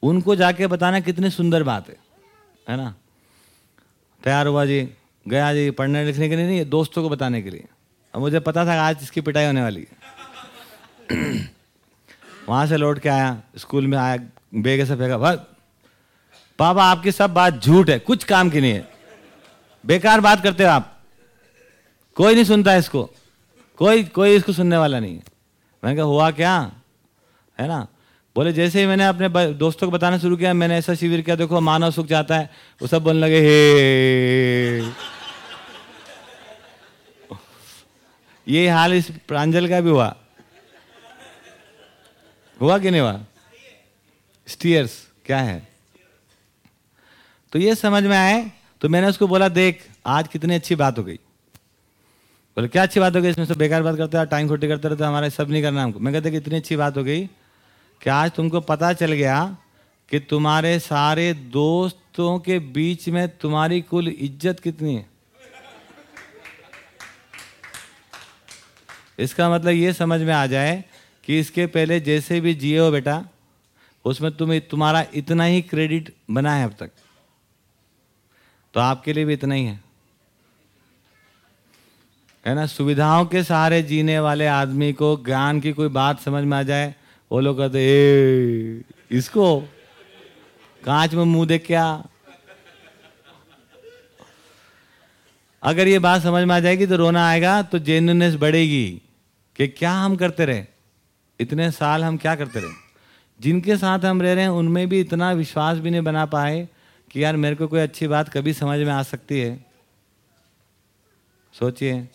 उनको जाके बताना कितनी सुंदर बात है। है ना? तैयार हुआ जी, गया जी पढ़ने लिखने के लिए नहीं, दोस्तों को बताने के लिए। अब मुझे पता था आज इसकी पिटाई होने वाली है। वहाँ से लौट के आया, स्कूल में आया बेग ऐसे फेंका बस पापा, आपकी सब बात झूठ है, कुछ काम की नहीं है। बेकार बात करते हो आप। कोई नहीं सुनता इसको। कोई कोई इसको सुनने वाला नहीं है। मैंने कहा, हुआ क्या? है ना? बोले, जैसे ही मैंने अपने दोस्तों को बताना शुरू किया, मैंने ऐसा शिविर किया, देखो, मानव सुख जाता है। वो सब बोलने लगे, हे, ये हाल इस प्रांजल का भी हुआ। हुआ कि नहीं हुआ? स्टीयर्स क्या है? तो ये समझ में आए? तो मैंने उसको बोला, देख, आज कितनी अच्छी बात हो गई। बोले, क्या अच्छी बात हो गई? इसमें से बेकार बात करते हैं, टाइम खोटी करते रहते हमारे सब नहीं करना हमको। मैं कहते, कि इतनी अच्छी बात हो गई कि आज तुमको पता चल गया कि तुम्हारे सारे दोस्तों के बीच में तुम्हारी कुल इज़्ज़त कितनी है। इसका मतलब ये समझ में आ जाए कि इसके पहले जैसे भी जिए हो बेटा उसमें तुम्हें तुम्हारा इतना ही क्रेडिट बना है अब तक। तो आपके लिए भी इतना ही है। है ना? सुविधाओं के सहारे जीने वाले आदमी को ज्ञान की कोई बात समझ में आ जाए, वो लोग कहते ए, इसको कांच में मुँह देख क्या? अगर ये बात समझ में आ जाएगी तो रोना आएगा तो जेन्युइननेस बढ़ेगी कि क्या हम करते रहे? इतने साल हम क्या करते रहे? जिनके साथ हम रह रहे हैं, उनमें भी इतना विश्वास भी नहीं बना पाए कि यार मेरे को कोई अच्छी बात कभी समझ में आ सकती है। सोचिए,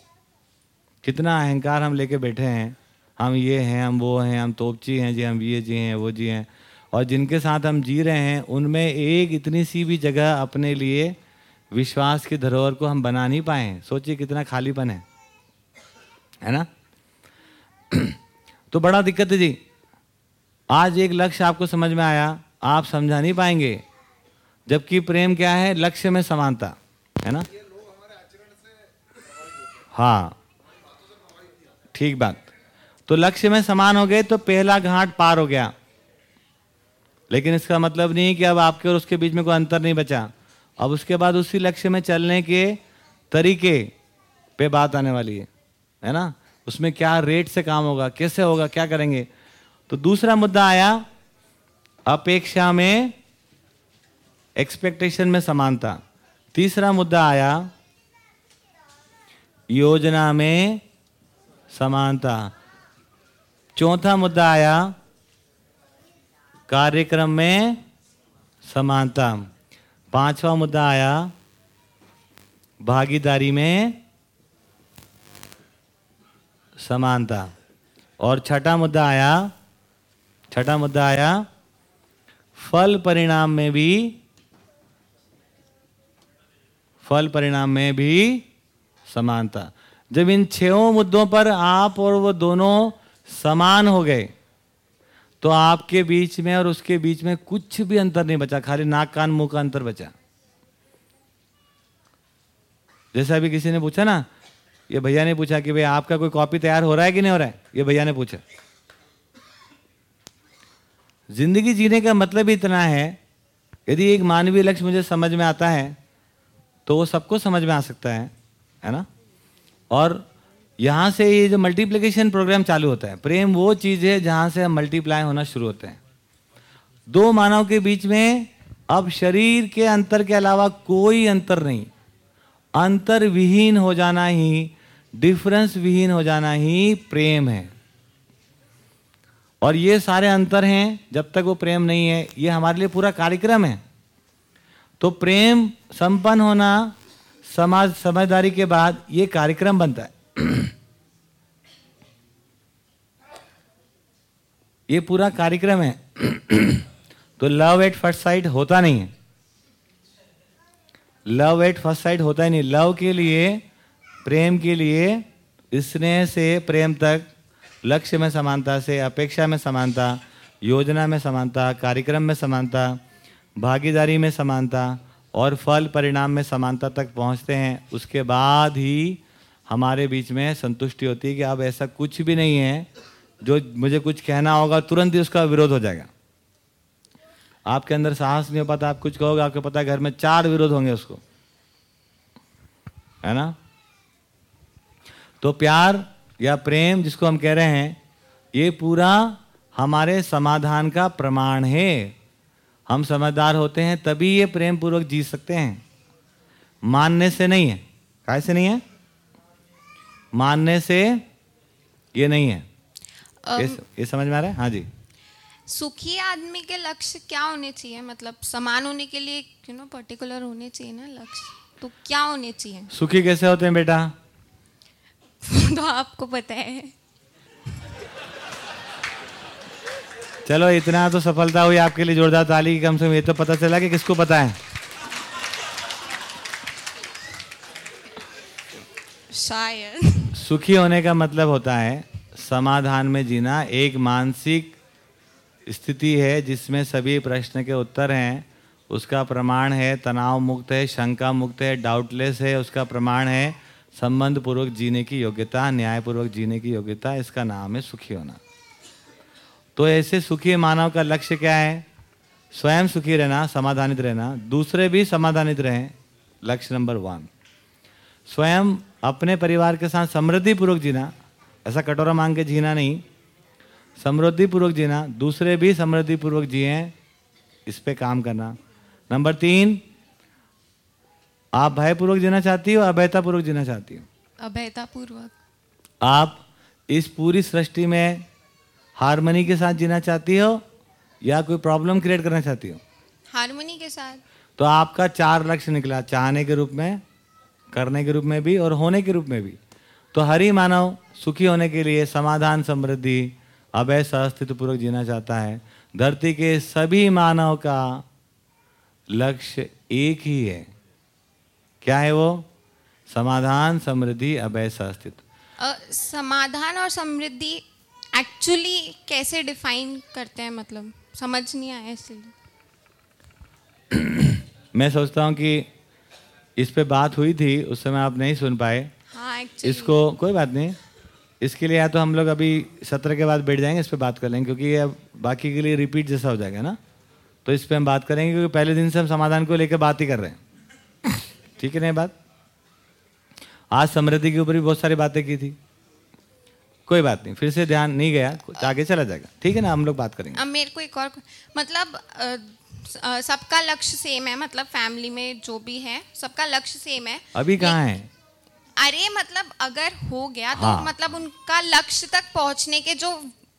कितना अहंकार हम लेके बैठे हैं। हम ये हैं, हम वो हैं, हम तोपची हैं जी, हम ये जी हैं, वो जी हैं। और जिनके साथ हम जी रहे हैं, उनमें एक इतनी सी भी जगह अपने लिए विश्वास की धरोहर को हम बना नहीं पाए हैं। सोचिए कितना खालीपन है। है ना? तो बड़ा दिक्कत है जी। आज एक लक्ष्य आपको समझ में आया, आप समझा नहीं पाएँगे। जबकि प्रेम क्या है? लक्ष्य में समानता, है ना? हाँ। ठीक बात। तो लक्ष्य में समान हो गए तो पहला घाट पार हो गया। लेकिन इसका मतलब नहीं कि अब आपके और उसके बीच में कोई अंतर नहीं बचा। अब उसके बाद उसी लक्ष्य में चलने के तरीके पे बात आने वाली है है ना? उसमें क्या रेट से काम होगा, कैसे होगा, क्या करेंगे? तो दूसरा मुद्दा आया, अपेक्षा में एक्सपेक्टेशन में समानता। तीसरा मुद्दा आया, योजना में समानता। चौथा मुद्दा आया, कार्यक्रम में समानता। पांचवा मुद्दा आया, भागीदारी में समानता। और छठा मुद्दा आया छठा मुद्दा आया। फल परिणाम में भी, फल परिणाम में भी समानता। जब इन छह मुद्दों पर आप और वो दोनों समान हो गए तो आपके बीच में और उसके बीच में कुछ भी अंतर नहीं बचा, खाली नाक, कान, मुँह का अंतर बचा। जैसे अभी किसी ने पूछा ना, ये भैया ने पूछा कि भाई आपका कोई कॉपी तैयार हो रहा है कि नहीं हो रहा है? ये भैया ने पूछा। ज़िंदगी जीने का मतलब ही इतना है, यदि एक मानवीय लक्ष्य मुझे समझ में आता है तो वो सबको समझ में आ सकता है है ना? और यहाँ से ये जो मल्टीप्लिकेशन प्रोग्राम चालू होता है, प्रेम वो चीज़ है जहाँ से हम मल्टीप्लाई होना शुरू होते हैं। दो मानव के बीच में अब शरीर के अंतर के अलावा कोई अंतर नहीं। अंतर विहीन हो जाना ही डिफरेंस विहीन हो जाना ही प्रेम है। और ये सारे अंतर हैं, जब तक वो प्रेम नहीं है, ये हमारे लिए पूरा कार्यक्रम है। तो प्रेम संपन्न होना, समाज, समझदारी के बाद ये कार्यक्रम बनता है। ये पूरा कार्यक्रम है। तो लव एट फ़र्स्ट साइड होता नहीं है। लव एट फ़र्स्ट साइड होता ही नहीं। लव के लिए, प्रेम के लिए स्नेह से प्रेम तक लक्ष्य में समानता से, अपेक्षा में समानता, योजना में समानता, कार्यक्रम में समानता, भागीदारी में समानता और फल परिणाम में समानता तक पहुँचते हैं, उसके बाद ही हमारे बीच में संतुष्टि होती है कि अब ऐसा कुछ भी नहीं है, जो मुझे कुछ कहना होगा तुरंत ही उसका विरोध हो जाएगा। आपके अंदर साहस नहीं हो पाता, आप कुछ कहोगे, आपको पता है घर में चार विरोध होंगे उसको। है ना? तो प्यार या प्रेम जिसको हम कह रहे हैं ये पूरा हमारे समाधान का प्रमाण है। हम समझदार होते हैं तभी ये प्रेम पूर्वक जी सकते हैं। मानने से नहीं है। कैसे नहीं है? मानने से ये नहीं है। ये, ये समझ में आ रहा है? हाँ जी। सुखी आदमी के लक्ष्य क्या होने चाहिए? मतलब समान होने के लिए यू नो पर्टिकुलर होने चाहिए ना लक्ष्य? तो क्या होने चाहिए? सुखी कैसे होते हैं बेटा? तो आपको पता है। चलो इतना तो सफलता हुई आपके लिए जोरदार ताली की कम से कम ये तो पता चला कि किसको पता है। शायद। सुखी होने का मतलब होता है समाधान में जीना एक मानसिक स्थिति है जिसमें सभी प्रश्न के उत्तर हैं। उसका प्रमाण है तनाव मुक्त है शंका मुक्त है डाउटलेस है उसका प्रमाण है संबंध पूर्वक जीने की योग्यता, न्यायपूर्वक जीने की योग्यता, इसका नाम है सुखी होना। तो ऐसे सुखी मानव का लक्ष्य क्या है? स्वयं सुखी रहना, समाधानित रहना। दूसरे भी समाधानित रहें, लक्ष्य नंबर वन। स्वयं अपने परिवार के साथ समृद्धि पूर्वक जीना, ऐसा कटोरा मांग के जीना नहीं। समृद्धि पूर्वक जीना, दूसरे भी समृद्धि पूर्वक जिए, इस पे काम करना। नंबर तीन आप भयपूर्वक जीना चाहती हो अभयता पूर्वक जीना चाहती हो? अभयता पूर्वक आप इस पूरी सृष्टि में हारमोनी के साथ जीना चाहती हो या कोई प्रॉब्लम क्रिएट करना चाहती हो? हारमोनी के साथ। तो आपका चार लक्ष्य निकला चाहने के रूप में करने के रूप में भी और होने के रूप में भी। तो हर मानव सुखी होने के लिए समाधान समृद्धि अभय सहस्तित्व पूर्वक जीना चाहता है। धरती के सभी मानव का लक्ष्य एक ही है। क्या है वो? समाधान समृद्धि अभय सहस्तित्व अ, समाधान और समृद्धि एक्चुअली कैसे डिफाइन करते हैं मतलब? समझ नहीं आया इसलिए। मैं सोचता हूँ कि इस पे बात हुई थी उस समय आप नहीं सुन पाए। हाँ इसको कोई बात नहीं। इसके लिए या तो हम लोग अभी सत्र के बाद बैठ जाएँगे इस पे बात कर लेंगे क्योंकि ये बाकी के लिए रिपीट जैसा हो जाएगा ना। तो इस पे हम बात करेंगे क्योंकि पहले दिन से हम समाधान को लेकर बात ही कर रहे हैं। ठीक है नहीं बात? आज समृद्धि के ऊपर भी बहुत सारी बातें की थी। कोई बात नहीं फिर से ध्यान नहीं गया आगे चला जाएगा। ठीक है ना हम लोग बात करेंगे। अब मेरे को एक और मतलब सबका लक्ष्य सेम है मतलब फैमिली में जो भी है सबका लक्ष्य सेम है। अभी कहाँ है? अरे मतलब अगर हो गया तो हाँ। मतलब उनका लक्ष्य तक पहुँचने के जो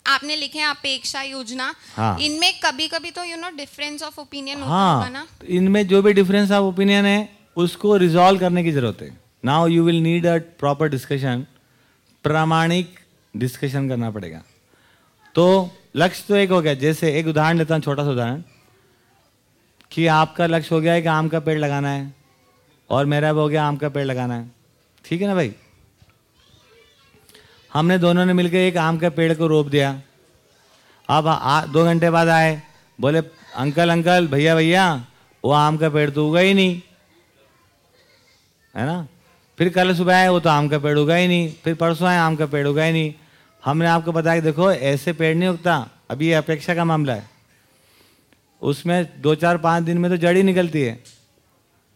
आपने लिखे हैं अपेक्षा योजना हाँ। इनमें कभी कभी तो you know difference of opinion होता हाँ ना। इनमें जो भी डिफरेंस ऑफ़ ओपिनियन है उसको रिजॉल्व करने की ज़रूरत है। Now you will need a proper discussion प्रामाणिक डिस्कशन करना पड़ेगा। तो लक्ष्य तो एक हो गया। जैसे एक उदाहरण लेता हूँ, छोटा सा उदाहरण, कि आपका लक्ष्य हो गया है कि आम का पेड़ लगाना है, और मेरा भी हो गया आम का पेड़ लगाना है। ठीक है ना भाई? हमने दोनों ने मिलकर एक आम का पेड़ को रोप दिया। अब दो घंटे बाद आए, बोले, अंकल अंकल, भैया भैया, वो आम का पेड़ तो उगा ही नहीं। है ना? फिर कल सुबह आए, वो तो आम का पेड़ उगा ही नहीं। फिर परसों आए, आम का पेड़ उगा ही नहीं। हमने आपको बताया कि देखो, ऐसे पेड़ नहीं उगता। अभी ये अपेक्षा का मामला है। उसमें दो चार पाँच दिन में तो जड़ ही निकलती है।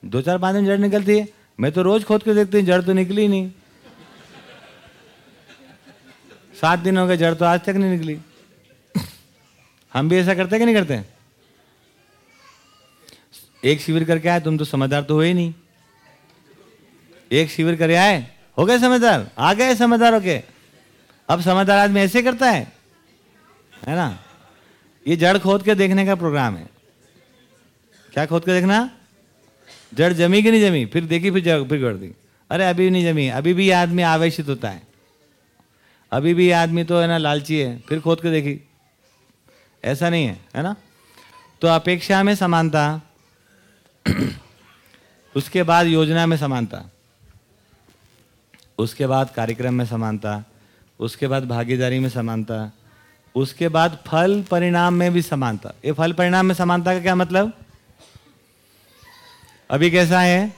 दो चार पाँच दिन जड़ निकलती है। मैं तो रोज खोद के देखती हूँ, जड़ तो निकली ही नहीं। सात दिन हो गए जड़ तो आज तक नहीं निकली। हम भी ऐसा करते कि नहीं करते एक शिविर करके आए, तुम तो समझदार तो हुए ही नहीं। एक शिविर करे आए। हो गए समझदार? आ गए समझदार होके अब समझदार आदमी ऐसे करता है। है ना? ये जड़ खोद के देखने का प्रोग्राम है। क्या खोद के देखना? जड़ जमी कि नहीं जमी? फिर देखी, फिर जड़ फिर कर दी। अरे अभी नहीं जमी। अभी भी ये आदमी आवेशित होता है। अभी भी ये आदमी तो है ना लालची है। फिर खोद के देखी। ऐसा नहीं है है ना? तो अपेक्षा में समानता। उसके बाद योजना में समानता। उसके बाद कार्यक्रम में समानता, उसके बाद भागीदारी में समानता, उसके बाद फल परिणाम में भी समानता। ये फल परिणाम में समानता का क्या मतलब? अभी कैसा है?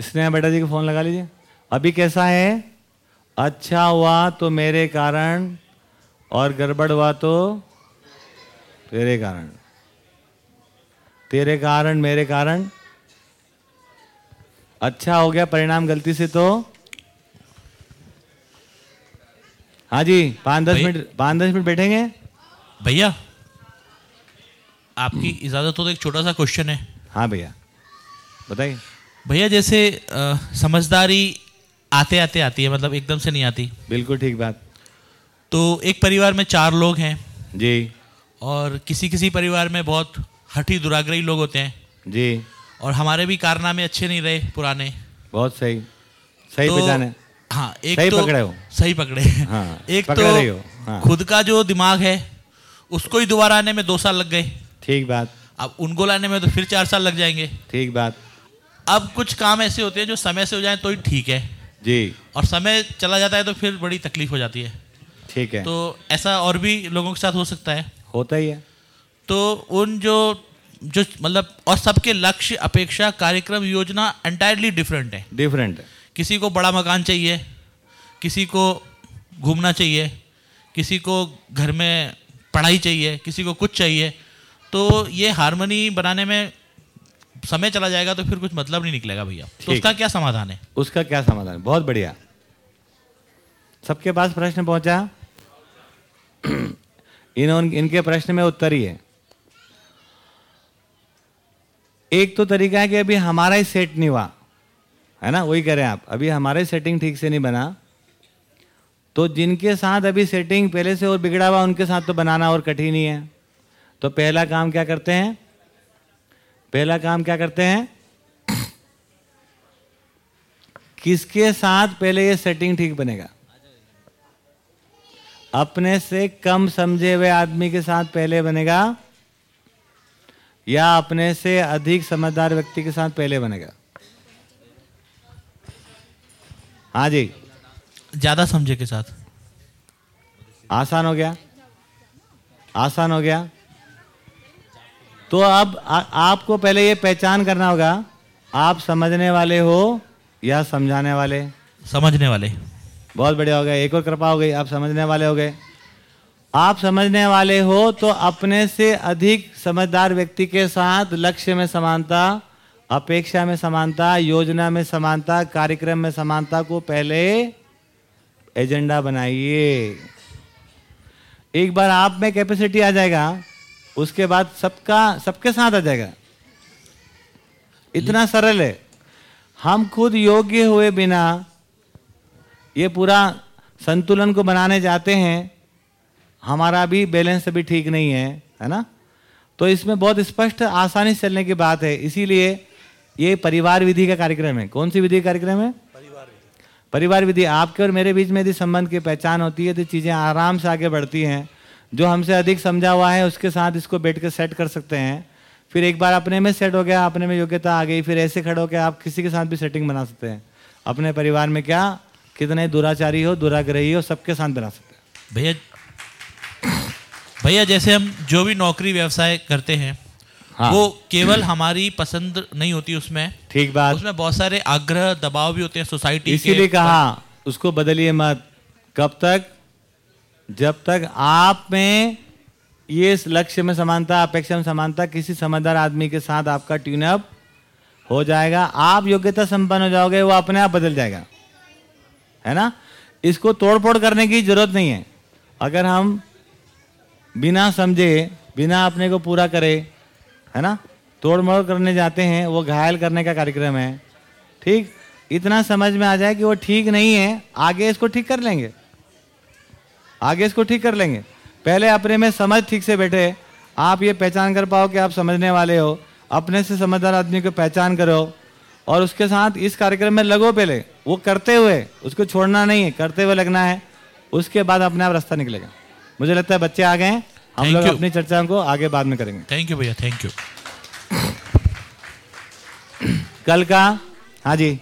स्नेहा बेटा जी को फ़ोन लगा लीजिए। अभी कैसा है? अच्छा हुआ तो मेरे कारण और गड़बड़ हुआ तो तेरे कारण। तेरे कारण, मेरे कारण अच्छा हो गया परिणाम गलती से तो। हाँ जी पाँच दस मिनट पाँच दस मिनट बैठेंगे। भैया आपकी इजाज़त हो तो एक छोटा सा क्वेश्चन है। हाँ भैया बताइए। भैया जैसे अ, समझदारी आते आते आती है मतलब एकदम से नहीं आती। बिल्कुल ठीक बात। तो एक परिवार में चार लोग हैं। जी। और किसी किसी परिवार में बहुत हठी दुराग्रही लोग होते हैं। जी। और हमारे भी कारनामे अच्छे नहीं रहे पुराने। बहुत सही। सही तो- पहचाने। हाँ एक सही तो पकड़े हो। सही पकड़े। हाँ, एक पकड़ रही हो, तो हाँ। खुद का जो दिमाग है उसको ही दोबारा आने में दो साल लग गए। ठीक बात। अब उनको लाने में तो फिर चार साल लग जाएँगे। ठीक बात। अब कुछ काम ऐसे होते हैं जो समय से हो जाए तो ही ठीक है। जी। और समय चला जाता है तो फिर बड़ी तकलीफ़ हो जाती है। ठीक है। तो ऐसा और भी लोगों के साथ हो सकता है। होता ही है। तो उन जो जो मतलब और सबके लक्ष्य अपेक्षा कार्यक्रम योजना एंटायरली डिफरेंट है। डिफरेंट है। किसी को बड़ा मकान चाहिए किसी को घूमना चाहिए किसी को घर में पढ़ाई चाहिए किसी को कुछ चाहिए तो ये हारमोनी बनाने में समय चला जाएगा तो फिर कुछ मतलब नहीं निकलेगा भैया। तो उसका क्या समाधान है? उसका क्या समाधान? बहुत बढ़िया। सबके पास प्रश्न पहुँचा? इन्होंने इनके प्रश्न में उत्तर ही है। एक तो तरीका है कि अभी हमारा ही सेट नहीं हुआ। है ना? वही करें आप। अभी हमारा सेटिंग ठीक से नहीं बना। तो जिनके साथ अभी सेटिंग पहले से और बिगड़ा हुआ, उनके साथ तो बनाना और कठिन ही है। तो पहला काम क्या करते हैं? पहला काम क्या करते हैं? किसके साथ पहले ये सेटिंग ठीक बनेगा? अपने से कम समझे हुए आदमी के साथ पहले बनेगा या अपने से अधिक समझदार व्यक्ति के साथ पहले बनेगा हाँ जी। ज़्यादा समझे के साथ। आसान हो गया। आसान हो गया। तो अब आ, आपको पहले ये पहचान करना होगा आप समझने वाले हो या समझाने वाले? समझने वाले। बहुत बढ़िया हो गया। एक और कृपा हो गई आप समझने वाले हो गए। आप समझने वाले हो तो अपने से अधिक समझदार व्यक्ति के साथ लक्ष्य में समानता, अपेक्षा में समानता, योजना में समानता, कार्यक्रम में समानता को पहले एजेंडा बनाइए। एक बार आप में कैपेसिटी आ जाएगा, उसके बाद सबका, सबके साथ आ जाएगा। इतना सरल है। हम खुद योग्य हुए बिना ये पूरा संतुलन को बनाने जाते हैं। हमारा भी बैलेंस अभी ठीक नहीं है है ना? तो इसमें बहुत स्पष्ट आसानी से चलने की बात है। इसीलिए ये परिवार विधि का कार्यक्रम है। कौन सी विधि का कार्यक्रम है? परिवार विधि। आपके और मेरे बीच में यदि संबंध की पहचान होती है तो चीज़ें आराम से आगे बढ़ती हैं। जो हमसे अधिक समझा हुआ है उसके साथ इसको बैठ के सेट कर सकते हैं। फिर एक बार अपने में सेट हो गया अपने में योग्यता आ गई फिर ऐसे खड़े होकर आप किसी के साथ भी सेटिंग बना सकते हैं। अपने परिवार में क्या? कितने दुराचारी हो दुराग्रही हो सबके साथ बना सकते हैं। भैया भैया जैसे हम जो भी नौकरी व्यवसाय करते हैं हाँ। वो केवल हमारी पसंद नहीं होती उसमें। ठीक बात। उसमें बहुत सारे आग्रह दबाव भी होते हैं सोसाइटी इसीलिए कहा उसको बदलिए मत। कब तक? जब तक आप में ये इस लक्ष्य में समानता अपेक्षा में समानता किसी समझदार आदमी के साथ आपका ट्यून अप हो जाएगा। आप योग्यता संपन्न हो जाओगे वो अपने आप बदल जाएगा। है ना? इसको तोड़फोड़ करने की ज़रूरत नहीं है। अगर हम बिना समझे, बिना अपने को पूरा करे, है ना? तोड़ मोड़ करने जाते हैं, वो घायल करने का कार्यक्रम है। ठीक? इतना समझ में आ जाए कि वो ठीक नहीं है, आगे इसको ठीक कर लेंगे। आगे इसको ठीक कर लेंगे। पहले अपने में समझ ठीक से बैठे। आप ये पहचान कर पाओ कि आप समझने वाले हो। अपने से समझदार आदमी को पहचान करो। और उसके साथ इस कार्यक्रम में लगो पहले। वो करते हुए, उसको छोड़ना नहीं है, करते हुए लगना है। उसके बाद अपने आप रास्ता निकलेगा। मुझे लगता है बच्चे आ गए हैं। हम लोग अपनी चर्चा को आगे बाद में करेंगे। थैंक यू भैया. थैंक यू कल का हाँ जी।